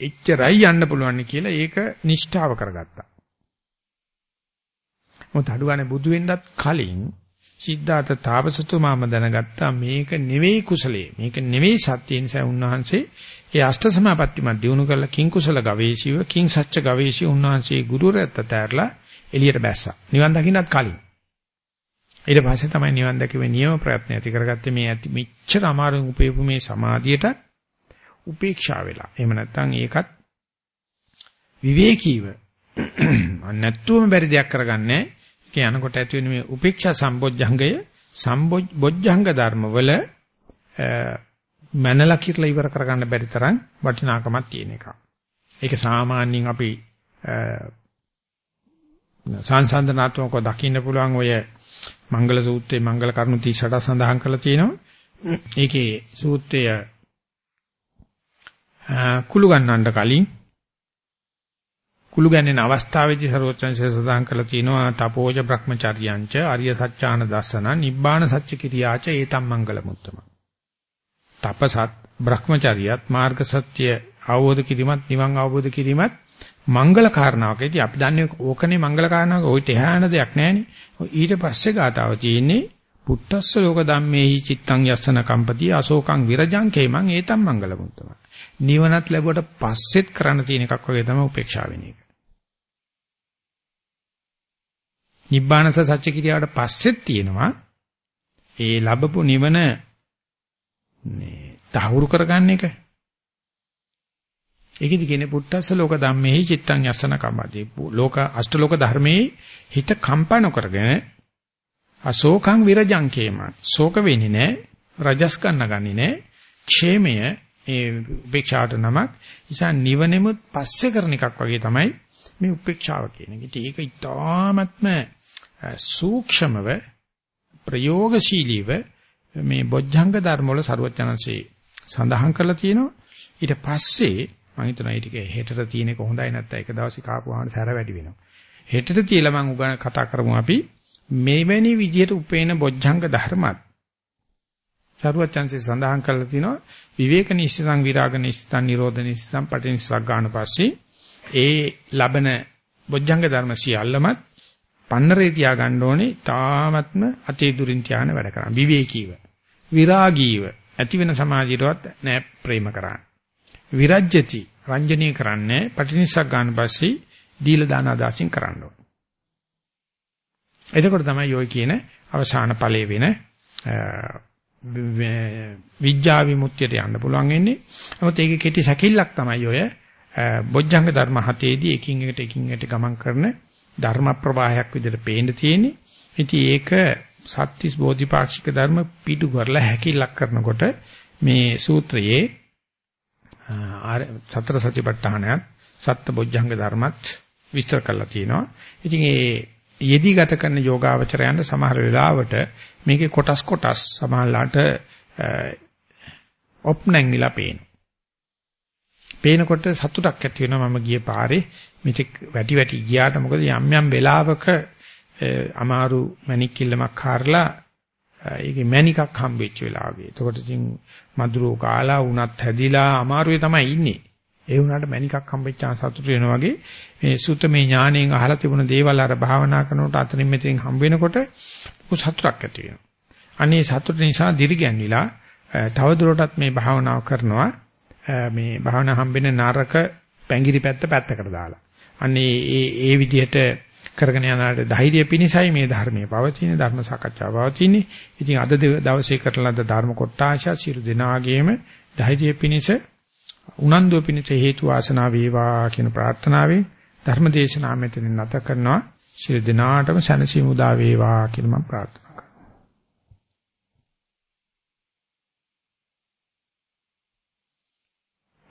එච්චරයි යන්න පුළුවන් කියලා ඒක නිෂ්ඨාව කරගත්තා. මොකද අඩුවානේ බුදු වෙන්නත් කලින් සිද්ධාර්ථ තාපසතුමාම දැනගත්තා මේක නෙවෙයි කුසලයේ මේක නෙවෙයි සත්‍ය නිසා උන්වහන්සේ ඒ අෂ්ට සමාපත්තිය දිනු කරලා කිං කුසල ගවේෂීව කිං සච්ච ගවේෂී උන්වහන්සේ ගුරුරැත්ත තැරලා එළියට බැස්සා. නිවන් දකින්නත් කලින්. ඊට පස්සේ තමයි නිවන් දැකීමේ නියම ප්‍රයත්න ඇති කරගත්තේ මේ ඇති මෙච්චර අමාරුන් උපයපු මේ සමාධියට උපේක්ෂා වෙලා. එහෙම නැත්නම් ඒකත් විවේකීව නැත්තුවම බැරි දෙයක් කරගන්නේ ඒක යනකොට ඇති වෙන මේ උපේක්ෂා සම්බොජ්ජංගය සම්බොජ්ජංග ධර්මවල මනලා කිරලා ඉවර කරගන්න බැරි තරම් වටිනාකමක් තියෙන එකක්. ඒක සාමාන්‍යයෙන් අපි සංසන්දනාත්මකව දකින්න පුළුවන් ඔය මංගල සූත්‍රයේ මංගල කරුණු 38 සඳහන් කරලා තියෙනවා. ඒකේ සූත්‍රය කුළු ගන්නන්න කලින් කුළු ගැන්වෙන අවස්ථාවේදී සරුවචන්සේ සඳහන් කරලා තියෙනවා තපෝජ බ්‍රහ්මචර්යංච ආර්ය සත්‍යාන දස්සන නිබ්බාන සත්‍ය කිරියාච ඒතම් මංගල මුත්තම තපසත් බ්‍රහ්මචර්යයත් මාර්ග සත්‍ය අවබෝධ කිරීමත් නිවන් අවබෝධ කිරීමත් මංගල කාරණාවක්. ඉතින් අපි දන්නේ ඕකනේ මංගල කාරණාවක්. ඔයිට එහාන දෙයක් නැහැනේ. ඊට පස්සේ ගාතාව තියෙන්නේ පුත්තස්ස ලෝක ධම්මේහි චිත්තං යස්සන කම්පති අශෝකං විරජං කේමං ඒතම් මංගල මුත්තම. නිවනත් ලැබුවට පස්සෙත් කරන්න තියෙන එකක් වගේ තමයි උපේක්ෂා වෙන එක. නිබ්බානස සත්‍ය කිරියාවට පස්සෙත් තියෙනවා ඒ ලැබපු නිවන මේ තහවුරු කරගන්න එක. ඒකෙදි කියන්නේ පුත්තස්ස ලෝක ධම්මේහි චිත්තං යස්සන කම්මදී. ලෝක අෂ්ටලෝක ධර්මයේ හිත කම්පන කරගෙන අශෝකං විරජං කේම. ශෝක වෙන්නේ නැහැ. රජස් ගන්න ගන්නේ නැහැ. ക്ഷേමය ඒ උපේක්ෂාවට නමක්. නිසා නිවනෙමුත් පස්සේ කරන එකක් වගේ තමයි මේ උපේක්ෂාව කියන එක. ඉතින් ඒක ඊටාත්ම සූක්ෂමව ප්‍රයෝගශීලීව මේ බොජ්ජංග ධර්ම වල ਸਰුවචනන්සේ සඳහන් කරලා තියෙනවා. ඊට පස්සේ මම හිතනවා ඊට හෙටට තියෙන එක හොඳයි නැත්නම් එක දවසක ආපුවාම සැර වැඩි වෙනවා. හෙටට තියලා මම උගන කතා කරමු අපි මේවැනි විදිහට උපේන බොජ්ජංග ධර්මත් සරුවචන්සේ සඳහන් කරලා තිනවා විවේක නිස්සං විරාග නිස්සං නිරෝධ නිස්සං පටිනිස්සක් ගන්න පස්සේ ඒ ලබන බොජ්ජංග ධර්ම සියල්ලමත් පන්නරේ තියා ගන්න ඕනේ තාමත්ම අතේ දුරින් තියාන වැඩ කරන්න. විවේකීව. විරාගීව. ඇති වෙන සමාජයටවත් නෑ ප්‍රේම කරන්න. විරජ්‍යති. රංජනීය කරන්නේ පටිනිස්සක් ගන්න පස්සේ දීලා දාන අදාසින් කරන්න ඕනේ. එතකොට තමයි යෝයි කියන අවසාන ඵලයේ වෙන විඥා විමුක්තියට යන්න පුළුවන් වෙන්නේ. නමුත් ඒකේ කෙටි සැකිල්ලක් තමයි ඔය බොජ්ජංග ධර්ම හතේදී එකින් එකට එකින් එකට ගමන් කරන ධර්ම ප්‍රවාහයක් විදිහට පේන්න තියෙන්නේ. ඉතින් ඒක සත්‍තිස් බෝධිපාක්ෂික ධර්ම පිටු කරලා හැකිලක් කරනකොට මේ සූත්‍රයේ සතර සතිපට්ඨානයත් සත්ත බොජ්ජංග ධර්මත් විස්තර කරලා තියෙනවා. ඉතින් ඒ යෙදී ගත කරන යෝගාවචරයන්ට සමහර වෙලාවට මේකේ කොටස් කොටස් සමහරලාට ඔප්නැංගිලා පේනවා. පේනකොට සතුටක් ඇති වෙනවා මම ගිය පාරේ මෙතෙක් වැටි වැටි ගියාට මොකද යම් යම් වෙලාවක අමාරු මණික් කිල්ලමක් හරලා ඒකේ මණිකක් හම්බෙච්ච වෙලාවගේ. එතකොට ඉතින් මధుරෝ කාලා උනත් හැදිලා අමාරුවේ තමයි ඉන්නේ. ඒ වුණාට මණිකක් හම්බෙච්චා සතුටු වෙනවා වගේ මේ සුතමේ ඥාණයෙන් අහලා තිබුණ දේවල් අර භාවනා කරනකොට අතරින් මෙතෙන් හම්බ වෙනකොට සතුටක් ඇති වෙනවා. අනේ සතුට නිසා දිරිගැන්විලා තවදුරටත් මේ භාවනාව කරනවා මේ භාවනා හම්බෙන නරක පැංගිරි පැත්ත පැත්තකට දාලා. අනේ ඒ ඒ විදිහට කරගෙන යනාට ධෛර්ය පිණිසයි මේ ධර්මයේ පවතින ධර්ම සාකච්ඡාව පවතින්නේ. ඉතින් අද දවසේ කරන ලද ධර්ම කොටාශා සියලු දෙනාගේම ධෛර්ය පිණිස උනන්දුව පිණිස හේතු වාසනා වේවා කියන ප්‍රාර්ථනාවෙන් ධර්ම දේශනාව මෙතනින් නැත කරනවා. සියලු දෙනාටම සැනසීම උදා වේවා කියලා මම ප්‍රාර්ථනා කරනවා.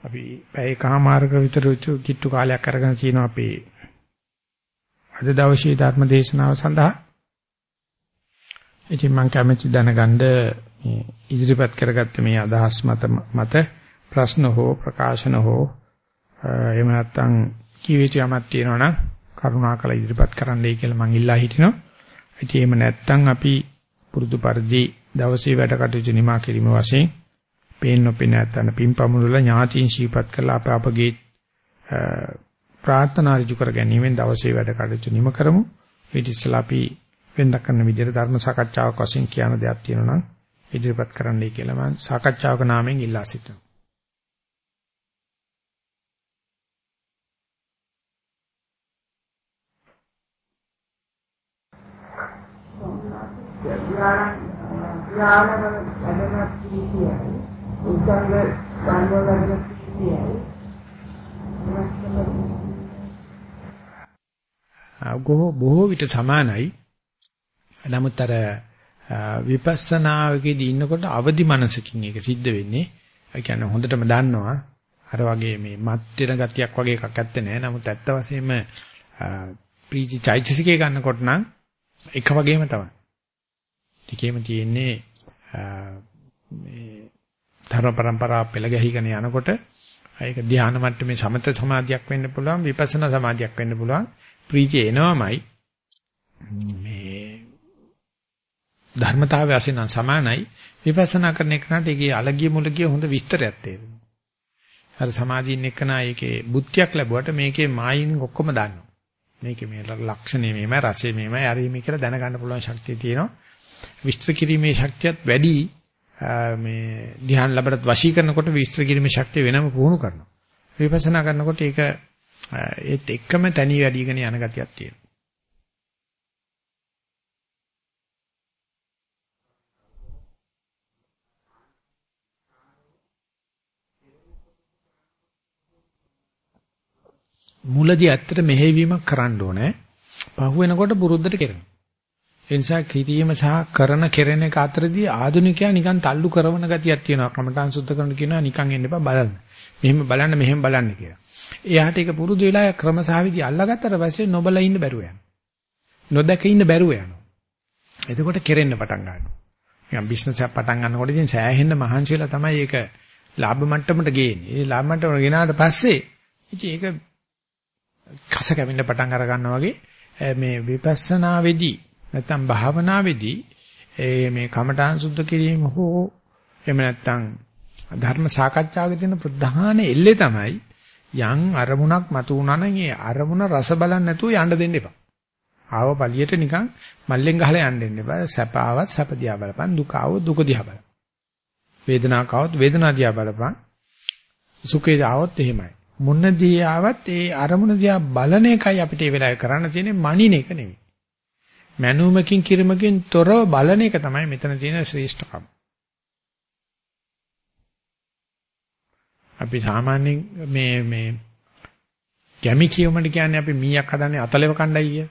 අපි පැයකමාරක විතර කිට්ටු කාලයක් අරගෙන තියෙනවා අපේ අද දවසේ ධර්ම දේශනාව සඳහා. ඉතින් මම කැමැති දැනගන්න මේ ඉදිරිපත් කරගත්ත මේ අදහස් මත මත ප්‍රශ්න හෝ ප්‍රකාශන හෝ එහෙම නැත්නම් කීවිචයමක් තියෙනවා නම් කරුණාකර ඉදිරිපත් කරන්නයි කියලා මම ඉල්ලා හිටිනවා. ඉතින් එහෙම නැත්නම් අපි පුරුදු පරිදි දවසේ වැඩ කටයුතු නිමා කිරීම වශයෙන් පේන්න නොපෙන නැත්නම් පින්පමුණුල ඥාතීන් ශීපත් කළා අප අපගේ ප්‍රාර්ථනා ඍජු කර ගැනීමෙන් දවසේ වැඩ කටයුතු නිම කරමු. ඊට ඉස්සෙල්ලා අපි වෙනද කරන විදිහට ධර්ම සාකච්ඡාවක් වශයෙන් කියන දෙයක් තියෙනවා නම් ඉදිරිපත් කරන්නයි කියලා මම සාකච්ඡාවක නාමයෙන් ඉල්ලා සිටිනවා. ඥානවල වැඩමත් කීතියයි උද්දංග සංවර්ධන කීතියයි බොහෝ විට සමානයි. නමුත් අර විපස්සනාවේදී ඉන්නකොට අවදි මනසකින් ඒක සිද්ධ වෙන්නේ. ඒ කියන්නේ හොඳටම දන්නවා. අර වගේ මේ මත් වෙන ගතියක් වගේ එකක් ඇත්තේ නැහැ. නමුත් ඇත්ත වශයෙන්ම ප්‍රීති චෛතසිකේ ගන්නකොට නම් එක වගේම තමයි. ටිකේම තියෙන්නේ මේ ධර්ම પરම්පරාව පෙළ ගැහිගෙන යනකොට ඒක ධ්‍යාන මට්ටමේ සමත සමාධියක් වෙන්න පුළුවන් විපස්සනා සමාධියක් වෙන්න පුළුවන් ප්‍රීතිය එනවමයි. මේ ධර්මතාවය වශයෙන් සමානයි. විපස්සනා කරන එකනට ඒකේ අලගිය මුලගිය හොඳ විස්තරයක් තේරෙනවා. අර සමාධියින් එක්කනා ඒකේ බුද්ධියක් ලැබුවට මේකේ මායින් ඔක්කොම දන්නවා. මේකේ මේ ලක්ෂණේ මේමයි රසය මේමයි අරීමේ කියලා දැනගන්න පුළුවන් ශක්තිය තියෙනවා. විස්තර කිරීමේ ශක්තියත් වැඩි මේ ධ්‍යාන ලැබරත් වශී කරනකොට විස්තර කිරීමේ ශක්තිය වෙනම පුහුණු කරනවා. විපස්සනා කරනකොට ඒක ඒත් එක්කම තනි වැඩිගෙන යන ගතියක් තියෙනවා. මුලදී ඇත්තට මෙහෙවීමක් කරන්න ඕනේ. පහු වෙනකොට බුරුද්දට කෙරෙනවා. ඒ නිසා කිරීම සහ කරන කෙරෙන එක අතරදී ආධුනිකයා නිකන් තල්ලු කරන ගතියක් තියෙනවා. කමඨාන් සුද්ධ කරන කියනවා නිකන් එන්න එපා බලන්න. මෙහෙම බලන්න මෙහෙම බලන්න කියලා. එයාට ඒක පුරුදු වෙලා ක්‍රමසහවිදි අල්ලගත්තට පස්සේ නොබල ඉන්න බැරුව යනවා. නොදැක ඉන්න බැරුව යනවා. එතකොට කෙරෙන්න පටන් ගන්නවා. නිකන් බිස්නස් එකක් පටන් ගන්නකොට ඉතින් සෑහෙන්න මහන්සි වෙලා තමයි ඒක ලාභ මට්ටමට ගේන්නේ. ඒ ලාභ මට්ටමට ගෙනාට පස්සේ ඉතින් ඒක කස කැවෙන්න පටන් අර ගන්නවා වගේ මේ විපස්සනා වෙදී නැත්නම් භාවනාවේදී මේ කමඨාන් සුද්ධ කිරීම හෝ එහෙම නැත්නම් ධර්ම සාකච්ඡාවක තියෙන ප්‍රධාන එල්ලේ තමයි යම් අරමුණක් මතු වුණා නම් ඒ අරමුණ රස බලන්න නැතුව යන්න දෙන්න එපා. ආව පළියට නිකන් මල්ලෙන් ගහලා යන්න දෙන්න එපා. සැප ආවත් සැප දිහා බලපන්, දුක ආවොත් දුක දිහා බලපන්. වේදනාවක් ආවොත් වේදනාව දිහා බලපන්. සුඛේ ආවොත් එහෙමයි. මොන දිහාවත් ඒ අරමුණ දිහා බලන එකයි අපිට ඒ වෙලාවේ කරන්න තියෙන්නේ මනින එක නෙවෙයි. මැනුමකින් කිරීමකින් තොරව බලන එක තමයි මෙතන තියෙන ශ්‍රේෂ්ඨකම. අපි සාමාන්‍යයෙන් මේ මේ ගැමි කියවමඩ කියන්නේ අපි මීයක් හදන්නේ අතලෙව කණ්ඩායි කිය.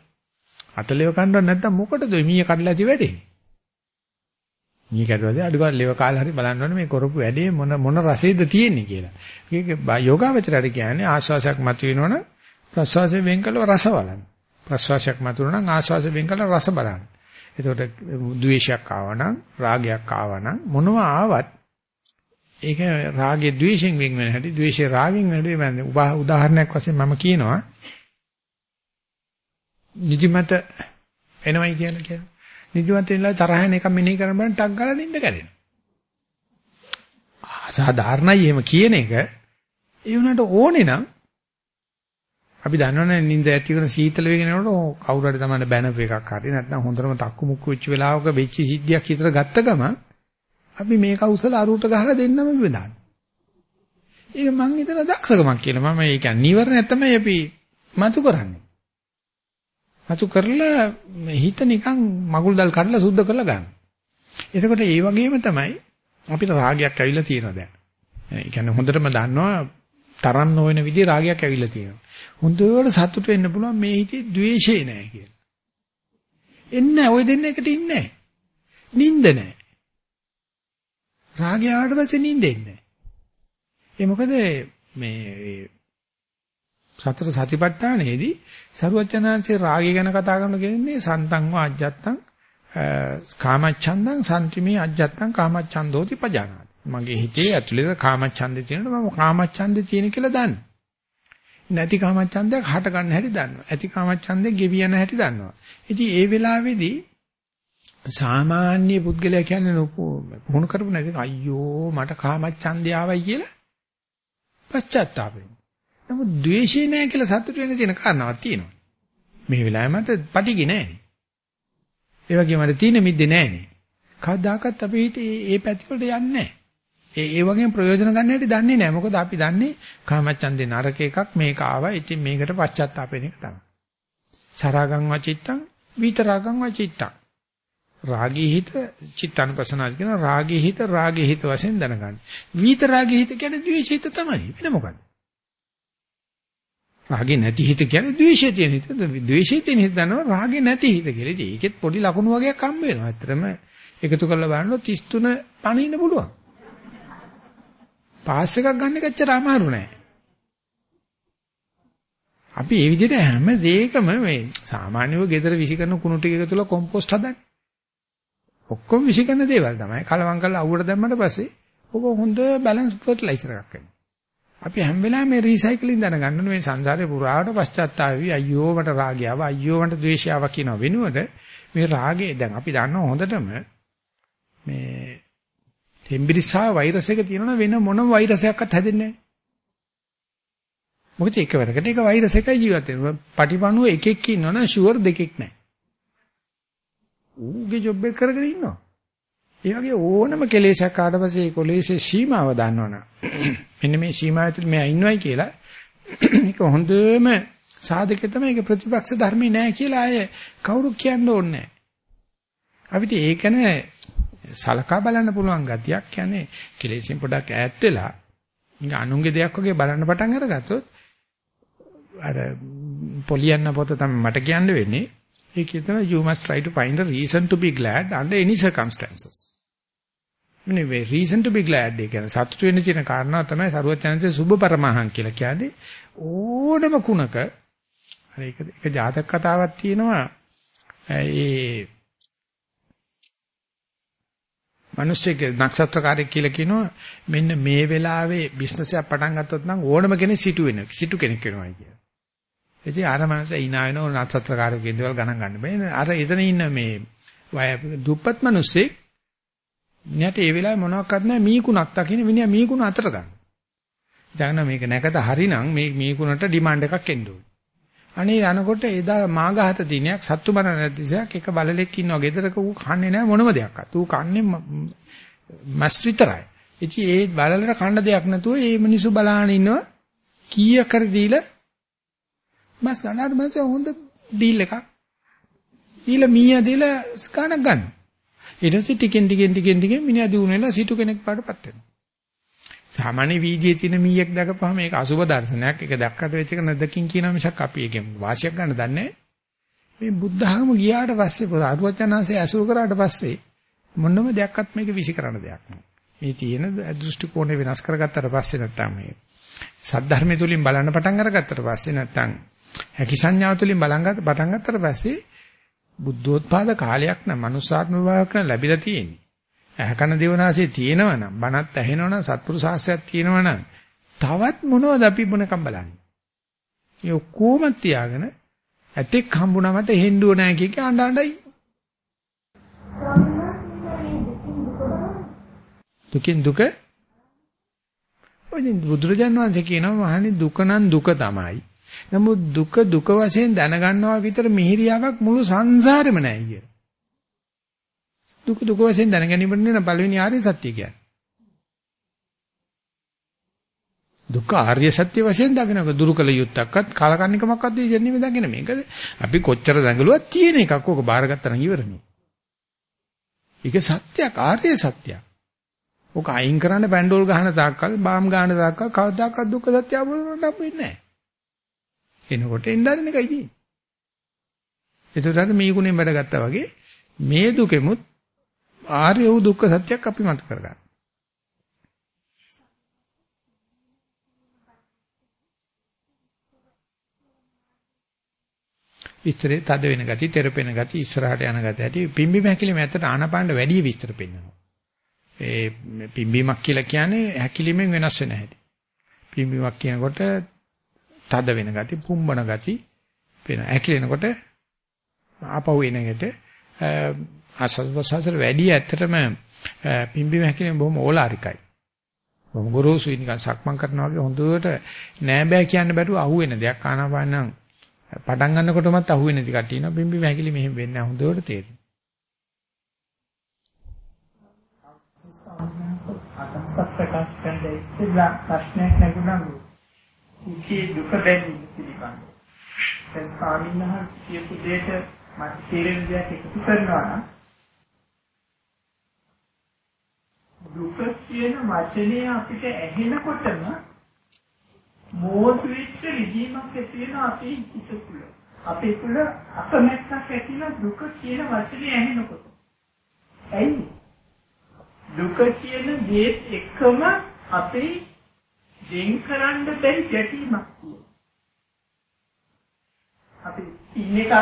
අතලෙව කණ්ඩව නැත්තම් මොකටද මීය කඩලා ඇති වෙන්නේ? මීය කඩවලදී අඩු ගන්න ලෙව කාලේ හරි බලන්න ඕනේ මේ කරපු වැඩේ මොන මොන රසෙද තියෙන්නේ කියලා. ඒක යෝගාවචරයට කියන්නේ ආස්වාසයක් මතුවෙනවනම් ප්‍රසවාසයෙන් වෙන් කළව රස බලන්න. ප්‍රසවාසයක් මතුවන නම් ආස්වාස වෙන් කළ රස බලන්න. එතකොට ද්වේෂයක් ආවනම් රාගයක් ආවනම් මොනවා ආවත් ඒක රාගයේ ද්වේෂයෙන් වෙන් වෙන හැටි ද්වේෂේ රාගෙන් වෙන උදාහරණයක් වශයෙන් මම කියනවා නිදිමත එනවයි කියලා කියනවා. නිදිමත එනලා තරහෙන් එක මෙනෙහි කරන බෑ ටක් ගාලා නිින්ද කැඩෙනවා. සාධාරණයි එහෙම කියන එක ඒ වුණාට ඕනේ නම් අපි දන්නවනේ නිින්ද ඇති කරන සීතල වේගෙන යනකොට කවුරු හරි තමයි බැනපු එකක් හරි නැත්නම් හොඳටම තක්කු මුක්කු වෙච්ච වෙලාවක වෙච්ච සිද්ධියක් විතර ගත්ත ගම අපි මේක උසල අරුට ගහලා දෙන්නම බෙදාන. ඒක මං හිතන දක්ෂකමක් කියලා. මම ඒ කියන්නේ නීවරණ තමයි අපි මතු කරන්නේ. මතු කරලා හිත නිකන් මගුල් දල් කඩලා සුද්ධ කරලා ගන්න. එතකොට ඒ වගේම තමයි අපිට රාගයක් ඇවිල්ලා තියෙනවා දැන්. ඒ කියන්නේ හොඳටම දන්නවා තරම් නොවන විදිහේ රාගයක් ඇවිල්ලා තියෙනවා. හොඳට සතුට වෙන්න පුළුවන් මේ හිතේ ද්වේෂේ නැහැ කියලා. එන්නේ ওই දෙන්න එකට ඉන්නේ නැහැ. නිින්ද නැහැ. රාගය ආවට පස්සේ නිින්ද එන්නේ නැහැ. ඒ මොකද මේ සතර සතිපට්ඨානයේදී සරුවචනාංශේ රාගය ගැන කතා කරන කෙනෙන්නේ සන්තං වාජ්ජත්තං කාමච්ඡන්දං සම්තිමේ අජ්ජත්තං කාමච්ඡන්දෝති පජානාති. මගේ හිතේ ඇතුළේ කාමච්ඡන්දේ තියෙනවා මම කාමච්ඡන්දේ තියෙන කියලා දන්නවා. නැති කාමච්ඡන්දයක් හට ගන්න හැටි දන්නවා. ඇති කාමච්ඡන්දේ ගෙවි යන හැටි දන්නවා. ඉතින් ඒ වෙලාවේදී සාමාන්‍ය පුද්ගලයා කියන්නේ පුහුණු කරපු නැති අයියෝ මට කාමච්ඡන්දය ආවයි කියලා පශ්චාත්තාප වෙනවා. නමුත් ද්වේෂය නැහැ කියලා සතුට වෙන්න තියෙන කාරණාවක් තියෙනවා. මේ වෙලාවේ මට පටිගි නැහැ. ඒ වගේම මට තීන මිද්දේ නැහැ. කවදාකවත් අපි හිතේ ඒ පැති වලට යන්නේ නැහැ. ඒ ඒ වගේම ප්‍රයෝජන ගන්න හැටි දන්නේ නැහැ. මොකද අපි දන්නේ කාමච්ඡන්දේ නරක එකක් මේක ආවා. ඉතින් මේකට පශ්චාත්තාප වෙන එක තමයි. සරාගං වචිත්තං විතරාගං වචිත්තං. රාගී හිත චිත්තානුපසනාව කියන රාගී හිත රාගී හිත වශයෙන් දැනගන්න. විතරාගී හිත කියන්නේ ද්වේෂ හිත තමයි. වෙන මොකක්ද? රාගේ නැති හිත කියන්නේ ද්වේෂය තියෙන හිත. ද්වේෂය තියෙන හිත දන්නවා රාගේ නැති හිත කියලා. ඉතින් ඒකෙත් පොඩි ලකුණු වගේක් හම්බ වෙනවා. ඇත්තටම එකතු කරලා බලනොත් 33 පණින්න පුළුවන්. පාස් එකක් ගන්න එක ඇත්තට අමාරු නෑ. අපි මේ විදිහට හැම දෙයකම මේ සාමාන්‍යව ගෙදර විසි කරන කුණු ටික එකතුලා කොම්පෝස්ට් හදන්නේ. ඔක්කොම විසි කරන දේවල් තමයි. කලවම් කරලා අවුවට දැම්මට පස්සේ ඔක හොඳ බැලන්ස් ෆර්ටිලයිසර් එකක් වෙනවා. අපි හැම වෙලාවෙම මේ රීසයිකලින් දැනගන්න ඕනේ මේ සංසාරේ පුරාවට පශ්චාත්තාපය අයියෝ මට රාගය ආවා අයියෝ මට ද්වේෂය ආවා කියන වෙනුවට මේ රාගේ දැන් අපි දන්නවා හොඳටම මේ ටෙම්බිරිසා වෛරස් එක තියෙනවා වෙන මොනම වෛරසයක්වත් හැදෙන්නේ නැහැ. මොකද එකවරකට එක වෛරස් එකයි ජීවත් වෙනවා. පටිපණුව එකෙක් ඉන්නවනම් ෂුවර් දෙකෙක් නැහැ. ඌගේ ජොබ් එක කරගෙන ඉන්නවා. ඒ වගේ ඕනම කෙලෙසයක් ආවට පස්සේ ඒ කොලෙසේ සීමාව දන්නවනම් [CLEARS THROAT] මෙන්න මේ සීමාව ඇතුළේ මෙයා ඉන්නවයි කියලා [CLEARS THROAT] මේක හොඳම සාධකය තමයි ඒක ප්‍රතිපක්ෂ ධර්මේ නෑ කියලා අය කවුරු කියන්න ඕනේ නෑ. අපිට ඒක නෑ සලකා බලන්න පුළුවන් ගතියක් කියන්නේ කෙලෙසින් පොඩක් ඈත් වෙලා නික අනුන්ගේ දෙයක් වගේ බලන්න පටන් අරගත්තොත් අර පොලියන්න පොත තමයි මට කියන්න වෙන්නේ. ඒකේ තමයි you must try to find a reason to be glad under any circumstances. මේ reason to be glad ඒ කියන්නේ සතුට වෙන්න තියෙන කාරණා තමයි සරුවචනන්සේ සුභ පරමහං කියලා කියන්නේ. ඕනම කුණක අර ඒක එක ජාතක කතාවක් තියෙනවා. ඒ මිනිස්සෙක් නක්ෂත්‍රකාරයෙක් කියලා කියනවා මෙන්න මේ වෙලාවේ බිස්නස් එකක් පටන් ගත්තොත් නම් ඕනම කෙනෙක් සිටු වෙන සිටු කෙනෙක් වෙනවා කියලා. ඉතින් අර මනස hina වෙන නක්ෂත්‍රකාරයෙක් ඉඳවල් ගණන් ගන්න බෑ. අර එතන ඉන්න මේ දුප්පත් මිනිස්සෙක් මිනිහට ඒ වෙලාවේ මොනවත් නැහැ මීකුණක් දකින්න මිනිහා මීකුණ අතර ගන්න. දැන් මේක නැකත හරිනම් මේ මීකුණට ඩිමාන්ඩ් එකක් එන්න ඕනේ. අනේ යනකොට එදා මාගහත දිනයක් සත්තු මරණ නැතිසයක් එක බලලෙක් ඉන්නවා ගෙදරක ඌ කන්නේ නැහැ මොනම දෙයක්වත්. ඌ කන්නේ මස් විතරයි. ඉතින් ඒ බලලට කන්න දෙයක් නැතුව මේ මිනිස්සු බලාගෙන ඉන්නවා කීයක් කර දීලා මස් ගන්න අර මස් හොඳ ඩීල් එකක්. දීලා මීයා දීලා ස්කානක් ගන්න. ඊට පස්සේ ටිකෙන් ටිකෙන් ටිකෙන් ටිකෙන් මිනිහා දිනු වෙලා සිටු කෙනෙක් පාටපත් වෙනවා. සාමාන්‍ය වීදියේ තියෙන මීයක් දැකපුවම මේක අසුබ දර්ශනයක්. ඒක දැක්කට වෙච්ච එක නැදකින් කියනවා මිසක් අපි ඒකෙන් වාසියක් ගන්න දන්නේ මේ බුද්ධ ධර්ම ගියාට පස්සේ අරුවචනාංශය ඇසුරු කරාට පස්සේ මොනම දෙයක්වත් මේක විසි කරන්න දෙයක් නෑ. මේ තියෙන දෘෂ්ටි කෝණය වෙනස් කරගත්තට පස්සේ නැත්තම් මේ සද්ධර්මය තුලින් බලන්න පටන් අරගත්තට පස්සේ නැත්තම් හැකි සංඥාව තුළින් බලන් ගන්න පටන් ගත්තට පස්සේ බුද්ධෝත්පාද කාලයක් නම් මනුස්සාත්ම භාවයක් ලැබිලා තියෙන්නේ. ඇහකන දේවනාසේ තියෙනවනම් බණත් ඇහෙනවනම් සත්පුරු ශාස්ත්‍රයක් තියෙනවනම් තවත් මොනවද අපි මොනකම් බලන්නේ? ඒ ඔක්කොම තියාගෙන ඇතෙක් හම්බුනා මට හෙන්ඩුව නැහැ කිය කී අඬ අඬයි. දුකින් දුක ඔය බුදුරජාණන් වහන්සේ කියනවා මහණනි දුක නම් දුක තමයි. නමුත් දුක දුක වශයෙන් දැනගන්නවා විතර මිහිරියාවක් මුළු සංසාරෙම නැහැ කිය. දුක දුක වශයෙන් දැනගැනීමට නේ පළවෙනි ආර්ය සත්‍ය කියන්නේ. දුක ආර්ය සත්‍ය වශයෙන් දකිනක දුරුකල යුත්තක්වත් කාලකන්නිකමක්වත් දෙන්නේ දකින මේක අපි කොච්චර දඟලුවත් තියෙන එකක් ඕක බාරගත්තා නම් ඉවරනේ. ඒක සත්‍යයක් ආර්ය සත්‍යයක්. ඕක අයින් කරන්න පැන්ඩෝල් ගහන තාක්කල් බාම් ගහන තාක්කල් කවදාකවත් දුක්ඛ සත්‍ය අවබෝධ කරගන්න වෙන්නේ නැහැ. එනකොට එන්නරින එකයි තියෙන්නේ. ඒතරට මේ ගුණයෙන් වැඩ ගත්තා වගේ මේ දුකෙමුත් ආර්ය වූ දුක්ඛ සත්‍යයක් අපි මත කරගන්න. විස්තරේ තද වෙන ගති, තෙරපෙන ගති, ඉස්සරහට යන ගති ඇති පිම්බීම හැකිලිම ඇත්තට ආනපානට වැඩි විස්තර පෙන්වනවා. ඒ පිම්බීමක් කියලා කියන්නේ හැකිලිමෙන් වෙනස් වෙන හැටි. පිම්බීමක් කියනකොට තද වෙන ගති, පුම්බන ගති වෙන. හැකිලෙනකොට ආපහු එන එකට ආසස්වසසර වැඩි ඇත්තටම පිම්බීම හැකිලිම බොහොම ඕලාරිකයි. බොහොම ගොරෝසුයි නිකන් සක්මන් කරනවා වගේ හොඳට නෑ බෑ කියන්න බැරුව අහුවෙන දෙයක් ආනාපාන නම් පටන් ගන්නකොටමත් අහුවෙන ටිකක් තියෙනවා පිම්බීම හැකිලිම මෙහෙම වෙන්නේ හොඳට තේරෙනවා. අදහසක් ප්‍රකාශ කරන්න ඉස්සෙල්ලා ප්‍රශ්නයක් නැගුණා. ඉකේ දුක බැඳීම පිළිබඳව. දැන් ස්වාමීන් වහන්සේ කියපු දෙයට මට තේරෙන දෙයක් එකතු කරනවා නම් දුක කියන වචනේ අපිට ඇහෙනකොටම මෝඩ වෙච්ච විදීමක් ඇති වෙන අපේ හිත තුළ. අපේ තුළ අකමැත්තක් ඇති වෙන දුක කියන වචනේ ඇහෙනකොට. ඇයි? දුක කියන දේ එකම අපේ දෙන් කරන්න බැරි ගැටීමක් තියෙනවා. අපි ඉන්න එකක්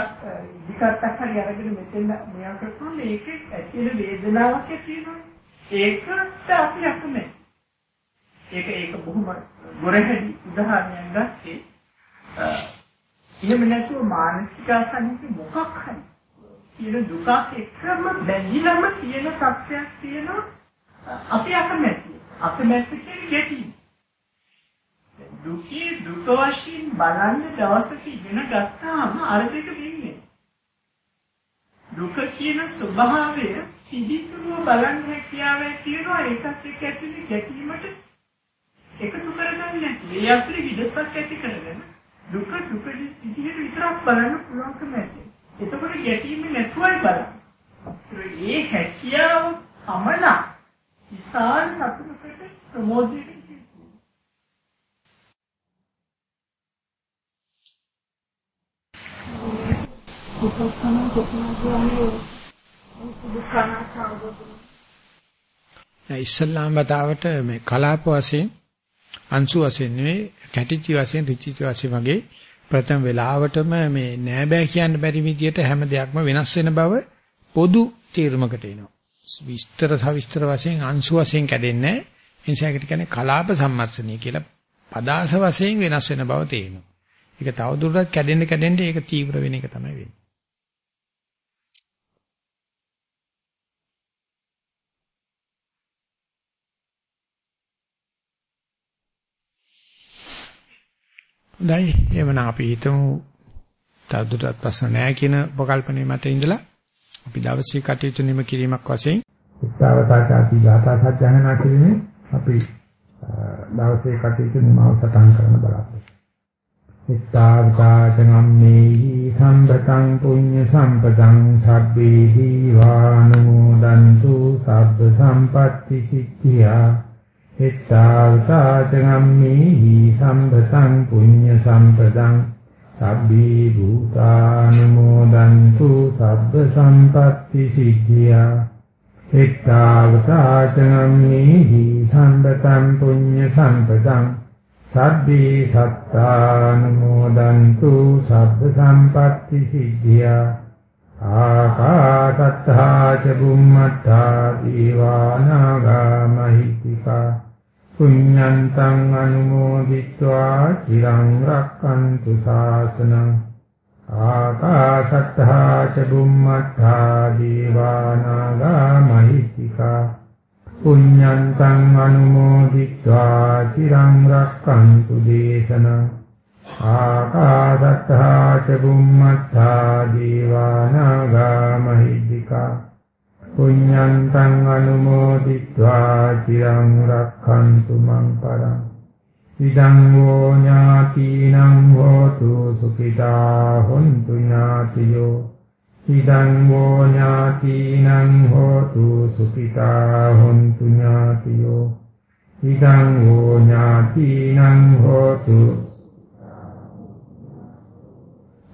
ඉදිකටක් හරි අරගෙන මෙතෙන් මෙයා කරපුවම මේකේ ඇති වෙන වේදනාවක් ඇති වෙනවා. ඒකට අපි අකමැති. ඒක ඒක බොහොම ගොරහැඩි උදාහරණයක් ගත්තේ. එහෙම නැතුව මානසික අසන්නක මොකක් හරි කියන දුකක් එකම බැඳිලම තියෙන තත්ත්වයක් තියෙනවා අපි අකමැති. අකමැති කියන්නේ ගැටීම. දුකේ දුක වශයෙන් බලන්න දවසක ඉගෙන ගත්තාම අර දෙක වෙන්නේ. දුක කියන ස්වභාවය පිළිතුරුව බලන්න හැකියාව තියෙනවා ඒකත් එක්ක ඇතුලේ ගැටීමට එකතු කරගන්න නැති. ඒ අතරේ විදසක් ඇති කරගෙන දුක දුක විදිහට විතරක් බලන්න පුළුවන්කම ඇති. එතකොට ගැටීම නැතුවයි බලන්න. ඒ හැකියාව අමල විශාල සතුටකට ප්‍රමෝදයට දුක තමයි කියන්නේ ඉස්ලාම් වතාවට මේ කලාප වශයෙන් අංශු වශයෙන් නෙවෙයි කැටිචි වශයෙන් රිචිචි වශයෙන් වගේ ප්‍රථම වෙලාවටම මේ නෑ බෑ කියන්න බැරි විදියට හැම දෙයක්ම වෙනස් වෙන බව පොදු තීරමකට එනවා. විස්තර සවිස්තර වශයෙන් අංශු වශයෙන් කැඩෙන්නේ නැහැ. ඒ නිසා ඒකට කියන්නේ කලාප සම්මර්ෂණය කියලා පදාස වශයෙන් වෙනස් වෙන බව තේරෙනවා. ඒක තවදුරටත් කැඩෙන්න කැඩෙන්න ඒක තීව්‍ර වෙන එක තමයි වෙන්නේ. හොඳයි එහෙනම් අපි හිතමු තවදුරටත් ප්‍රශ්න නැහැ කියන උපකල්පනයේ මත ඉඳලා අපි දවසේ කටයුතු නිම කිරීමක් වශයෙන් උත්සාහතාචාති ගාථා සජ්ජායනා කිරීමේ අපි දවසේ කටයුතු නිමව සටහන් කරන බලාපොරොත්තු. ඉත්තාවතාචනම්මේහි සම්පතං පුඤ්ඤ සම්පතං සබ්බේ දීවානුමෝදන්තු සබ්බ සම්පත්‍ති සිද්ධියා එත්තාවතාචගම්මේහි සම්පතං පුඤ්ඤ සම්පදං සබ්බී භූතානුමෝදන්තු සබ්බ සම්පත්‍ති සිද්ධියා. එත්තාවතාචගම්මේහි සම්පතං පුඤ්ඤ සම්පදං සබ්බී සත්තානුමෝදන්තු සබ්බ සම්පත්‍ති සිද්ධියා. ආකාසත්තා ච බුම්මත්තා දීවානාගා මහිත්‍තිකා. පුඤ්ඤන්තං අනුමෝදිत्वा চিරං රක්칸තු ශාසනං ආකාශත්තා ච බුම්මත්තා දීවානාගා මහිත්‍තිකා පුඤ්ඤන්තං අනුමෝදිत्वा চিරං රක්칸තු දේශනං ආකාශත්තා ච බුම්මත්තා දීවානාගා මහිත්‍තිකා පුඤ්ඤන්තං අනුමෝදිत्वा চিරං රක්ඛන්තු මං පරං ඉදං වූ ඥාතිනම් හෝතු සුඛිතා හොන්තු ඥාතියෝ ඉදං වූ ඥාතිනම් හෝතු සුඛිතා හොන්තු ඥාතියෝ ඉදං වූ ඥාතිනම් හෝතු